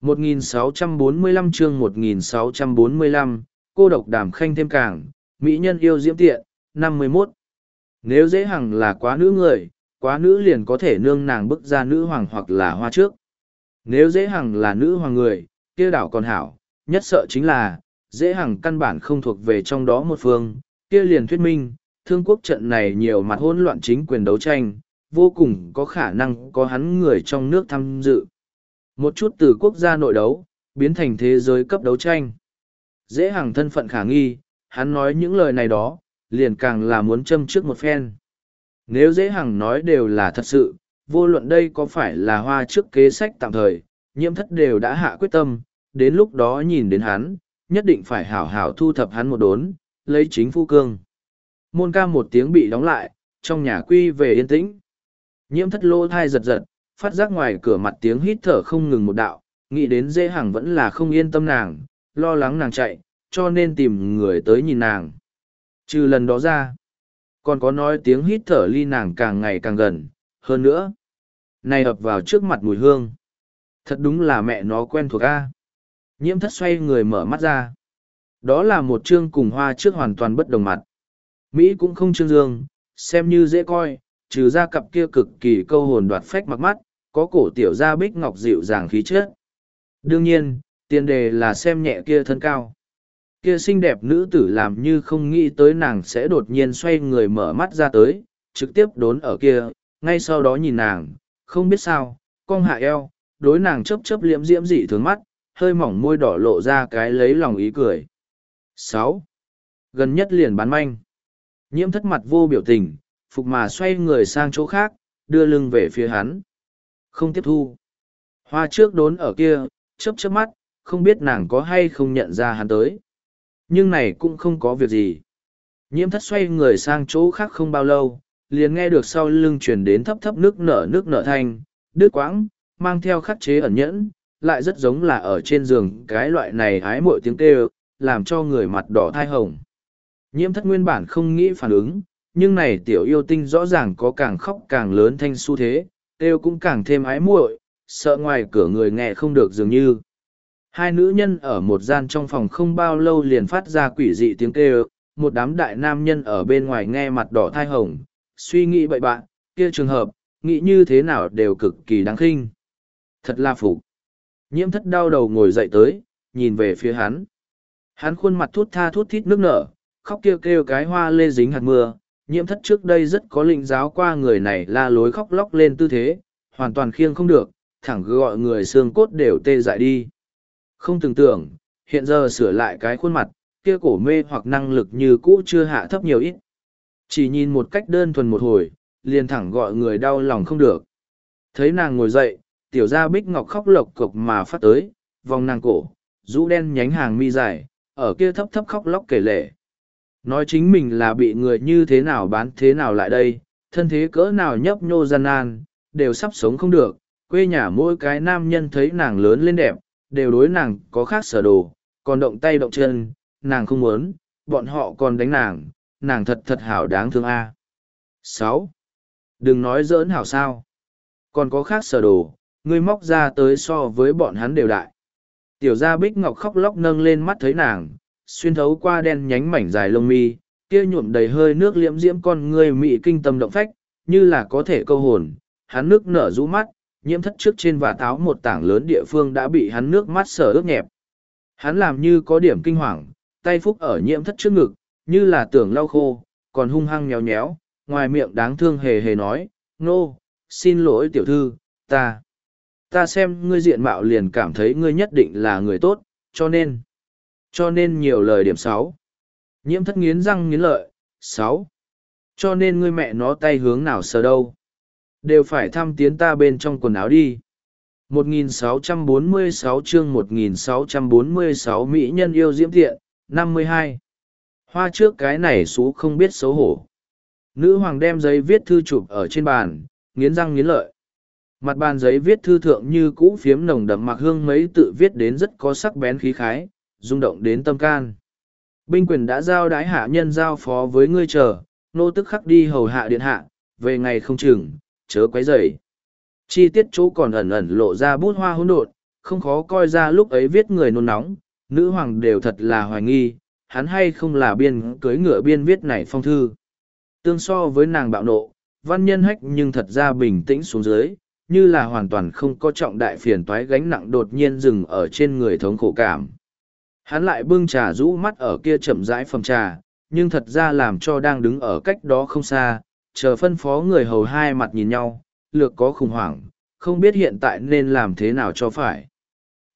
1645 chương 1645, cô độc đàm khanh thêm càng, mỹ nhân yêu diễm tiện, 51. Nếu dễ hằng là quá nữ người, quá nữ liền có thể nương nàng bức ra nữ hoàng hoặc là hoa trước. Nếu dễ hằng là nữ hoàng người, kia đảo còn hảo, nhất sợ chính là, dễ hằng căn bản không thuộc về trong đó một phương, kia liền thuyết minh, thương quốc trận này nhiều mặt hỗn loạn chính quyền đấu tranh, vô cùng có khả năng có hắn người trong nước tham dự. Một chút từ quốc gia nội đấu, biến thành thế giới cấp đấu tranh. Dễ hàng thân phận khả nghi, hắn nói những lời này đó, liền càng là muốn châm trước một phen. Nếu dễ hàng nói đều là thật sự, vô luận đây có phải là hoa trước kế sách tạm thời, nhiễm thất đều đã hạ quyết tâm, đến lúc đó nhìn đến hắn, nhất định phải hảo hảo thu thập hắn một đốn, lấy chính phu cương. Môn ca một tiếng bị đóng lại, trong nhà quy về yên tĩnh. Nhiễm thất lô thai giật giật, phát giác ngoài cửa mặt tiếng hít thở không ngừng một đạo, nghĩ đến dễ hằng vẫn là không yên tâm nàng, lo lắng nàng chạy, cho nên tìm người tới nhìn nàng. Trừ lần đó ra, còn có nói tiếng hít thở ly nàng càng ngày càng gần, hơn nữa. Này ập vào trước mặt mùi hương. Thật đúng là mẹ nó quen thuộc a. Nhiễm thất xoay người mở mắt ra. Đó là một chương cùng hoa trước hoàn toàn bất đồng mặt. Mỹ cũng không trương dương, xem như dễ coi, trừ ra cặp kia cực kỳ câu hồn đoạt phách mặc mắt, có cổ tiểu gia bích ngọc dịu dàng khí chất. Đương nhiên, tiền đề là xem nhẹ kia thân cao. Kia xinh đẹp nữ tử làm như không nghĩ tới nàng sẽ đột nhiên xoay người mở mắt ra tới, trực tiếp đốn ở kia, ngay sau đó nhìn nàng, không biết sao, cong hạ eo, đối nàng chấp chấp liễm diễm dị thường mắt, hơi mỏng môi đỏ lộ ra cái lấy lòng ý cười. sáu Gần nhất liền bán manh. Nhiễm thất mặt vô biểu tình, phục mà xoay người sang chỗ khác, đưa lưng về phía hắn. Không tiếp thu. Hoa trước đốn ở kia, chớp chớp mắt, không biết nàng có hay không nhận ra hắn tới. Nhưng này cũng không có việc gì. Nhiễm thất xoay người sang chỗ khác không bao lâu, liền nghe được sau lưng truyền đến thấp thấp nước nở nước nở thanh, đứt quãng, mang theo khắc chế ẩn nhẫn, lại rất giống là ở trên giường cái loại này hái mội tiếng kêu, làm cho người mặt đỏ thai hồng. Nhiễm thất nguyên bản không nghĩ phản ứng, nhưng này tiểu yêu tinh rõ ràng có càng khóc càng lớn thanh xu thế, kêu cũng càng thêm ái muội, sợ ngoài cửa người nghe không được dường như. Hai nữ nhân ở một gian trong phòng không bao lâu liền phát ra quỷ dị tiếng kêu, một đám đại nam nhân ở bên ngoài nghe mặt đỏ thai hồng, suy nghĩ bậy bạn, kia trường hợp, nghĩ như thế nào đều cực kỳ đáng khinh. Thật là phục. Nhiễm thất đau đầu ngồi dậy tới, nhìn về phía hắn. Hắn khuôn mặt thút tha thút thít nước nở, khóc kêu kêu cái hoa lê dính hạt mưa. Nhiễm thất trước đây rất có linh giáo qua người này la lối khóc lóc lên tư thế, hoàn toàn khiêng không được, thẳng gọi người xương cốt đều tê dại đi. Không tưởng tưởng, hiện giờ sửa lại cái khuôn mặt, kia cổ mê hoặc năng lực như cũ chưa hạ thấp nhiều ít. Chỉ nhìn một cách đơn thuần một hồi, liền thẳng gọi người đau lòng không được. Thấy nàng ngồi dậy, tiểu gia bích ngọc khóc lộc cộc mà phát tới, vòng nàng cổ, rũ đen nhánh hàng mi dài, ở kia thấp thấp khóc lóc kể lể, Nói chính mình là bị người như thế nào bán thế nào lại đây, thân thế cỡ nào nhấp nhô gian nan, đều sắp sống không được, quê nhà mỗi cái nam nhân thấy nàng lớn lên đẹp, đều đối nàng có khác sở đồ, còn động tay động chân, nàng không muốn, bọn họ còn đánh nàng, nàng thật thật hảo đáng thương a. sáu Đừng nói giỡn hảo sao. Còn có khác sở đồ, ngươi móc ra tới so với bọn hắn đều đại. Tiểu gia bích ngọc khóc lóc nâng lên mắt thấy nàng, xuyên thấu qua đen nhánh mảnh dài lông mi, kia nhuộm đầy hơi nước liễm diễm con ngươi mị kinh tâm động phách, như là có thể câu hồn. Hắn nước nở rũ mắt, nhiễm thất trước trên và táo một tảng lớn địa phương đã bị hắn nước mắt sở ướt nhẹp. Hắn làm như có điểm kinh hoàng, tay phúc ở nhiễm thất trước ngực, như là tưởng lau khô, còn hung hăng nhéo nhéo, ngoài miệng đáng thương hề hề nói, nô, xin lỗi tiểu thư, ta, ta xem ngươi diện mạo liền cảm thấy ngươi nhất định là người tốt, cho nên, cho nên nhiều lời điểm sáu. Nhiễm thất nghiến răng nghiến lợi, sáu. Cho nên ngươi mẹ nó tay hướng nào sờ đâu. Đều phải thăm tiến ta bên trong quần áo đi. 1646 chương 1646 Mỹ nhân yêu diễm thiện, 52. Hoa trước cái này xú không biết xấu hổ. Nữ hoàng đem giấy viết thư chụp ở trên bàn, nghiến răng nghiến lợi. Mặt bàn giấy viết thư thượng như cũ phiếm nồng đậm mặc hương mấy tự viết đến rất có sắc bén khí khái, rung động đến tâm can. Binh quyền đã giao đái hạ nhân giao phó với ngươi chờ, nô tức khắc đi hầu hạ điện hạ, về ngày không chừng, chớ quấy dày Chi tiết chỗ còn ẩn ẩn lộ ra bút hoa hỗn độn, không khó coi ra lúc ấy viết người nôn nóng, nữ hoàng đều thật là hoài nghi, hắn hay không là biên cưới ngựa biên viết này phong thư. Tương so với nàng bạo nộ, văn nhân hách nhưng thật ra bình tĩnh xuống dưới, như là hoàn toàn không có trọng đại phiền toái gánh nặng đột nhiên dừng ở trên người thống khổ cảm. Hắn lại bưng trà rũ mắt ở kia chậm rãi phòng trà, nhưng thật ra làm cho đang đứng ở cách đó không xa, chờ phân phó người hầu hai mặt nhìn nhau, lược có khủng hoảng, không biết hiện tại nên làm thế nào cho phải.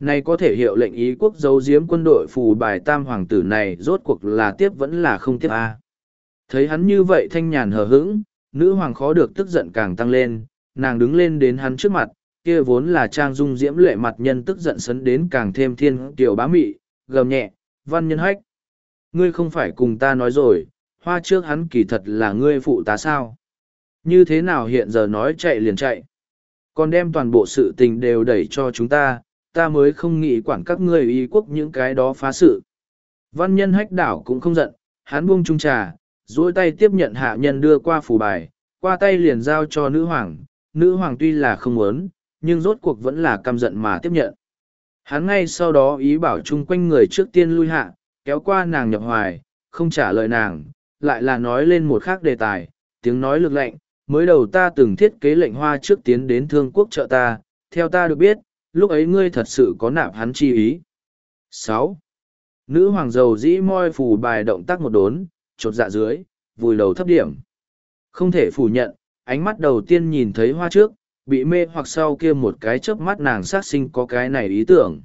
Này có thể hiệu lệnh ý quốc giấu giếm quân đội phù bài tam hoàng tử này rốt cuộc là tiếp vẫn là không tiếp a Thấy hắn như vậy thanh nhàn hờ hững, nữ hoàng khó được tức giận càng tăng lên, nàng đứng lên đến hắn trước mặt, kia vốn là trang dung diễm lệ mặt nhân tức giận sấn đến càng thêm thiên tiểu bá mị, gầm nhẹ, văn nhân hách. Ngươi không phải cùng ta nói rồi, hoa trước hắn kỳ thật là ngươi phụ tá sao. Như thế nào hiện giờ nói chạy liền chạy. Còn đem toàn bộ sự tình đều đẩy cho chúng ta, ta mới không nghĩ quản các ngươi y quốc những cái đó phá sự. Văn nhân hách đảo cũng không giận, hắn buông trung trà, duỗi tay tiếp nhận hạ nhân đưa qua phủ bài, qua tay liền giao cho nữ hoàng. Nữ hoàng tuy là không muốn, nhưng rốt cuộc vẫn là căm giận mà tiếp nhận. Hắn ngay sau đó ý bảo chung quanh người trước tiên lui hạ, kéo qua nàng nhập hoài, không trả lời nàng, lại là nói lên một khác đề tài, tiếng nói lực lệnh, mới đầu ta từng thiết kế lệnh hoa trước tiến đến thương quốc trợ ta, theo ta được biết, lúc ấy ngươi thật sự có nạp hắn chi ý. sáu Nữ hoàng dầu dĩ moi phủ bài động tác một đốn, chột dạ dưới, vùi đầu thấp điểm. Không thể phủ nhận, ánh mắt đầu tiên nhìn thấy hoa trước, bị mê hoặc sau kia một cái chớp mắt nàng sát sinh có cái này ý tưởng.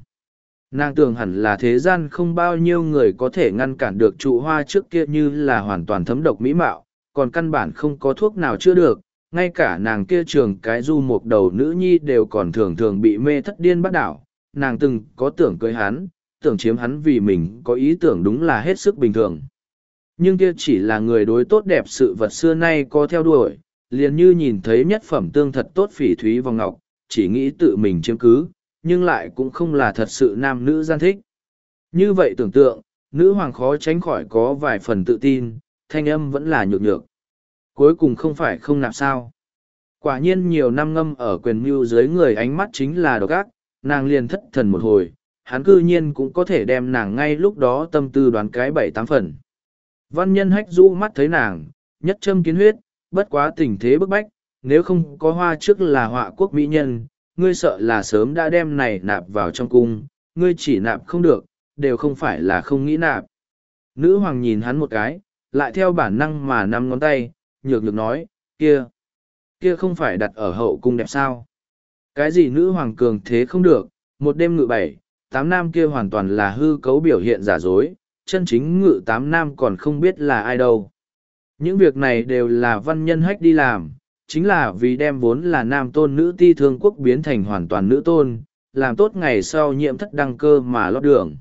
Nàng tưởng hẳn là thế gian không bao nhiêu người có thể ngăn cản được trụ hoa trước kia như là hoàn toàn thấm độc mỹ mạo, còn căn bản không có thuốc nào chữa được, ngay cả nàng kia trường cái du một đầu nữ nhi đều còn thường thường bị mê thất điên bắt đảo. Nàng từng có tưởng cưới hắn, tưởng chiếm hắn vì mình có ý tưởng đúng là hết sức bình thường. Nhưng kia chỉ là người đối tốt đẹp sự vật xưa nay có theo đuổi, liền như nhìn thấy nhất phẩm tương thật tốt phỉ thúy vòng ngọc, chỉ nghĩ tự mình chiếm cứ, nhưng lại cũng không là thật sự nam nữ gian thích. Như vậy tưởng tượng, nữ hoàng khó tránh khỏi có vài phần tự tin, thanh âm vẫn là nhược nhược. Cuối cùng không phải không nạp sao. Quả nhiên nhiều năm ngâm ở quyền mưu dưới người ánh mắt chính là độc ác, nàng liền thất thần một hồi, hắn cư nhiên cũng có thể đem nàng ngay lúc đó tâm tư đoán cái bảy tám phần. Văn nhân hách rũ mắt thấy nàng, nhất châm kiến huyết, bất quá tình thế bức bách, nếu không có hoa trước là họa quốc mỹ nhân, ngươi sợ là sớm đã đem này nạp vào trong cung, ngươi chỉ nạp không được, đều không phải là không nghĩ nạp. Nữ hoàng nhìn hắn một cái, lại theo bản năng mà nắm ngón tay, nhược nhược nói, kia, kia không phải đặt ở hậu cung đẹp sao. Cái gì nữ hoàng cường thế không được, một đêm ngự bảy, tám nam kia hoàn toàn là hư cấu biểu hiện giả dối, chân chính ngự tám nam còn không biết là ai đâu. Những việc này đều là văn nhân hách đi làm, chính là vì đem vốn là nam tôn nữ ti thương quốc biến thành hoàn toàn nữ tôn, làm tốt ngày sau nhiễm thất đăng cơ mà lót đường.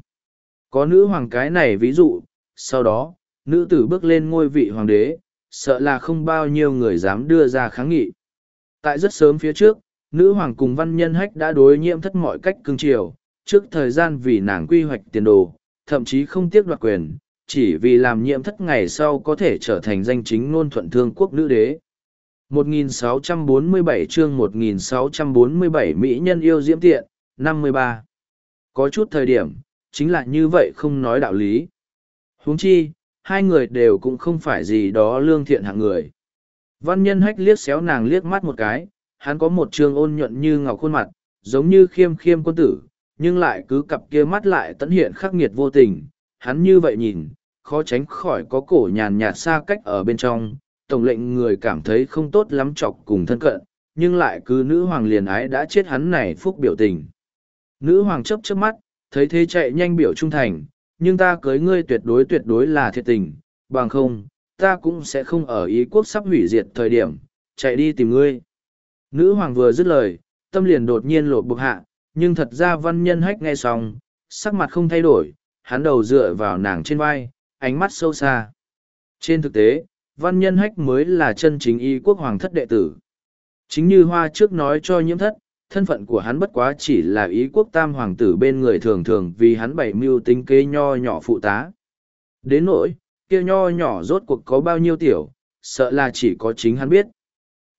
Có nữ hoàng cái này ví dụ, sau đó, nữ tử bước lên ngôi vị hoàng đế, sợ là không bao nhiêu người dám đưa ra kháng nghị. Tại rất sớm phía trước, nữ hoàng cùng văn nhân hách đã đối nhiễm thất mọi cách cưng chiều, trước thời gian vì nàng quy hoạch tiền đồ, thậm chí không tiếc đoạt quyền, chỉ vì làm nhiễm thất ngày sau có thể trở thành danh chính ngôn thuận thương quốc nữ đế. 1647 chương 1647 Mỹ nhân yêu diễm tiện, 53. Có chút thời điểm, chính là như vậy không nói đạo lý. huống chi, hai người đều cũng không phải gì đó lương thiện hạng người. Văn nhân hách liếc xéo nàng liếc mắt một cái, hắn có một trường ôn nhuận như ngọc khuôn mặt, giống như khiêm khiêm quân tử, nhưng lại cứ cặp kia mắt lại tận hiện khắc nghiệt vô tình. Hắn như vậy nhìn, khó tránh khỏi có cổ nhàn nhạt xa cách ở bên trong, tổng lệnh người cảm thấy không tốt lắm chọc cùng thân cận, nhưng lại cứ nữ hoàng liền ái đã chết hắn này phúc biểu tình. Nữ hoàng chấp chớp mắt, thấy thế chạy nhanh biểu trung thành, nhưng ta cưới ngươi tuyệt đối tuyệt đối là thiệt tình, bằng không, ta cũng sẽ không ở ý quốc sắp hủy diệt thời điểm, chạy đi tìm ngươi. Nữ hoàng vừa dứt lời, tâm liền đột nhiên lột bục hạ, nhưng thật ra văn nhân hách nghe xong, sắc mặt không thay đổi, hắn đầu dựa vào nàng trên vai, ánh mắt sâu xa. Trên thực tế, văn nhân hách mới là chân chính y quốc hoàng thất đệ tử. Chính như hoa trước nói cho nhiễm thất, thân phận của hắn bất quá chỉ là ý quốc tam hoàng tử bên người thường thường vì hắn bảy mưu tính kế nho nhỏ phụ tá. Đến nỗi, kia nho nhỏ rốt cuộc có bao nhiêu tiểu, sợ là chỉ có chính hắn biết.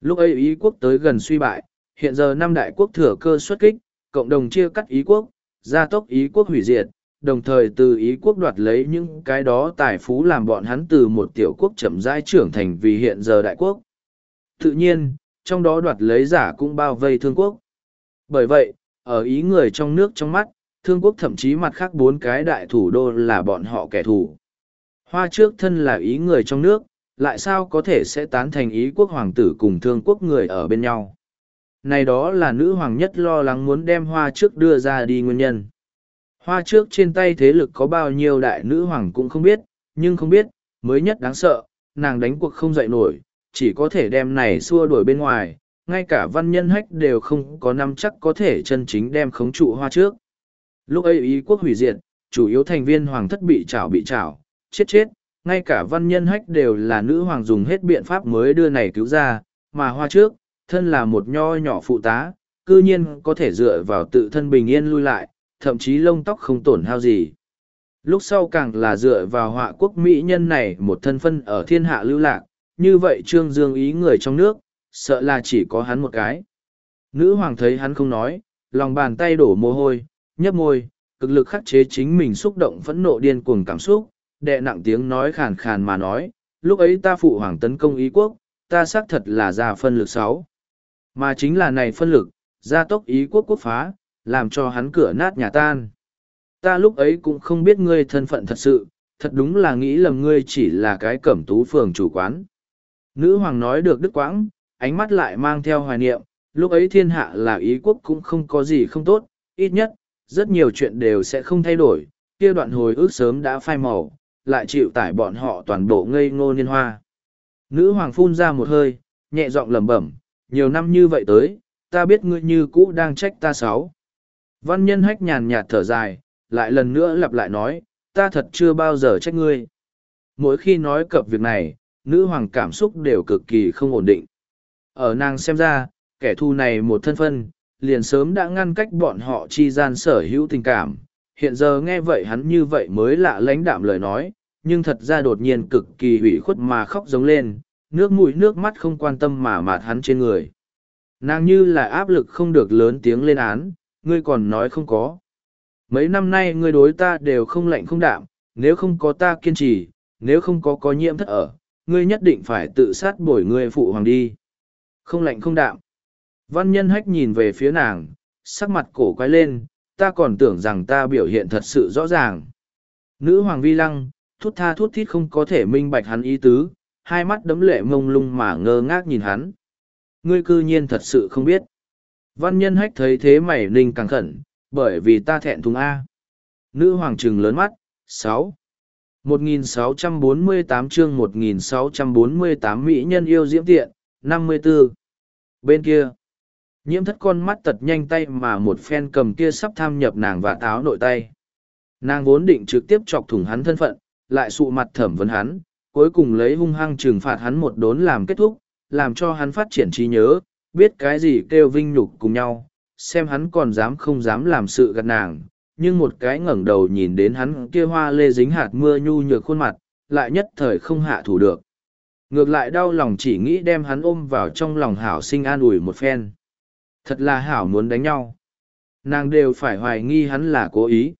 Lúc ấy ý quốc tới gần suy bại, hiện giờ năm đại quốc thừa cơ xuất kích, cộng đồng chia cắt ý quốc, gia tốc ý quốc hủy diệt, đồng thời từ ý quốc đoạt lấy những cái đó tài phú làm bọn hắn từ một tiểu quốc chậm rãi trưởng thành vì hiện giờ đại quốc. Tự nhiên, trong đó đoạt lấy giả cũng bao vây thương quốc. Bởi vậy, ở ý người trong nước trong mắt, thương quốc thậm chí mặt khác bốn cái đại thủ đô là bọn họ kẻ thù. Hoa trước thân là ý người trong nước, lại sao có thể sẽ tán thành ý quốc hoàng tử cùng thương quốc người ở bên nhau. Này đó là nữ hoàng nhất lo lắng muốn đem hoa trước đưa ra đi nguyên nhân. Hoa trước trên tay thế lực có bao nhiêu đại nữ hoàng cũng không biết, nhưng không biết, mới nhất đáng sợ, nàng đánh cuộc không dậy nổi, chỉ có thể đem này xua đuổi bên ngoài, ngay cả văn nhân hách đều không có năm chắc có thể chân chính đem khống trụ hoa trước. Lúc ấy ý quốc hủy diệt, chủ yếu thành viên hoàng thất bị chảo bị chảo, chết chết, ngay cả văn nhân hách đều là nữ hoàng dùng hết biện pháp mới đưa này cứu ra, mà hoa trước, thân là một nho nhỏ phụ tá, cư nhiên có thể dựa vào tự thân bình yên lui lại, thậm chí lông tóc không tổn hao gì. Lúc sau càng là dựa vào họa quốc mỹ nhân này một thân phân ở thiên hạ lưu lạc, như vậy trương dương ý người trong nước, sợ là chỉ có hắn một cái. Nữ hoàng thấy hắn không nói, lòng bàn tay đổ mồ hôi, nhấp môi, cực lực khắc chế chính mình xúc động phẫn nộ điên cuồng cảm xúc, đệ nặng tiếng nói khàn khàn mà nói, lúc ấy ta phụ hoàng tấn công ý quốc, ta xác thật là ra phân lực sáu. Mà chính là này phân lực, gia tốc ý quốc quốc phá, làm cho hắn cửa nát nhà tan. Ta lúc ấy cũng không biết ngươi thân phận thật sự, thật đúng là nghĩ lầm ngươi chỉ là cái cẩm tú phường chủ quán. Nữ hoàng nói được đức quãng, ánh mắt lại mang theo hoài niệm, lúc ấy thiên hạ là ý quốc cũng không có gì không tốt, ít nhất, rất nhiều chuyện đều sẽ không thay đổi, kia đoạn hồi ước sớm đã phai màu, lại chịu tải bọn họ toàn bộ ngây ngô niên hoa. Nữ hoàng phun ra một hơi, nhẹ giọng lẩm bẩm, nhiều năm như vậy tới, ta biết ngươi như cũ đang trách ta sáu. Văn nhân hách nhàn nhạt thở dài, lại lần nữa lặp lại nói, ta thật chưa bao giờ trách ngươi. Mỗi khi nói cập việc này, nữ hoàng cảm xúc đều cực kỳ không ổn định. Ở nàng xem ra, kẻ thù này một thân phân, liền sớm đã ngăn cách bọn họ chi gian sở hữu tình cảm. Hiện giờ nghe vậy hắn như vậy mới lạ lãnh đạm lời nói, nhưng thật ra đột nhiên cực kỳ hủy khuất mà khóc giống lên, nước mũi nước mắt không quan tâm mà mạt hắn trên người. Nàng như là áp lực không được lớn tiếng lên án, ngươi còn nói không có. Mấy năm nay ngươi đối ta đều không lạnh không đạm, nếu không có ta kiên trì, nếu không có có nhiễm thất ở, ngươi nhất định phải tự sát bổi ngươi phụ hoàng đi. Không lạnh không đạm. Văn nhân hách nhìn về phía nàng, sắc mặt cổ quay lên, ta còn tưởng rằng ta biểu hiện thật sự rõ ràng. Nữ hoàng vi lăng, thút tha thút thít không có thể minh bạch hắn ý tứ, hai mắt đấm lệ mông lung mà ngơ ngác nhìn hắn. Ngươi cư nhiên thật sự không biết. Văn nhân hách thấy thế mày ninh càng khẩn, bởi vì ta thẹn thùng A. Nữ hoàng trừng lớn mắt, sáu 1648 chương 1648 Mỹ nhân yêu diễm tiện, 54. Bên kia, nhiễm thất con mắt tật nhanh tay mà một phen cầm kia sắp tham nhập nàng và táo nội tay. Nàng vốn định trực tiếp chọc thủng hắn thân phận, lại sụ mặt thẩm vấn hắn, cuối cùng lấy hung hăng trừng phạt hắn một đốn làm kết thúc, làm cho hắn phát triển trí nhớ, biết cái gì kêu vinh nhục cùng nhau, xem hắn còn dám không dám làm sự gạt nàng, nhưng một cái ngẩng đầu nhìn đến hắn kia hoa lê dính hạt mưa nhu nhược khuôn mặt, lại nhất thời không hạ thủ được. Ngược lại đau lòng chỉ nghĩ đem hắn ôm vào trong lòng hảo sinh an ủi một phen. Thật là hảo muốn đánh nhau. Nàng đều phải hoài nghi hắn là cố ý.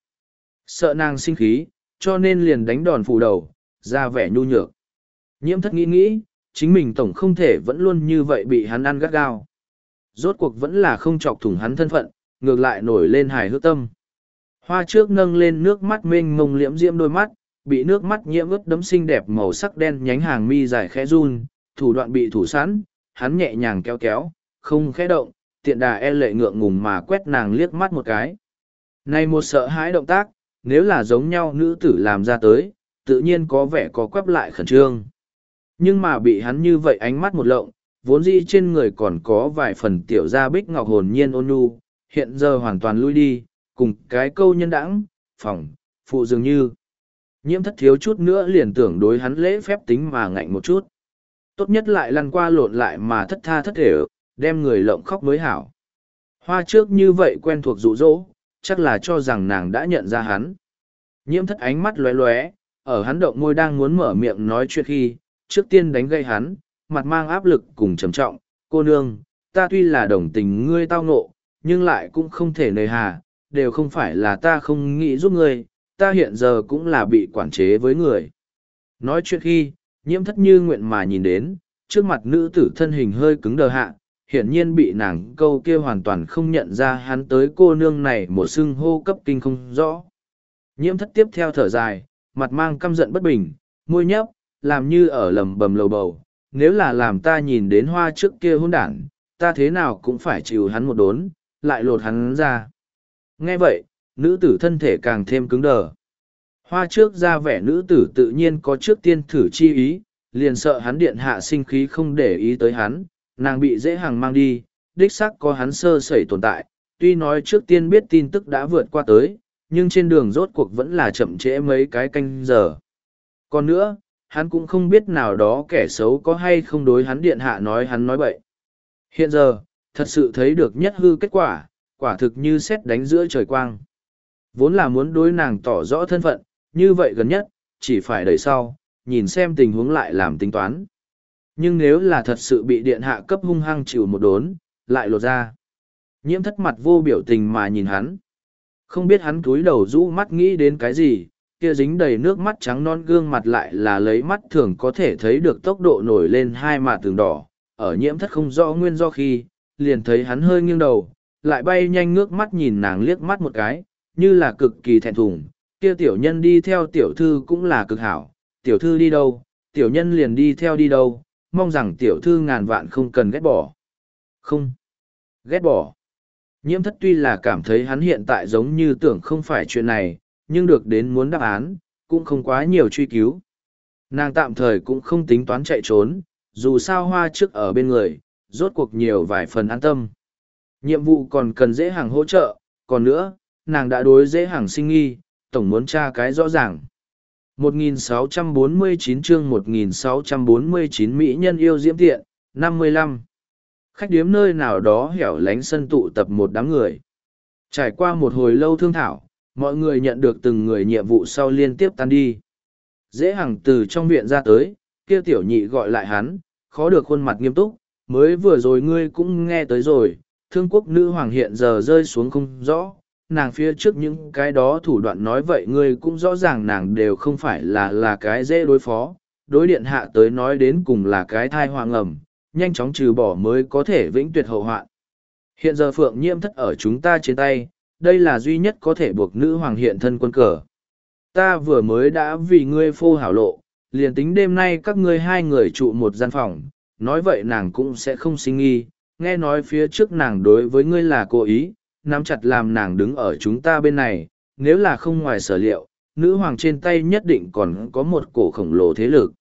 Sợ nàng sinh khí, cho nên liền đánh đòn phủ đầu, ra vẻ nhu nhược. Nhiễm thất nghĩ nghĩ, chính mình tổng không thể vẫn luôn như vậy bị hắn ăn gắt gao. Rốt cuộc vẫn là không chọc thủng hắn thân phận, ngược lại nổi lên hài hước tâm. Hoa trước nâng lên nước mắt mênh mông liễm diễm đôi mắt, bị nước mắt nhiễm ướt đấm xinh đẹp màu sắc đen nhánh hàng mi dài khẽ run, thủ đoạn bị thủ sẵn, hắn nhẹ nhàng kéo kéo, không khẽ động, tiện đà e lệ ngượng ngùng mà quét nàng liếc mắt một cái. Này một sợ hãi động tác, nếu là giống nhau nữ tử làm ra tới, tự nhiên có vẻ có quắp lại khẩn trương. Nhưng mà bị hắn như vậy ánh mắt một lộng, vốn dĩ trên người còn có vài phần tiểu gia bích ngọc hồn nhiên ôn nhu, hiện giờ hoàn toàn lui đi, cùng cái câu nhân đãng, phòng, phụ dường như. Nhiễm thất thiếu chút nữa liền tưởng đối hắn lễ phép tính mà ngạnh một chút. Tốt nhất lại lăn qua lộn lại mà thất tha thất thể, đem người lộng khóc mới hảo. Hoa trước như vậy quen thuộc rụ rỗ, chắc là cho rằng nàng đã nhận ra hắn. Nhiễm thất ánh mắt lóe lóe, ở hắn động môi đang muốn mở miệng nói chuyện khi, trước tiên đánh gây hắn, mặt mang áp lực cùng trầm trọng, cô nương, ta tuy là đồng tình ngươi tao ngộ, nhưng lại cũng không thể nề hà, đều không phải là ta không nghĩ giúp ngươi, ta hiện giờ cũng là bị quản chế với người. Nói chuyện khi, nhiễm thất như nguyện mà nhìn đến, trước mặt nữ tử thân hình hơi cứng đờ hạ, hiển nhiên bị nàng câu kia hoàn toàn không nhận ra hắn tới cô nương này một xưng hô cấp kinh không rõ. Nhiễm thất tiếp theo thở dài, mặt mang căm giận bất bình, môi nhấp, làm như ở lầm bầm lầu bầu, nếu là làm ta nhìn đến hoa trước kia hôn đảng, ta thế nào cũng phải chịu hắn một đốn, lại lột hắn ra. Nghe vậy, nữ tử thân thể càng thêm cứng đờ. Hoa trước ra vẻ nữ tử tự nhiên có trước tiên thử chi ý, liền sợ hắn điện hạ sinh khí không để ý tới hắn, nàng bị dễ hàng mang đi, đích xác có hắn sơ sẩy tồn tại, tuy nói trước tiên biết tin tức đã vượt qua tới, nhưng trên đường rốt cuộc vẫn là chậm trễ mấy cái canh giờ. Còn nữa, hắn cũng không biết nào đó kẻ xấu có hay không đối hắn điện hạ nói hắn nói bậy. Hiện giờ, thật sự thấy được nhất hư kết quả, quả thực như xét đánh giữa trời quang. Vốn là muốn đối nàng tỏ rõ thân phận, như vậy gần nhất, chỉ phải đợi sau, nhìn xem tình huống lại làm tính toán. Nhưng nếu là thật sự bị điện hạ cấp hung hăng chịu một đốn, lại lột ra. Nhiễm thất mặt vô biểu tình mà nhìn hắn. Không biết hắn cúi đầu rũ mắt nghĩ đến cái gì, kia dính đầy nước mắt trắng non gương mặt lại là lấy mắt thường có thể thấy được tốc độ nổi lên hai mạ tường đỏ. Ở nhiễm thất không rõ nguyên do khi, liền thấy hắn hơi nghiêng đầu, lại bay nhanh ngước mắt nhìn nàng liếc mắt một cái, như là cực kỳ thẹn thùng. Kia tiểu nhân đi theo tiểu thư cũng là cực hảo, tiểu thư đi đâu, tiểu nhân liền đi theo đi đâu, mong rằng tiểu thư ngàn vạn không cần ghét bỏ. Không. Ghét bỏ. Nhiễm thất tuy là cảm thấy hắn hiện tại giống như tưởng không phải chuyện này, nhưng được đến muốn đáp án, cũng không quá nhiều truy cứu. Nàng tạm thời cũng không tính toán chạy trốn, dù sao hoa trước ở bên người, rốt cuộc nhiều vài phần an tâm. Nhiệm vụ còn cần dễ hàng hỗ trợ, còn nữa, nàng đã đối dễ hàng sinh nghi, tổng muốn tra cái rõ ràng. 1649 chương 1649 Mỹ nhân yêu diễm tiện, 55. Khách điếm nơi nào đó hẻo lánh sân tụ tập một đám người. Trải qua một hồi lâu thương thảo, mọi người nhận được từng người nhiệm vụ sau liên tiếp tan đi. Dễ hằng từ trong viện ra tới, kia tiểu nhị gọi lại hắn, khó được khuôn mặt nghiêm túc, mới vừa rồi ngươi cũng nghe tới rồi, thương quốc nữ hoàng hiện giờ rơi xuống không rõ, nàng phía trước những cái đó thủ đoạn nói vậy ngươi cũng rõ ràng nàng đều không phải là là cái dễ đối phó, đối điện hạ tới nói đến cùng là cái thai hoàng ẩm, nhanh chóng trừ bỏ mới có thể vĩnh tuyệt hậu hoạn. Hiện giờ phượng nhiễm thất ở chúng ta trên tay, đây là duy nhất có thể buộc nữ hoàng hiện thân quân cờ. Ta vừa mới đã vì ngươi phô hảo lộ, liền tính đêm nay các ngươi hai người trụ một gian phòng, nói vậy nàng cũng sẽ không sinh nghi, nghe nói phía trước nàng đối với ngươi là cố ý, nắm chặt làm nàng đứng ở chúng ta bên này, nếu là không ngoài sở liệu, nữ hoàng trên tay nhất định còn có một cổ khổng lồ thế lực.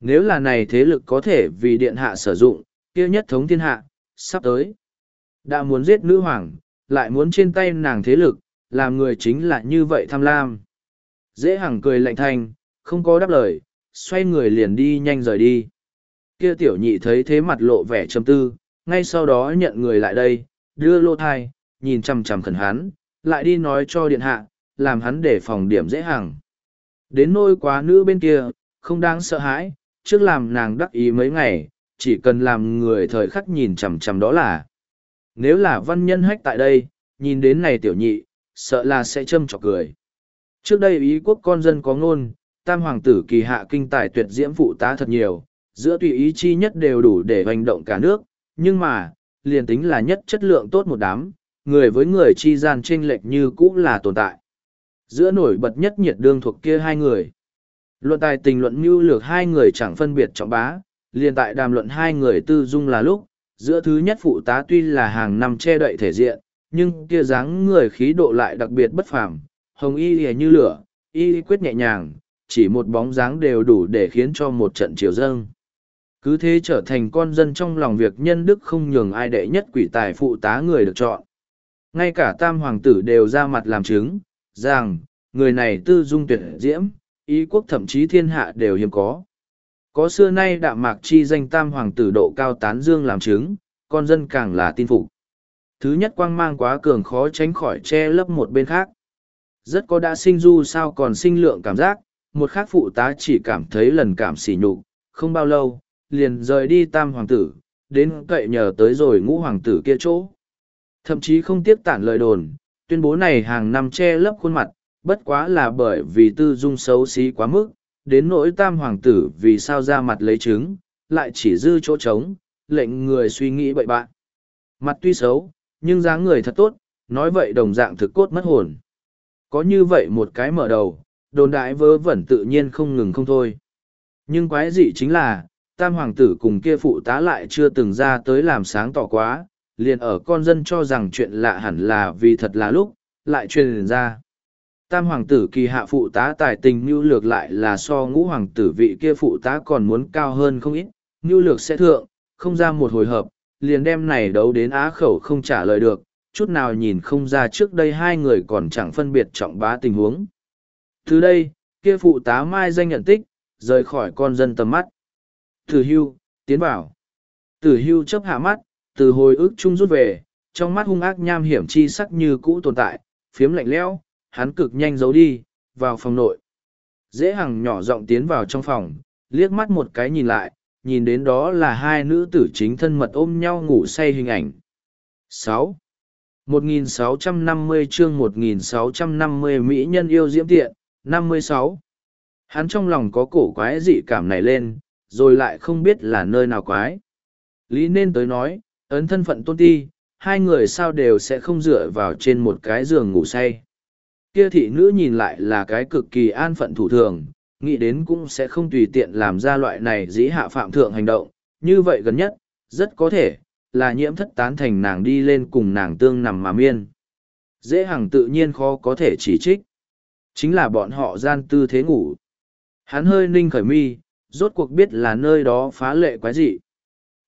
Nếu là này thế lực có thể vì điện hạ sử dụng, kia nhất thống thiên hạ, sắp tới. Đã muốn giết nữ hoàng, lại muốn trên tay nàng thế lực, làm người chính là như vậy tham lam. Dễ hằng cười lạnh thanh, không có đáp lời, xoay người liền đi nhanh rời đi. Kia tiểu nhị thấy thế mặt lộ vẻ trầm tư, ngay sau đó nhận người lại đây, đưa lô thai, nhìn chằm chằm khẩn hắn, lại đi nói cho điện hạ, làm hắn để phòng điểm dễ hằng. Đến nôi quá nữ bên kia, không đáng sợ hãi, trước làm nàng đắc ý mấy ngày, chỉ cần làm người thời khắc nhìn chằm chằm đó là. Nếu là văn nhân hách tại đây, nhìn đến này tiểu nhị, sợ là sẽ châm trọc cười. Trước đây ý quốc con dân có ngôn, tam hoàng tử kỳ hạ kinh tài tuyệt diễm phụ tá thật nhiều, giữa tùy ý chi nhất đều đủ để hành động cả nước, nhưng mà, liền tính là nhất chất lượng tốt một đám, người với người chi gian chênh lệch như cũ là tồn tại. Giữa nổi bật nhất nhiệt đương thuộc kia hai người. Luận tài tình luận mưu lược hai người chẳng phân biệt trọng bá, liền tại đàm luận hai người tư dung là lúc, giữa thứ nhất phụ tá tuy là hàng năm che đậy thể diện, nhưng kia dáng người khí độ lại đặc biệt bất phàm, hồng y lìa như lửa, y quyết nhẹ nhàng, chỉ một bóng dáng đều đủ để khiến cho một trận chiều dâng. Cứ thế trở thành con dân trong lòng việc nhân đức không nhường ai đệ nhất quỷ tài phụ tá người được chọn. Ngay cả tam hoàng tử đều ra mặt làm chứng, rằng, người này tư dung tuyệt diễm, ý quốc thậm chí thiên hạ đều hiếm có. Có xưa nay đạm mạc chi danh tam hoàng tử độ cao tán dương làm chứng, con dân càng là tin phục. Thứ nhất quang mang quá cường khó tránh khỏi che lấp một bên khác. Rất có đã sinh du sao còn sinh lượng cảm giác, một khác phụ tá chỉ cảm thấy lần cảm sỉ nhục, không bao lâu, liền rời đi tam hoàng tử, đến cậy nhờ tới rồi ngũ hoàng tử kia chỗ. Thậm chí không tiếc tản lời đồn, tuyên bố này hàng năm che lấp khuôn mặt, bất quá là bởi vì tư dung xấu xí quá mức, đến nỗi tam hoàng tử vì sao ra mặt lấy trứng, lại chỉ dư chỗ trống, lệnh người suy nghĩ bậy bạn. Mặt tuy xấu, nhưng dáng người thật tốt, nói vậy đồng dạng thực cốt mất hồn. Có như vậy một cái mở đầu, đồn đại vớ vẩn tự nhiên không ngừng không thôi. Nhưng quái dị chính là, tam hoàng tử cùng kia phụ tá lại chưa từng ra tới làm sáng tỏ quá, liền ở con dân cho rằng chuyện lạ hẳn là vì thật là lúc, lại truyền ra tam hoàng tử kỳ hạ phụ tá tài tình mưu lược lại là so ngũ hoàng tử vị kia phụ tá còn muốn cao hơn không ít. Mưu lược sẽ thượng không ra một hồi hợp liền đem này đấu đến á khẩu không trả lời được chút nào nhìn không ra trước đây hai người còn chẳng phân biệt trọng bá tình huống. Từ đây kia phụ tá mai danh nhận tích rời khỏi con dân tầm mắt. Tử hưu tiến vào. Tử hưu chấp hạ mắt từ hồi ức chung rút về, trong mắt hung ác nham hiểm chi sắc như cũ tồn tại, phiếm lạnh lẽo, hắn cực nhanh giấu đi, vào phòng nội. Dễ hằng nhỏ giọng tiến vào trong phòng, liếc mắt một cái nhìn lại, nhìn đến đó là hai nữ tử chính thân mật ôm nhau ngủ say hình ảnh. sáu 1650 chương 1650 Mỹ nhân yêu diễm tiện, 56. Hắn trong lòng có cổ quái dị cảm này lên, rồi lại không biết là nơi nào quái. Lý nên tới nói, ấn thân phận tôn ti, hai người sao đều sẽ không dựa vào trên một cái giường ngủ say. Kia thị nữ nhìn lại là cái cực kỳ an phận thủ thường, nghĩ đến cũng sẽ không tùy tiện làm ra loại này dĩ hạ phạm thượng hành động, như vậy gần nhất, rất có thể, là nhiễm thất tán thành nàng đi lên cùng nàng tương nằm mà miên. Dễ hằng tự nhiên khó có thể chỉ trích. Chính là bọn họ gian tư thế ngủ. Hắn hơi ninh khởi mi, rốt cuộc biết là nơi đó phá lệ quái dị.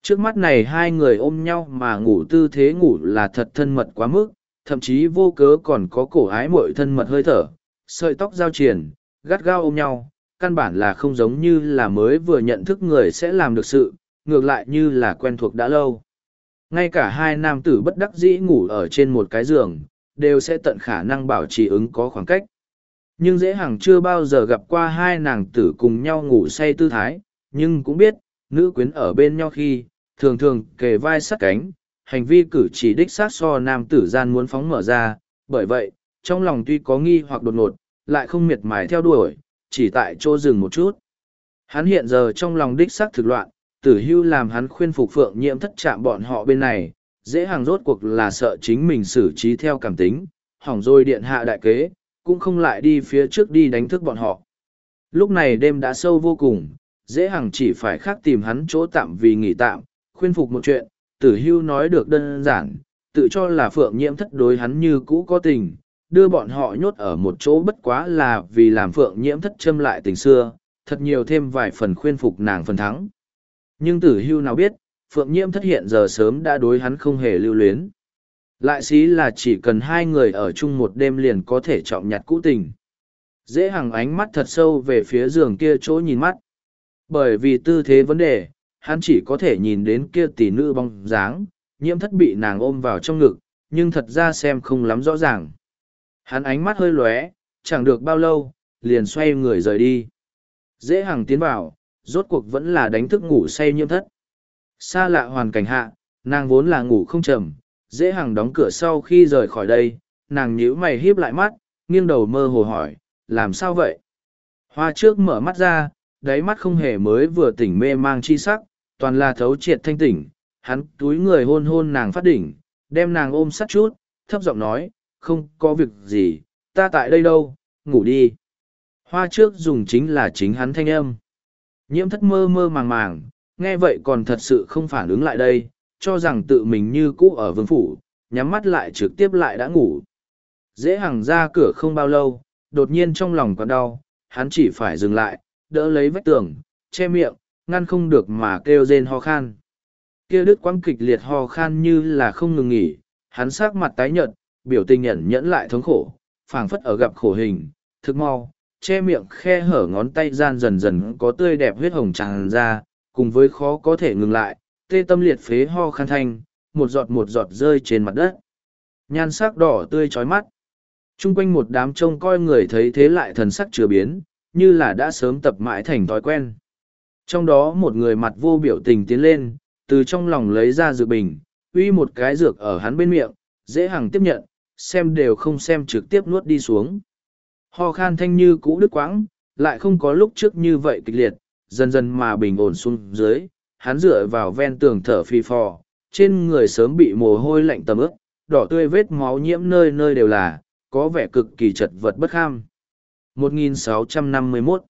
Trước mắt này hai người ôm nhau mà ngủ tư thế ngủ là thật thân mật quá mức, thậm chí vô cớ còn có cổ ái mội thân mật hơi thở, sợi tóc giao triển, gắt gao ôm nhau, căn bản là không giống như là mới vừa nhận thức người sẽ làm được sự, ngược lại như là quen thuộc đã lâu. Ngay cả hai nam tử bất đắc dĩ ngủ ở trên một cái giường, đều sẽ tận khả năng bảo trì ứng có khoảng cách. Nhưng dễ hằng chưa bao giờ gặp qua hai nàng tử cùng nhau ngủ say tư thái, nhưng cũng biết, nữ quyến ở bên nhau khi, thường thường kề vai sát cánh, hành vi cử chỉ đích sát so nam tử gian muốn phóng mở ra, bởi vậy, trong lòng tuy có nghi hoặc đột ngột, lại không miệt mài theo đuổi, chỉ tại chỗ dừng một chút. Hắn hiện giờ trong lòng đích xác thực loạn, tử hưu làm hắn khuyên phục phượng nhiễm thất chạm bọn họ bên này, dễ hàng rốt cuộc là sợ chính mình xử trí theo cảm tính, hỏng rồi điện hạ đại kế, cũng không lại đi phía trước đi đánh thức bọn họ. Lúc này đêm đã sâu vô cùng, dễ hàng chỉ phải khác tìm hắn chỗ tạm vì nghỉ tạm, khuyên phục một chuyện, tử hưu nói được đơn giản, tự cho là phượng nhiễm thất đối hắn như cũ có tình, đưa bọn họ nhốt ở một chỗ bất quá là vì làm phượng nhiễm thất châm lại tình xưa, thật nhiều thêm vài phần khuyên phục nàng phần thắng. Nhưng tử hưu nào biết, phượng nhiễm thất hiện giờ sớm đã đối hắn không hề lưu luyến. Lại xí là chỉ cần hai người ở chung một đêm liền có thể trọng nhặt cũ tình. Dễ hằng ánh mắt thật sâu về phía giường kia chỗ nhìn mắt. Bởi vì tư thế vấn đề, hắn chỉ có thể nhìn đến kia tỷ nữ bóng dáng, nhiễm thất bị nàng ôm vào trong ngực, nhưng thật ra xem không lắm rõ ràng. Hắn ánh mắt hơi lóe, chẳng được bao lâu, liền xoay người rời đi. Dễ hằng tiến vào, rốt cuộc vẫn là đánh thức ngủ say nhiễm thất. Xa lạ hoàn cảnh hạ, nàng vốn là ngủ không trầm, dễ hằng đóng cửa sau khi rời khỏi đây, nàng nhíu mày híp lại mắt, nghiêng đầu mơ hồ hỏi, làm sao vậy? Hoa trước mở mắt ra, đáy mắt không hề mới vừa tỉnh mê mang chi sắc, toàn là thấu triệt thanh tỉnh, hắn túi người hôn hôn nàng phát đỉnh, đem nàng ôm sát chút, thấp giọng nói, không có việc gì, ta tại đây đâu, ngủ đi. Hoa trước dùng chính là chính hắn thanh âm. Nhiễm thất mơ mơ màng màng, nghe vậy còn thật sự không phản ứng lại đây, cho rằng tự mình như cũ ở vương phủ, nhắm mắt lại trực tiếp lại đã ngủ. Dễ hàng ra cửa không bao lâu, đột nhiên trong lòng còn đau, hắn chỉ phải dừng lại, đỡ lấy vách tường, che miệng, ngăn không được mà kêu rên ho khan. Kia đứt quãng kịch liệt ho khan như là không ngừng nghỉ, hắn sắc mặt tái nhợt, biểu tình nhẫn nhẫn lại thống khổ, phảng phất ở gặp khổ hình, thực mau, che miệng khe hở ngón tay gian dần dần có tươi đẹp huyết hồng tràn ra, cùng với khó có thể ngừng lại, tê tâm liệt phế ho khan thanh, một giọt một giọt rơi trên mặt đất. Nhan sắc đỏ tươi chói mắt. Trung quanh một đám trông coi người thấy thế lại thần sắc chưa biến, như là đã sớm tập mãi thành thói quen. Trong đó một người mặt vô biểu tình tiến lên, từ trong lòng lấy ra dược bình, uy một cái dược ở hắn bên miệng, dễ hàng tiếp nhận, xem đều không xem trực tiếp nuốt đi xuống. Ho khan thanh như cũ đứt quãng, lại không có lúc trước như vậy kịch liệt, dần dần mà bình ổn xuống dưới, hắn dựa vào ven tường thở phì phò, trên người sớm bị mồ hôi lạnh tầm ướp, đỏ tươi vết máu nhiễm nơi nơi đều là, có vẻ cực kỳ chật vật bất kham. 1651